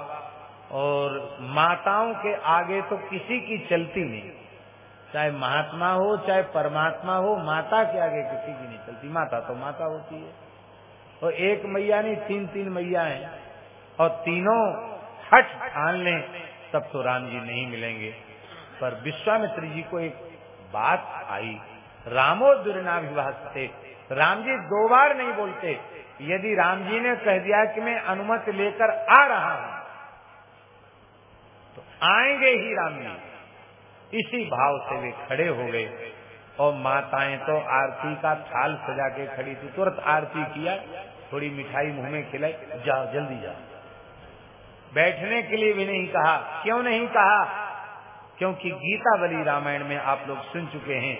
और माताओं के आगे तो किसी की चलती नहीं। चाहे महात्मा हो, चाहे परमात्मा हो, माता के आगे किसी की नहीं चलती। माता तो माता होती है। और एक मैया नहीं, तीन तीन मैया हैं। और तीनों हट ठान लें, तब तो राम जी नहीं मिलेंगे। पर विश्वामित्र जी को एक बात आई। रामो दुर्नाभिभाष थे। राम जी दो बार नहीं बोलते। यदि राम जी ने कह दिया कि मैं अनुमति लेकर आ रहा हूँ तो आएँगे ही राम जी। इसी भाव से वे खड़े हो गए। और माताएँ तो आरती का थाल सजा के खड़ी थी। तुरंत आरती किया, थोड़ी मिठाई मुँह में खिलाई जाओ जल्दी जाओ बैठने के लिए भी नहीं कहा। क्यों नहीं कहा? क्योंकि गीता बली रामायण में आप लोग सुन चुके हैं।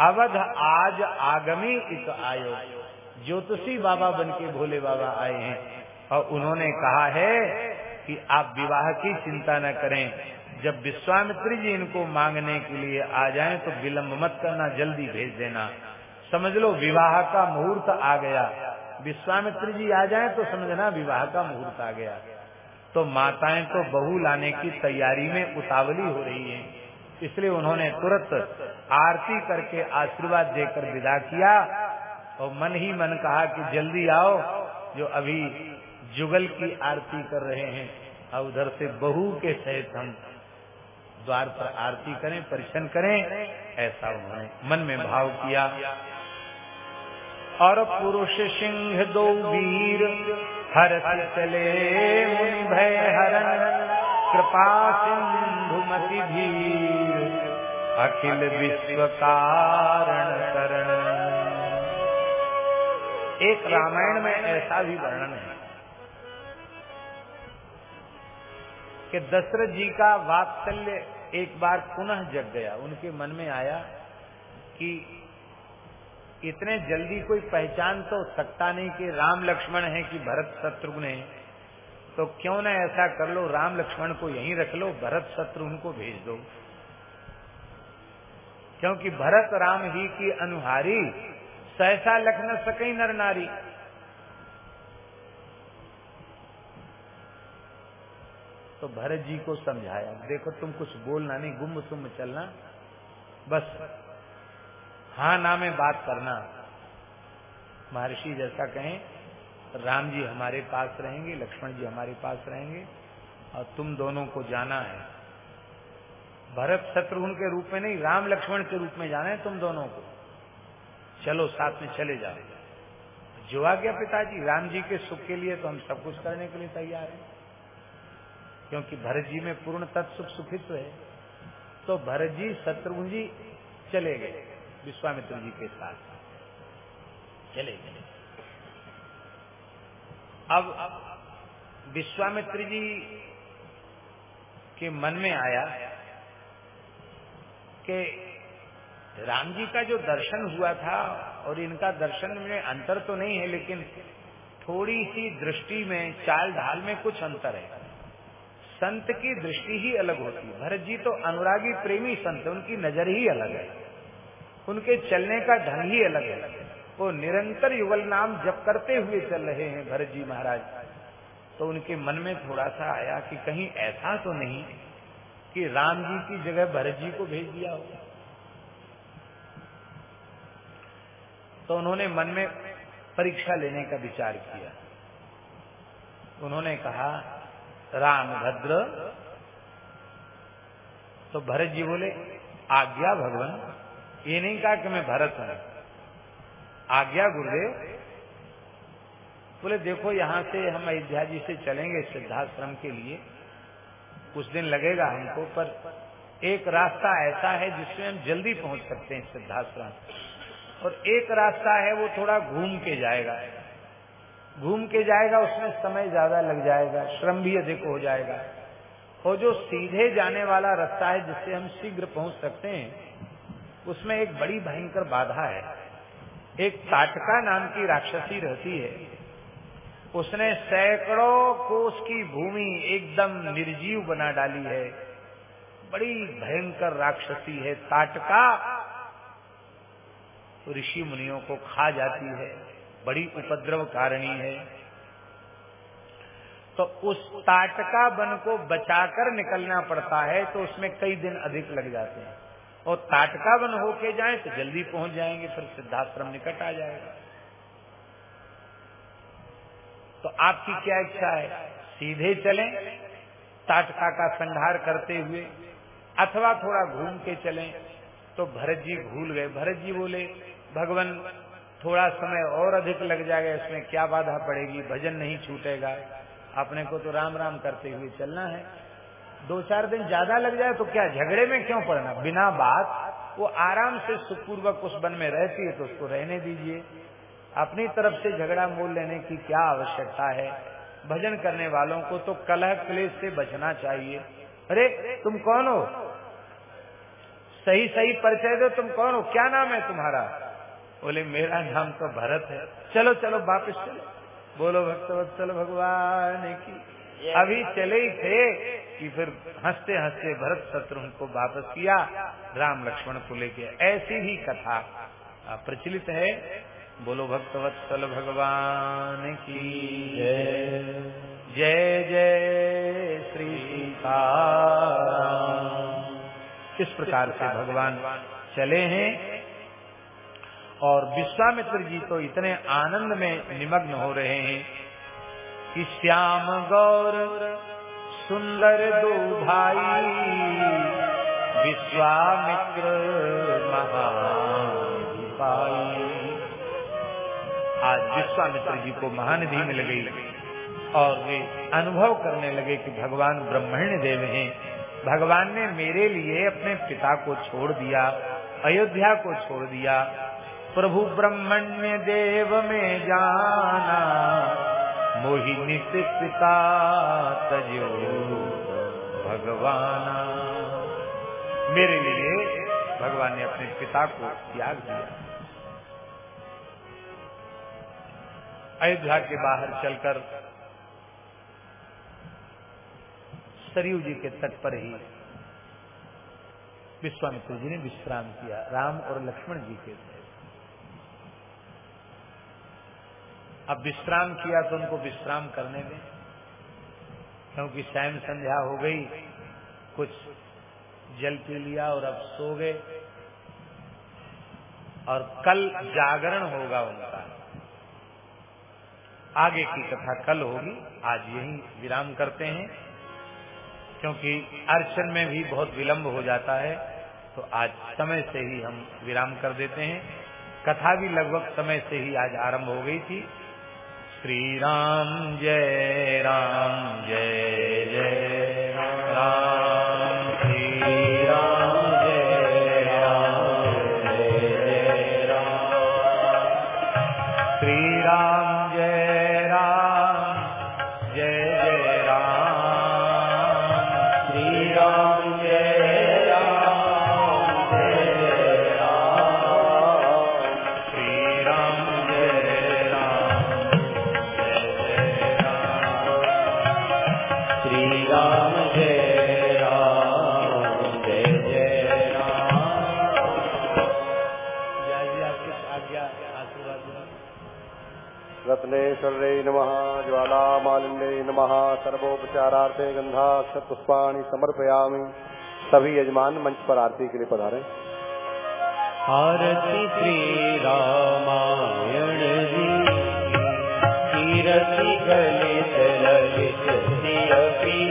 अवध आज आगमी इत आयो। ज्योतिषी बाबा बन के भोले बाबा आए हैं। और उन्होंने कहा है कि आप विवाह की चिंता न करें। जब विश्वामित्री जी इनको मांगने के लिए आ जाएँ तो विलंब मत करना, जल्दी भेज देना। समझ लो, विवाह का मुहूर्त आ गया। विश्वामित्री जी आ जाएँ तो समझना विवाह का मुहूर्त आ गया। तो माताएँ तो बहू लाने की तैयारी में उतावली हो रही हैं। इसलिए उन्होंने तुरंत आरती करके आशीर्वाद देकर विदा किया और मन ही मन कहा कि जल्दी आओ, जो अभी जुगल की आरती कर रहे हैं, और उधर से बहू के सहित हम द्वार पर आरती करें परिचन करें, ऐसा उन्होंने मन में भाव किया। और पुरुष सिंह दो वीर हर चले भय हरण, कृपा सिंधुमति धीर अखिल विश्व कारण करण एक रामायण में ऐसा भी वर्णन है कि दशरथ जी का वात्सल्य एक बार पुनः जग गया। उनके मन में आया कि इतने जल्दी कोई पहचान तो सकता नहीं कि राम लक्ष्मण है कि भरत शत्रुघ्न है। तो क्यों ना ऐसा कर लो, राम लक्ष्मण को यहीं रख लो, भरत शत्रुघ्न को भेज दो। क्योंकि भरत राम ही की अनुहारी, सहसा लख न सके नर नारी। तो भरत जी को समझाया, देखो तुम कुछ बोलना नहीं गुम सुम चलना। बस हाँ ना में बात करना। महर्षि जैसा कहें, राम जी हमारे पास रहेंगे, लक्ष्मण जी हमारे पास रहेंगे, और तुम दोनों को जाना है। भरत शत्रुघ्न के रूप में नहीं, राम लक्ष्मण के रूप में जाना है तुम दोनों को। चलो साथ में चले जाओ। जो आ गया पिताजी, राम जी के सुख के लिए तो हम सब कुछ करने के लिए तैयार हैं। क्योंकि भरत जी में पूर्ण तत्सुख सुखित्व है तो भरत जी शत्रुघ्न जी चले गए, विश्वामित्र जी के साथ। चले गए। अब विश्वामित्र जी के मन में आया कि राम जी का जो दर्शन हुआ था, और इनका दर्शन में अंतर तो नहीं है, लेकिन थोड़ी सी दृष्टि में, चाल ढाल में कुछ अंतर है। संत की दृष्टि ही अलग होती है। भरत जी तो अनुरागी प्रेमी संत उनकी नज़र ही अलग है। उनके चलने का ढंग ही अलग है। वो निरंतर युगल नाम जप करते हुए चल रहे हैं भरत जी महाराज। तो उनके मन में थोड़ा सा आया कि कहीं ऐसा तो नहीं कि राम जी की जगह भरत जी को भेज दिया हो। तो उन्होंने मन में परीक्षा लेने का विचार किया। उन्होंने कहा राम भद्र तो भरत जी बोले, आज्ञा भगवान, ये नहीं कहा कि मैं भरत हूँ। आज्ञा गुरुदेव। बोले, देखो, यहाँ से हम अयोध्या जी से चलेंगे सिद्धाश्रम के लिए। कुछ दिन लगेगा हमको, पर एक रास्ता ऐसा है जिसमें हम जल्दी पहुँच सकते हैं सिद्धाश्रम। और एक रास्ता है वो थोड़ा घूम के जाएगा। घूम के जाएगा, उसमें समय ज़्यादा लग जाएगा, श्रम भी अधिक हो जाएगा। और जो सीधे जाने वाला रास्ता है जिससे हम शीघ्र पहुँच सकते हैं, उसमें एक बड़ी भयंकर बाधा है। एक ताटका नाम की राक्षसी रहती है। उसने सैकड़ों कोस की भूमि एकदम निर्जीव बना डाली है। बड़ी भयंकर राक्षसी है। ताटका ऋषि मुनियों को खा जाती है। बड़ी उपद्रव कारणी है। तो उस ताटका वन को बचाकर निकलना पड़ता है तो उसमें कई दिन अधिक लग जाते हैं। और ताटका वन होके जाए तो जल्दी पहुँच जाएँगे, फिर सिद्धाश्रम निकट आ जाएगा। तो आपकी क्या इच्छा है? सीधे चलें, ताटका का संहार करते हुए, अथवा थोड़ा घूम के चलें तो भरत जी भूल गए। भरत जी बोले, भगवान थोड़ा समय और अधिक लग जाएगा, इसमें क्या बाधा पड़ेगी? भजन नहीं छूटेगा। अपने को तो राम राम करते हुए चलना है। दो चार दिन ज़्यादा लग जाए तो क्या झगड़े में क्यों पड़ना? बिना बात, वो आराम से सुखपूर्वक उस वन में रहती है तो उसको रहने दीजिए। अपनी तरफ़ से झगड़ा मोल लेने की क्या आवश्यकता है? भजन करने वालों को तो कलह क्लेश से बचना चाहिए। अरे, तुम कौन हो? सही सही परिचय दो, तुम कौन हो? क्या नाम है तुम्हारा? बोले मेरा नाम तो भरत है। चलो चलो वापिस चलो। बोलो भक्तवत्सल भगवान की। अभी चले ही थे कि फिर हँसते हँसते भरत शत्रु को वापस किया राम लक्ष्मण को लेके। ऐसी ही कथा प्रचलित है। बोलो भक्तवत्सल भगवान की। जय जय श्री सीता इस प्रकार से भगवान चले हैं? और विश्वामित्र जी तो इतने आनंद में निमग्न हो रहे हैं कि श्याम गौर सुंदर दो भाई विश्वामित्र महानिधि आज विश्वामित्र जी को महानिधि मिल गई और वे अनुभव करने लगे कि भगवान ब्रह्मण्य देव हैं। भगवान ने मेरे लिए अपने पिता को छोड़ दिया, अयोध्या को छोड़ दिया प्रभु ब्रह्मण्य देव में जाना मोहिनी पिता तजो भगवान। मेरे लिए भगवान ने अपने पिता को त्याग दिया। अयोध्या के बाहर चलकर सरयू जी के तट पर ही विश्वामित्र जी ने विश्राम किया, राम और लक्ष्मण जी के। थे अब विश्राम किया तो उनको विश्राम करने में क्योंकि शायम संध्या हो गई, कुछ जल पी लिया और अब सो गए। और कल जागरण होगा उनका। आगे की कथा कल होगी, आज यही विराम करते हैं। क्योंकि अर्चन में भी बहुत विलंब हो जाता है तो आज समय से ही हम विराम कर देते हैं। कथा भी लगभग समय से ही आज आरंभ हो गई थी। श्री राम जय राम जय। नमः। सर्वोपचारार्थे गंधाक्षपुष्पाणि समर्पयामी। सभी यजमान मंच पर आरती के लिए पधारे। आरती श्री रामायण सियपी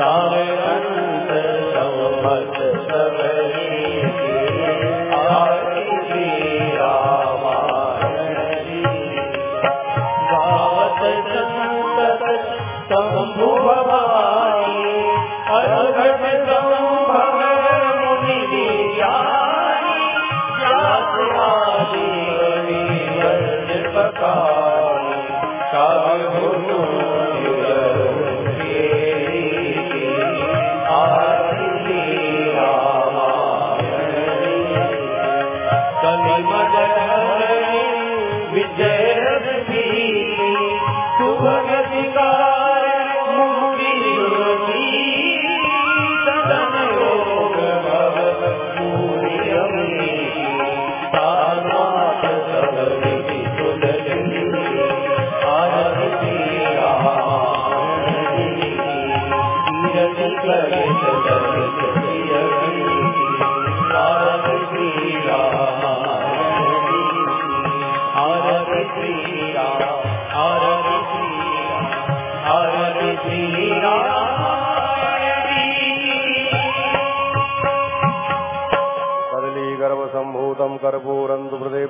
सारंत आरती रामायण कलिमल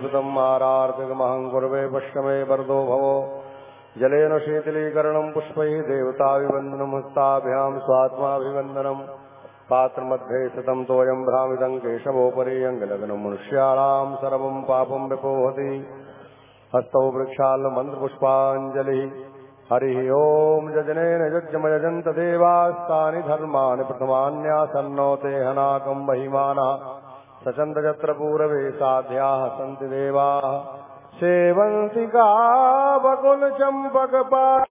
प्रदेपितम् आरार्तिकमहम् कुर्वे पश्चिमे वरदो भवो। जलेन शीतलीकरणम् पुष्पैः देवताभिवन्दनम् हस्ताभ्याम् स्वात्माभिवन्दनम् पात्रमध्ये स्थितम् तोऽयम् भ्रामितम् केशवोपरि अङ्गलग्नम् मनुष्याणाम् सर्वम् पापम् विपोहति। हस्तौ वृक्षाल्मन्त्रपुष्पाञ्जलिः हरिः ओम् यजनेन यज्ञमयजन्त देवास्तानि धर्माणि प्रथमान्यासन्नो ते हनाकम् महिमानः। सचन्द यत्र पूरवे साध्याः सन्ति देवाः। सेवन्ति का बकुल चम्पक